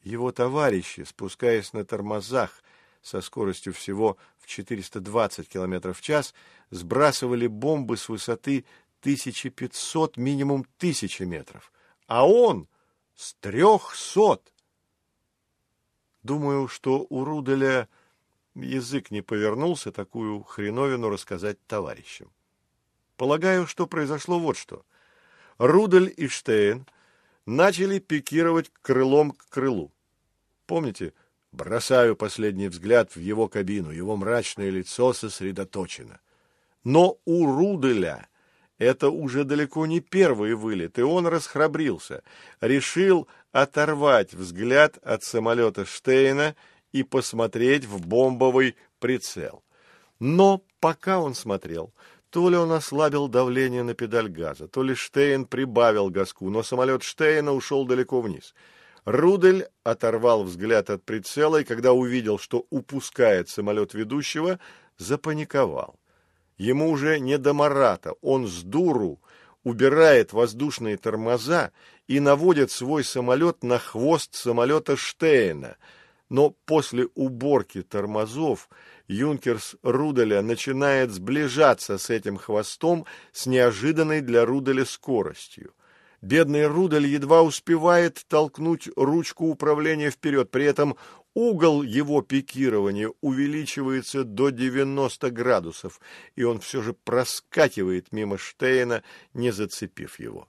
Его товарищи, спускаясь на тормозах со скоростью всего в 420 км в час, сбрасывали бомбы с высоты 1500, минимум 1000 метров, а он с 300. Думаю, что у Руделя язык не повернулся такую хреновину рассказать товарищам. Полагаю, что произошло вот что. Рудель и Штейн начали пикировать крылом к крылу. Помните, Бросаю последний взгляд в его кабину, его мрачное лицо сосредоточено. Но у Руделя это уже далеко не первый вылет, и он расхрабрился, решил оторвать взгляд от самолета Штейна и посмотреть в бомбовый прицел. Но пока он смотрел, то ли он ослабил давление на педаль газа, то ли Штейн прибавил газку, но самолет Штейна ушел далеко вниз — Рудель оторвал взгляд от прицела и, когда увидел, что упускает самолет ведущего, запаниковал. Ему уже не до Марата, он с дуру убирает воздушные тормоза и наводит свой самолет на хвост самолета Штейна. Но после уборки тормозов Юнкерс Руделя начинает сближаться с этим хвостом с неожиданной для Руделя скоростью. Бедный Рудель едва успевает толкнуть ручку управления вперед, при этом угол его пикирования увеличивается до 90 градусов, и он все же проскакивает мимо Штейна, не зацепив его.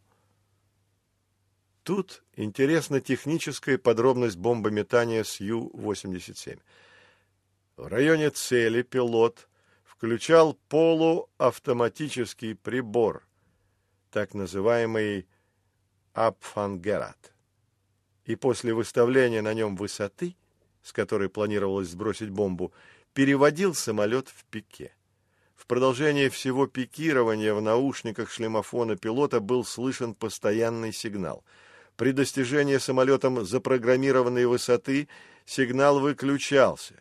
Тут интересна техническая подробность бомбометания с Ю-87. В районе цели пилот включал полуавтоматический прибор, так называемый Апфангерат. И после выставления на нем высоты, с которой планировалось сбросить бомбу, переводил самолет в пике. В продолжение всего пикирования в наушниках шлемофона пилота был слышен постоянный сигнал. При достижении самолетом запрограммированной высоты сигнал выключался.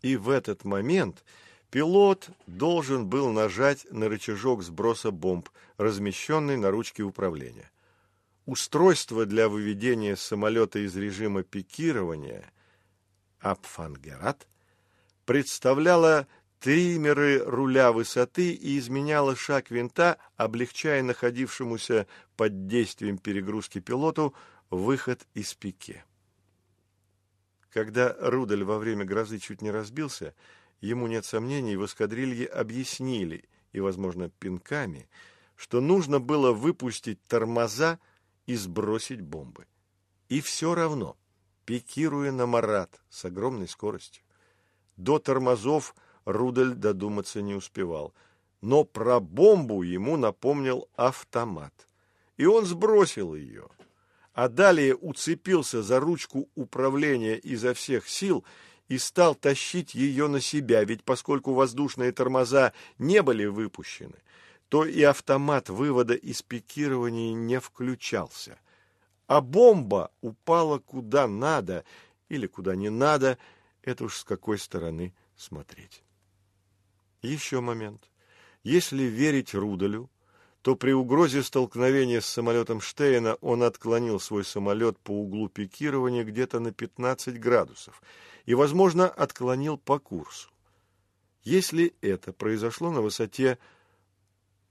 И в этот момент пилот должен был нажать на рычажок сброса бомб, размещенный на ручке управления устройство для выведения самолета из режима пикирования Апфангерат представляло триммеры руля высоты и изменяло шаг винта, облегчая находившемуся под действием перегрузки пилоту выход из пике. Когда Рудель во время грозы чуть не разбился, ему нет сомнений, в эскадрилье объяснили, и, возможно, пинками, что нужно было выпустить тормоза и сбросить бомбы. И все равно, пикируя на Марат с огромной скоростью, до тормозов Рудель додуматься не успевал. Но про бомбу ему напомнил автомат. И он сбросил ее. А далее уцепился за ручку управления изо всех сил и стал тащить ее на себя, ведь поскольку воздушные тормоза не были выпущены, то и автомат вывода из пикирования не включался. А бомба упала куда надо или куда не надо, это уж с какой стороны смотреть. Еще момент. Если верить Руделю, то при угрозе столкновения с самолетом Штейна он отклонил свой самолет по углу пикирования где-то на 15 градусов и, возможно, отклонил по курсу. Если это произошло на высоте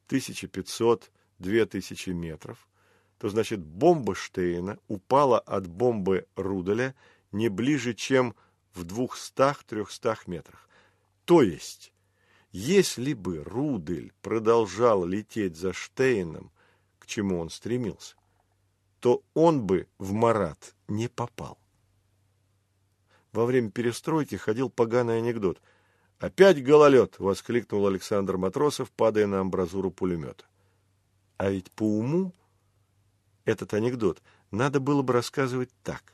1500-2000 метров, то значит бомба Штейна упала от бомбы Руделя не ближе, чем в 200-300 метрах. То есть, если бы Рудель продолжал лететь за Штейном, к чему он стремился, то он бы в Марат не попал. Во время перестройки ходил поганый анекдот – «Опять гололед!» — воскликнул Александр Матросов, падая на амбразуру пулемета. А ведь по уму этот анекдот надо было бы рассказывать так.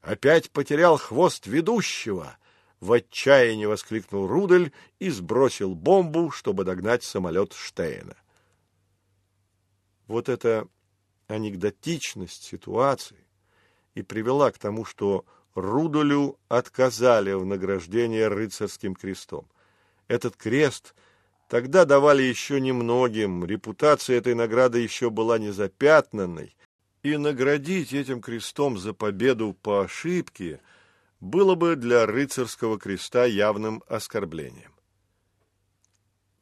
«Опять потерял хвост ведущего!» — в отчаянии воскликнул Рудель и сбросил бомбу, чтобы догнать самолет Штейна. Вот эта анекдотичность ситуации и привела к тому, что Рудолю отказали в награждении рыцарским крестом. Этот крест тогда давали еще немногим, репутация этой награды еще была не запятнанной, и наградить этим крестом за победу по ошибке было бы для рыцарского креста явным оскорблением.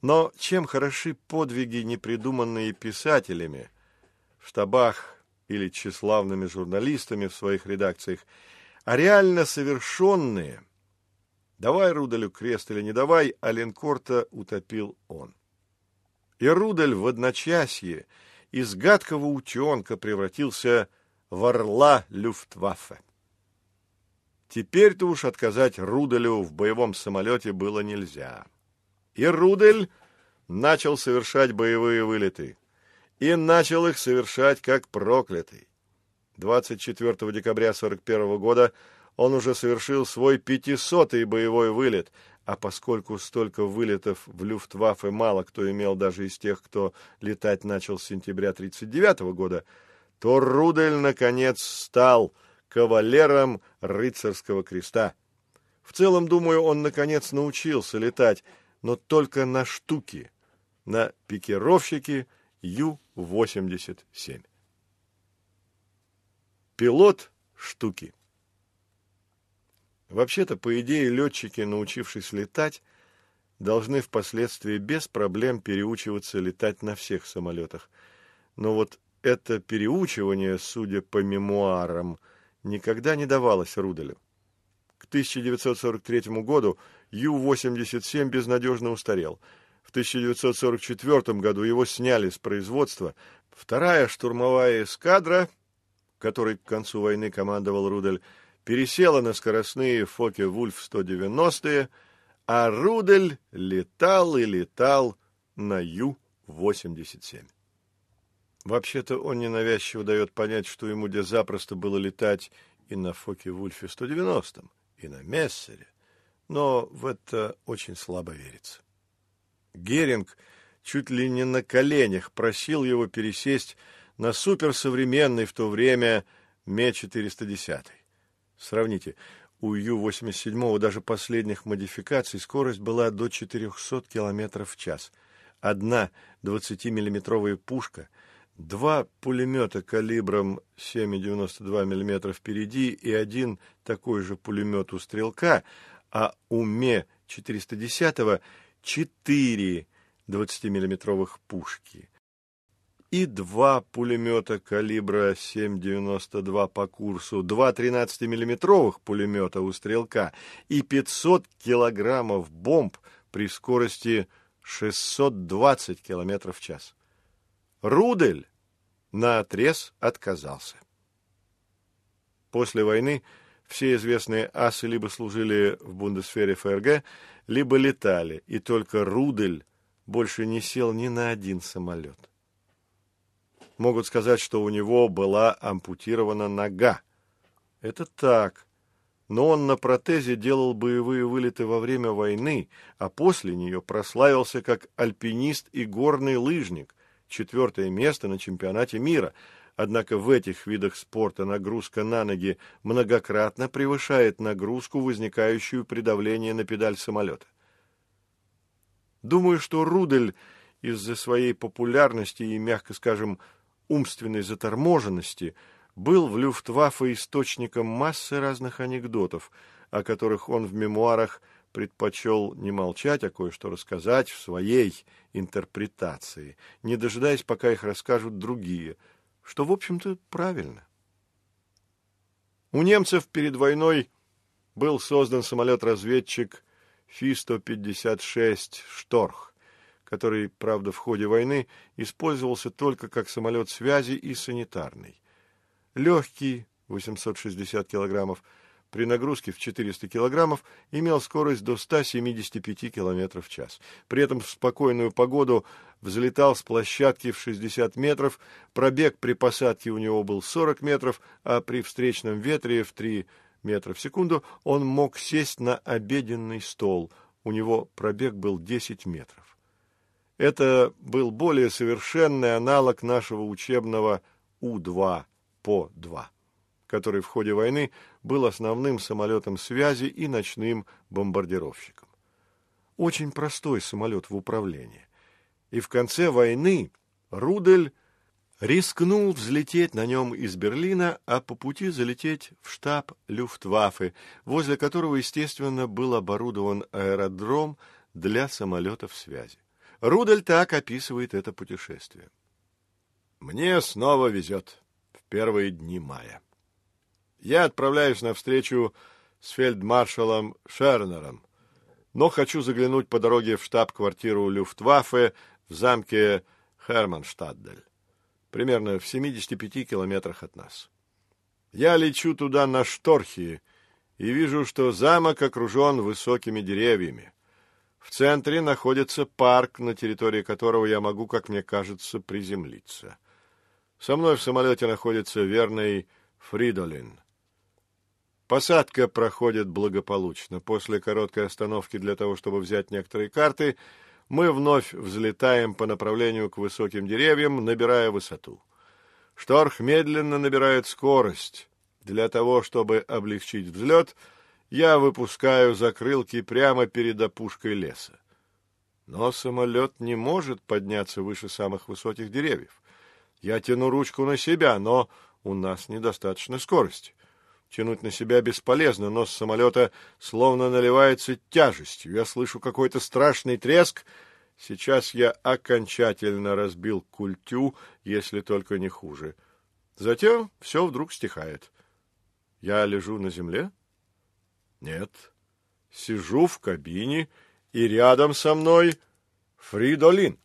Но чем хороши подвиги, не придуманные писателями в штабах или тщеславными журналистами в своих редакциях, а реально совершенные. Давай Руделю крест или не давай, а линкорта утопил он. И Рудель в одночасье из гадкого утенка превратился в орла Люфтваффе. Теперь-то уж отказать Руделю в боевом самолете было нельзя. И Рудель начал совершать боевые вылеты. И начал их совершать как проклятый. 24 декабря 1941 года он уже совершил свой 500-й боевой вылет, а поскольку столько вылетов в Люфтваффе мало кто имел даже из тех, кто летать начал с сентября 1939 года, то Рудель, наконец, стал кавалером рыцарского креста. В целом, думаю, он, наконец, научился летать, но только на штуки, на пикировщике Ю-87. Пилот штуки. Вообще-то, по идее, летчики, научившись летать, должны впоследствии без проблем переучиваться летать на всех самолетах. Но вот это переучивание, судя по мемуарам, никогда не давалось Руделю. К 1943 году Ю-87 безнадежно устарел. В 1944 году его сняли с производства. Вторая штурмовая эскадра, которой к концу войны командовал Рудель, пересела на скоростные Фоке-Вульф-190-е, а Рудель летал и летал на Ю-87. Вообще-то он ненавязчиво дает понять, что ему где запросто было летать и на Фоке-Вульфе-190, и на Мессере, но в это очень слабо верится. Геринг чуть ли не на коленях просил его пересесть на суперсовременный в то время Ме-410. Сравните, у Ю-87 даже последних модификаций скорость была до 400 км в час. Одна 20-миллиметровая пушка, два пулемета калибром 7,92 мм впереди и один такой же пулемет у «Стрелка», а у Ме-410 четыре 20-миллиметровых пушки – и два пулемета калибра 7,92 по курсу, два 13-миллиметровых пулемета у «Стрелка» и 500 килограммов бомб при скорости 620 километров в час. Рудель наотрез отказался. После войны все известные асы либо служили в бундесфере ФРГ, либо летали, и только Рудель больше не сел ни на один самолет могут сказать, что у него была ампутирована нога. Это так. Но он на протезе делал боевые вылеты во время войны, а после нее прославился как альпинист и горный лыжник, четвертое место на чемпионате мира. Однако в этих видах спорта нагрузка на ноги многократно превышает нагрузку, возникающую при давлении на педаль самолета. Думаю, что Рудель из-за своей популярности и, мягко скажем, умственной заторможенности был в Люфтваффе источником массы разных анекдотов, о которых он в мемуарах предпочел не молчать, а кое-что рассказать в своей интерпретации, не дожидаясь, пока их расскажут другие, что, в общем-то, правильно. У немцев перед войной был создан самолет-разведчик Фи-156 «Шторх», который, правда, в ходе войны использовался только как самолет связи и санитарный. Легкий, 860 килограммов, при нагрузке в 400 килограммов имел скорость до 175 километров в час. При этом в спокойную погоду взлетал с площадки в 60 метров, пробег при посадке у него был 40 метров, а при встречном ветре в 3 метра в секунду он мог сесть на обеденный стол. У него пробег был 10 метров. Это был более совершенный аналог нашего учебного У-2 по-2, который в ходе войны был основным самолетом связи и ночным бомбардировщиком. Очень простой самолет в управлении. И в конце войны Рудель рискнул взлететь на нем из Берлина, а по пути залететь в штаб Люфтваффе, возле которого, естественно, был оборудован аэродром для самолетов связи. Рудель так описывает это путешествие. «Мне снова везет в первые дни мая. Я отправляюсь на встречу с фельдмаршалом Шернером, но хочу заглянуть по дороге в штаб-квартиру Люфтваффе в замке Херманштаддель, примерно в 75 километрах от нас. Я лечу туда на Шторхи и вижу, что замок окружен высокими деревьями. В центре находится парк, на территории которого я могу, как мне кажется, приземлиться. Со мной в самолете находится верный Фридолин. Посадка проходит благополучно. После короткой остановки для того, чтобы взять некоторые карты, мы вновь взлетаем по направлению к высоким деревьям, набирая высоту. Шторх медленно набирает скорость. Для того, чтобы облегчить взлет, я выпускаю закрылки прямо перед опушкой леса. Но самолет не может подняться выше самых высоких деревьев. Я тяну ручку на себя, но у нас недостаточно скорости. Тянуть на себя бесполезно, нос самолета словно наливается тяжестью. Я слышу какой-то страшный треск. Сейчас я окончательно разбил культю, если только не хуже. Затем все вдруг стихает. Я лежу на земле? Нет. Сижу в кабине, и рядом со мной Фридолин.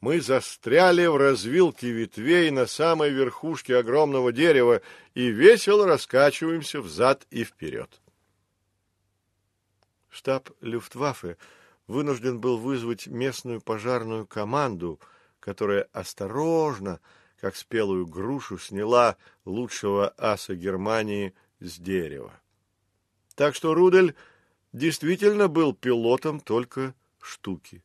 Мы застряли в развилке ветвей на самой верхушке огромного дерева и весело раскачиваемся взад и вперед. Штаб Люфтваффе вынужден был вызвать местную пожарную команду, которая осторожно, как спелую грушу, сняла лучшего аса Германии с дерева. Так что Рудель действительно был пилотом только штуки.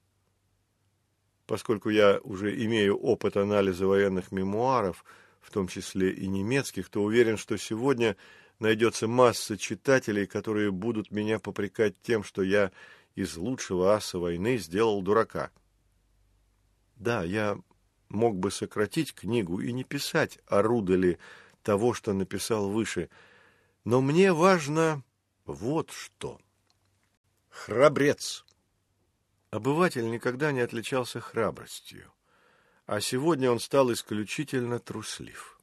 Поскольку я уже имею опыт анализа военных мемуаров, в том числе и немецких, то уверен, что сегодня найдется масса читателей, которые будут меня попрекать тем, что я из лучшего аса войны сделал дурака. Да, я мог бы сократить книгу и не писать о Руделе того, что написал выше, но мне важно вот что. Храбрец. Обыватель никогда не отличался храбростью, а сегодня он стал исключительно труслив.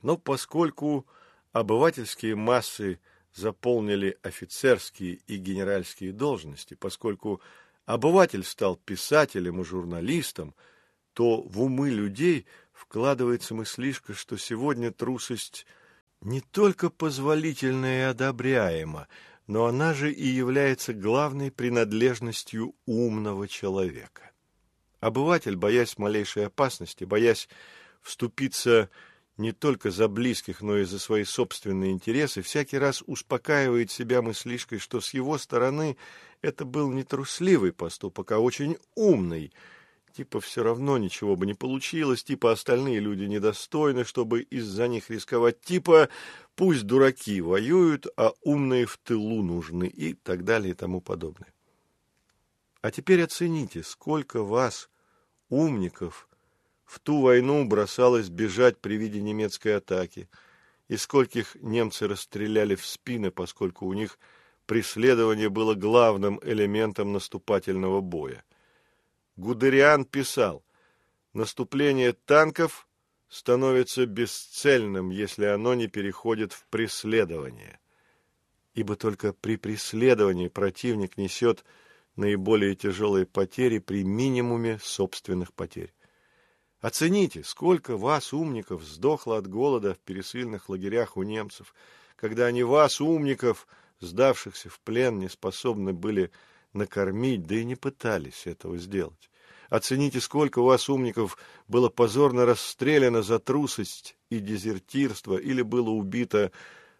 Но поскольку обывательские массы заполнили офицерские и генеральские должности, поскольку обыватель стал писателем и журналистом, то в умы людей вкладывается мыслишка, что сегодня трусость не только позволительна и одобряема, но она же и является главной принадлежностью умного человека. Обыватель, боясь малейшей опасности, боясь вступиться не только за близких, но и за свои собственные интересы, всякий раз успокаивает себя мыслишкой, что с его стороны это был не трусливый поступок, а очень умный – Типа все равно ничего бы не получилось, типа остальные люди недостойны, чтобы из-за них рисковать, типа пусть дураки воюют, а умные в тылу нужны и так далее и тому подобное. А теперь оцените, сколько вас, умников, в ту войну бросалось бежать при виде немецкой атаки, и скольких немцы расстреляли в спины, поскольку у них преследование было главным элементом наступательного боя. Гудериан писал, наступление танков становится бесцельным, если оно не переходит в преследование. Ибо только при преследовании противник несет наиболее тяжелые потери при минимуме собственных потерь. Оцените, сколько вас, умников, сдохло от голода в пересыльных лагерях у немцев, когда они вас, умников, сдавшихся в плен, не способны были накормить, да и не пытались этого сделать. Оцените, сколько у вас, умников, было позорно расстреляно за трусость и дезертирство или было убито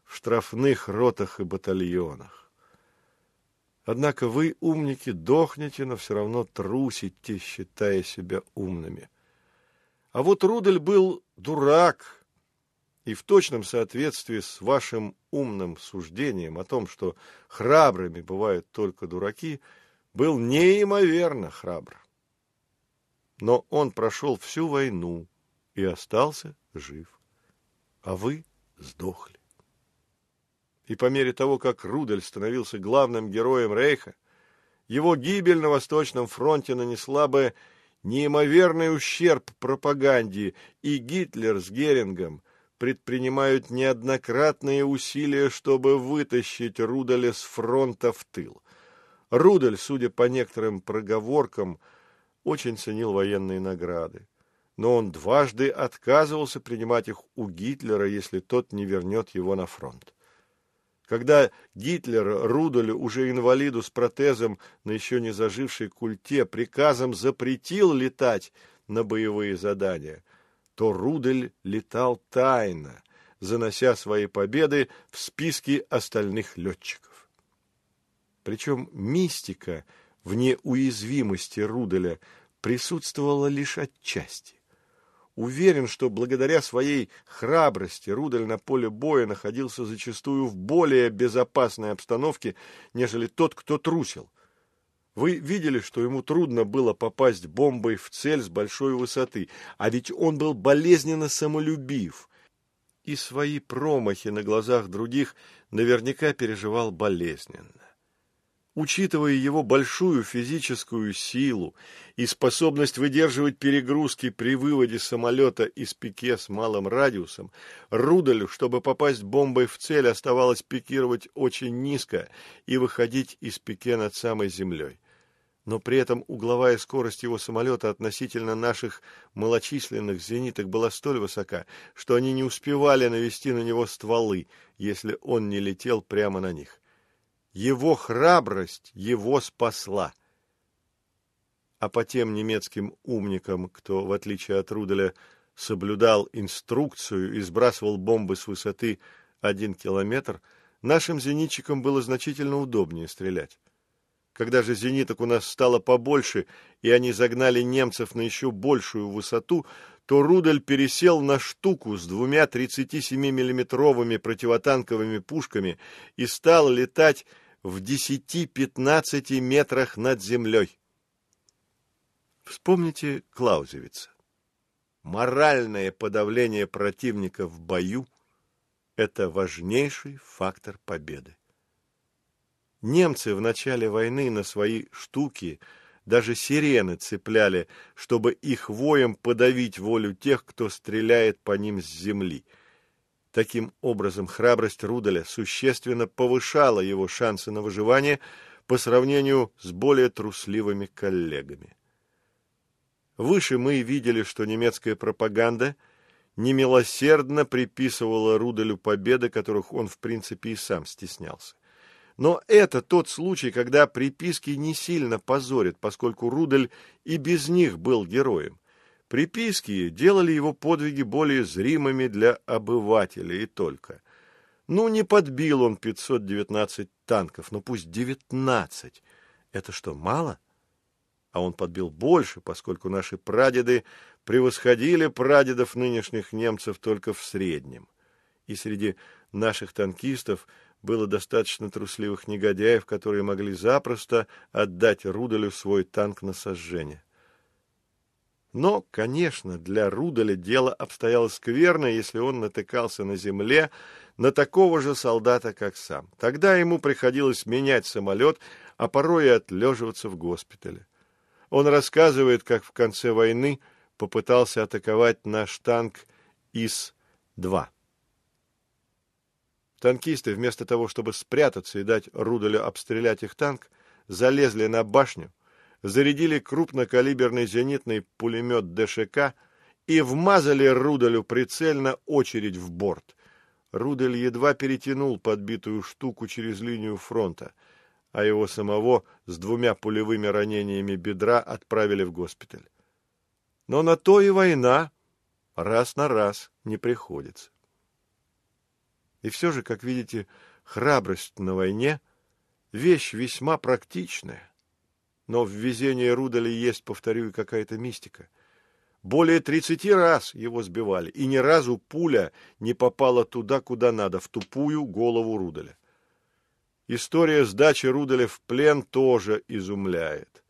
в штрафных ротах и батальонах. Однако вы, умники, дохнете, но все равно трусите, считая себя умными. А вот Рудель был дурак, и в точном соответствии с вашим умным суждением о том, что храбрыми бывают только дураки, был неимоверно храбр. Но он прошел всю войну и остался жив. А вы сдохли. И по мере того, как Рудель становился главным героем Рейха, его гибель на Восточном фронте нанесла бы неимоверный ущерб пропаганде, и Гитлер с Герингом предпринимают неоднократные усилия, чтобы вытащить Руделя с фронта в тыл. Рудель, судя по некоторым проговоркам, очень ценил военные награды. Но он дважды отказывался принимать их у Гитлера, если тот не вернет его на фронт. Когда Гитлер Рудолю, уже инвалиду с протезом на еще не зажившей культе, приказом запретил летать на боевые задания – то Рудель летал тайно, занося свои победы в списки остальных летчиков. Причем мистика в неуязвимости Руделя присутствовала лишь отчасти. Уверен, что благодаря своей храбрости Рудель на поле боя находился зачастую в более безопасной обстановке, нежели тот, кто трусил. Вы видели, что ему трудно было попасть бомбой в цель с большой высоты, а ведь он был болезненно самолюбив и свои промахи на глазах других наверняка переживал болезненно. Учитывая его большую физическую силу и способность выдерживать перегрузки при выводе самолета из пике с малым радиусом, Руделю, чтобы попасть бомбой в цель, оставалось пикировать очень низко и выходить из пике над самой землей но при этом угловая скорость его самолета относительно наших малочисленных зениток была столь высока, что они не успевали навести на него стволы, если он не летел прямо на них. Его храбрость его спасла. А по тем немецким умникам, кто, в отличие от Руделя, соблюдал инструкцию и сбрасывал бомбы с высоты один километр, нашим зенитчикам было значительно удобнее стрелять. Когда же зениток у нас стало побольше, и они загнали немцев на еще большую высоту, то Рудель пересел на штуку с двумя 37-миллиметровыми противотанковыми пушками и стал летать в 10-15 метрах над землей. Вспомните Клаузевица. Моральное подавление противника в бою – это важнейший фактор победы. Немцы в начале войны на свои штуки даже сирены цепляли, чтобы их воем подавить волю тех, кто стреляет по ним с земли. Таким образом, храбрость Руделя существенно повышала его шансы на выживание по сравнению с более трусливыми коллегами. Выше мы видели, что немецкая пропаганда немилосердно приписывала Руделю победы, которых он, в принципе, и сам стеснялся. Но это тот случай, когда приписки не сильно позорят, поскольку Рудель и без них был героем. Приписки делали его подвиги более зримыми для обывателей и только. Ну, не подбил он 519 танков, но пусть 19. Это что, мало? А он подбил больше, поскольку наши прадеды превосходили прадедов нынешних немцев только в среднем. И среди наших танкистов – было достаточно трусливых негодяев, которые могли запросто отдать Руделю свой танк на сожжение. Но, конечно, для Руделя дело обстояло скверно, если он натыкался на земле на такого же солдата, как сам. Тогда ему приходилось менять самолет, а порой и отлеживаться в госпитале. Он рассказывает, как в конце войны попытался атаковать наш танк ИС-2. Танкисты, вместо того, чтобы спрятаться и дать Руделю обстрелять их танк, залезли на башню, зарядили крупнокалиберный зенитный пулемет ДШК и вмазали Руделю прицельно очередь в борт. Рудель едва перетянул подбитую штуку через линию фронта, а его самого с двумя пулевыми ранениями бедра отправили в госпиталь. Но на то и война раз на раз не приходится. И все же, как видите, храбрость на войне — вещь весьма практичная. Но в везении Рудаля есть, повторю, какая-то мистика. Более тридцати раз его сбивали, и ни разу пуля не попала туда, куда надо, в тупую голову Рудаля. История сдачи Рудаля в плен тоже изумляет.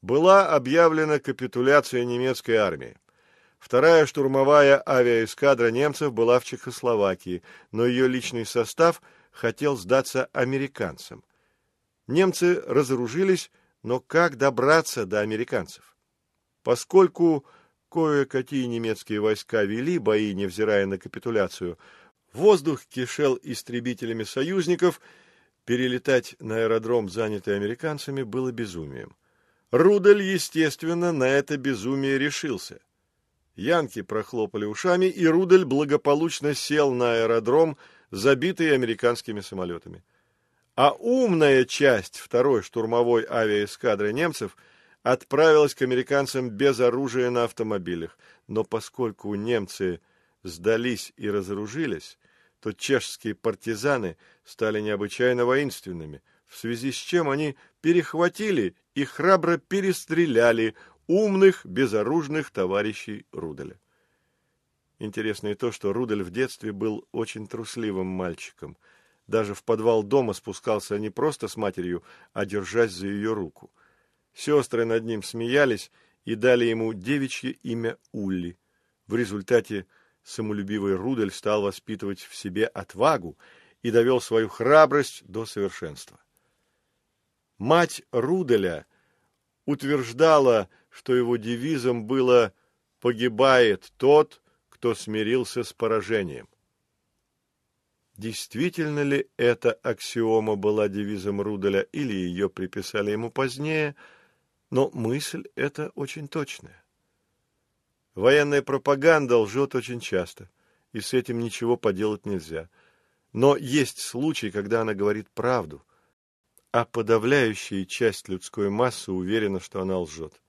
Была объявлена капитуляция немецкой армии. Вторая штурмовая авиаэскадра немцев была в Чехословакии, но ее личный состав хотел сдаться американцам. Немцы разоружились, но как добраться до американцев? Поскольку кое-какие немецкие войска вели бои, невзирая на капитуляцию, воздух кишел истребителями союзников, перелетать на аэродром, занятый американцами, было безумием. Рудель, естественно, на это безумие решился – Янки прохлопали ушами, и Рудель благополучно сел на аэродром, забитый американскими самолетами. А умная часть второй штурмовой авиаэскадры немцев отправилась к американцам без оружия на автомобилях. Но поскольку немцы сдались и разоружились, то чешские партизаны стали необычайно воинственными, в связи с чем они перехватили и храбро перестреляли умных, безоружных товарищей Руделя. Интересно и то, что Рудель в детстве был очень трусливым мальчиком. Даже в подвал дома спускался не просто с матерью, а держась за ее руку. Сестры над ним смеялись и дали ему девичье имя Улли. В результате самолюбивый Рудель стал воспитывать в себе отвагу и довел свою храбрость до совершенства. Мать Руделя утверждала, что его девизом было «погибает тот, кто смирился с поражением». Действительно ли эта аксиома была девизом Руделя или ее приписали ему позднее, но мысль эта очень точная. Военная пропаганда лжет очень часто, и с этим ничего поделать нельзя. Но есть случаи, когда она говорит правду, а подавляющая часть людской массы уверена, что она лжет.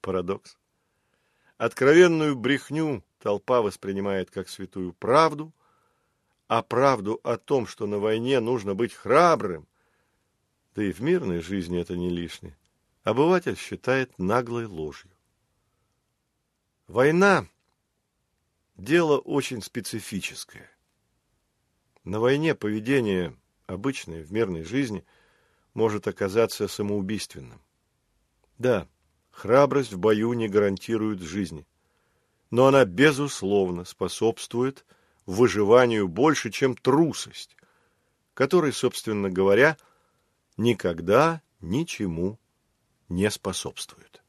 Парадокс. Откровенную брехню толпа воспринимает как святую правду, а правду о том, что на войне нужно быть храбрым, да и в мирной жизни это не лишнее, обыватель считает наглой ложью. Война – дело очень специфическое. На войне поведение, обычное в мирной жизни, может оказаться самоубийственным. Да, храбрость в бою не гарантирует жизни, но она, безусловно, способствует выживанию больше, чем трусость, которой, собственно говоря, никогда ничему не способствует.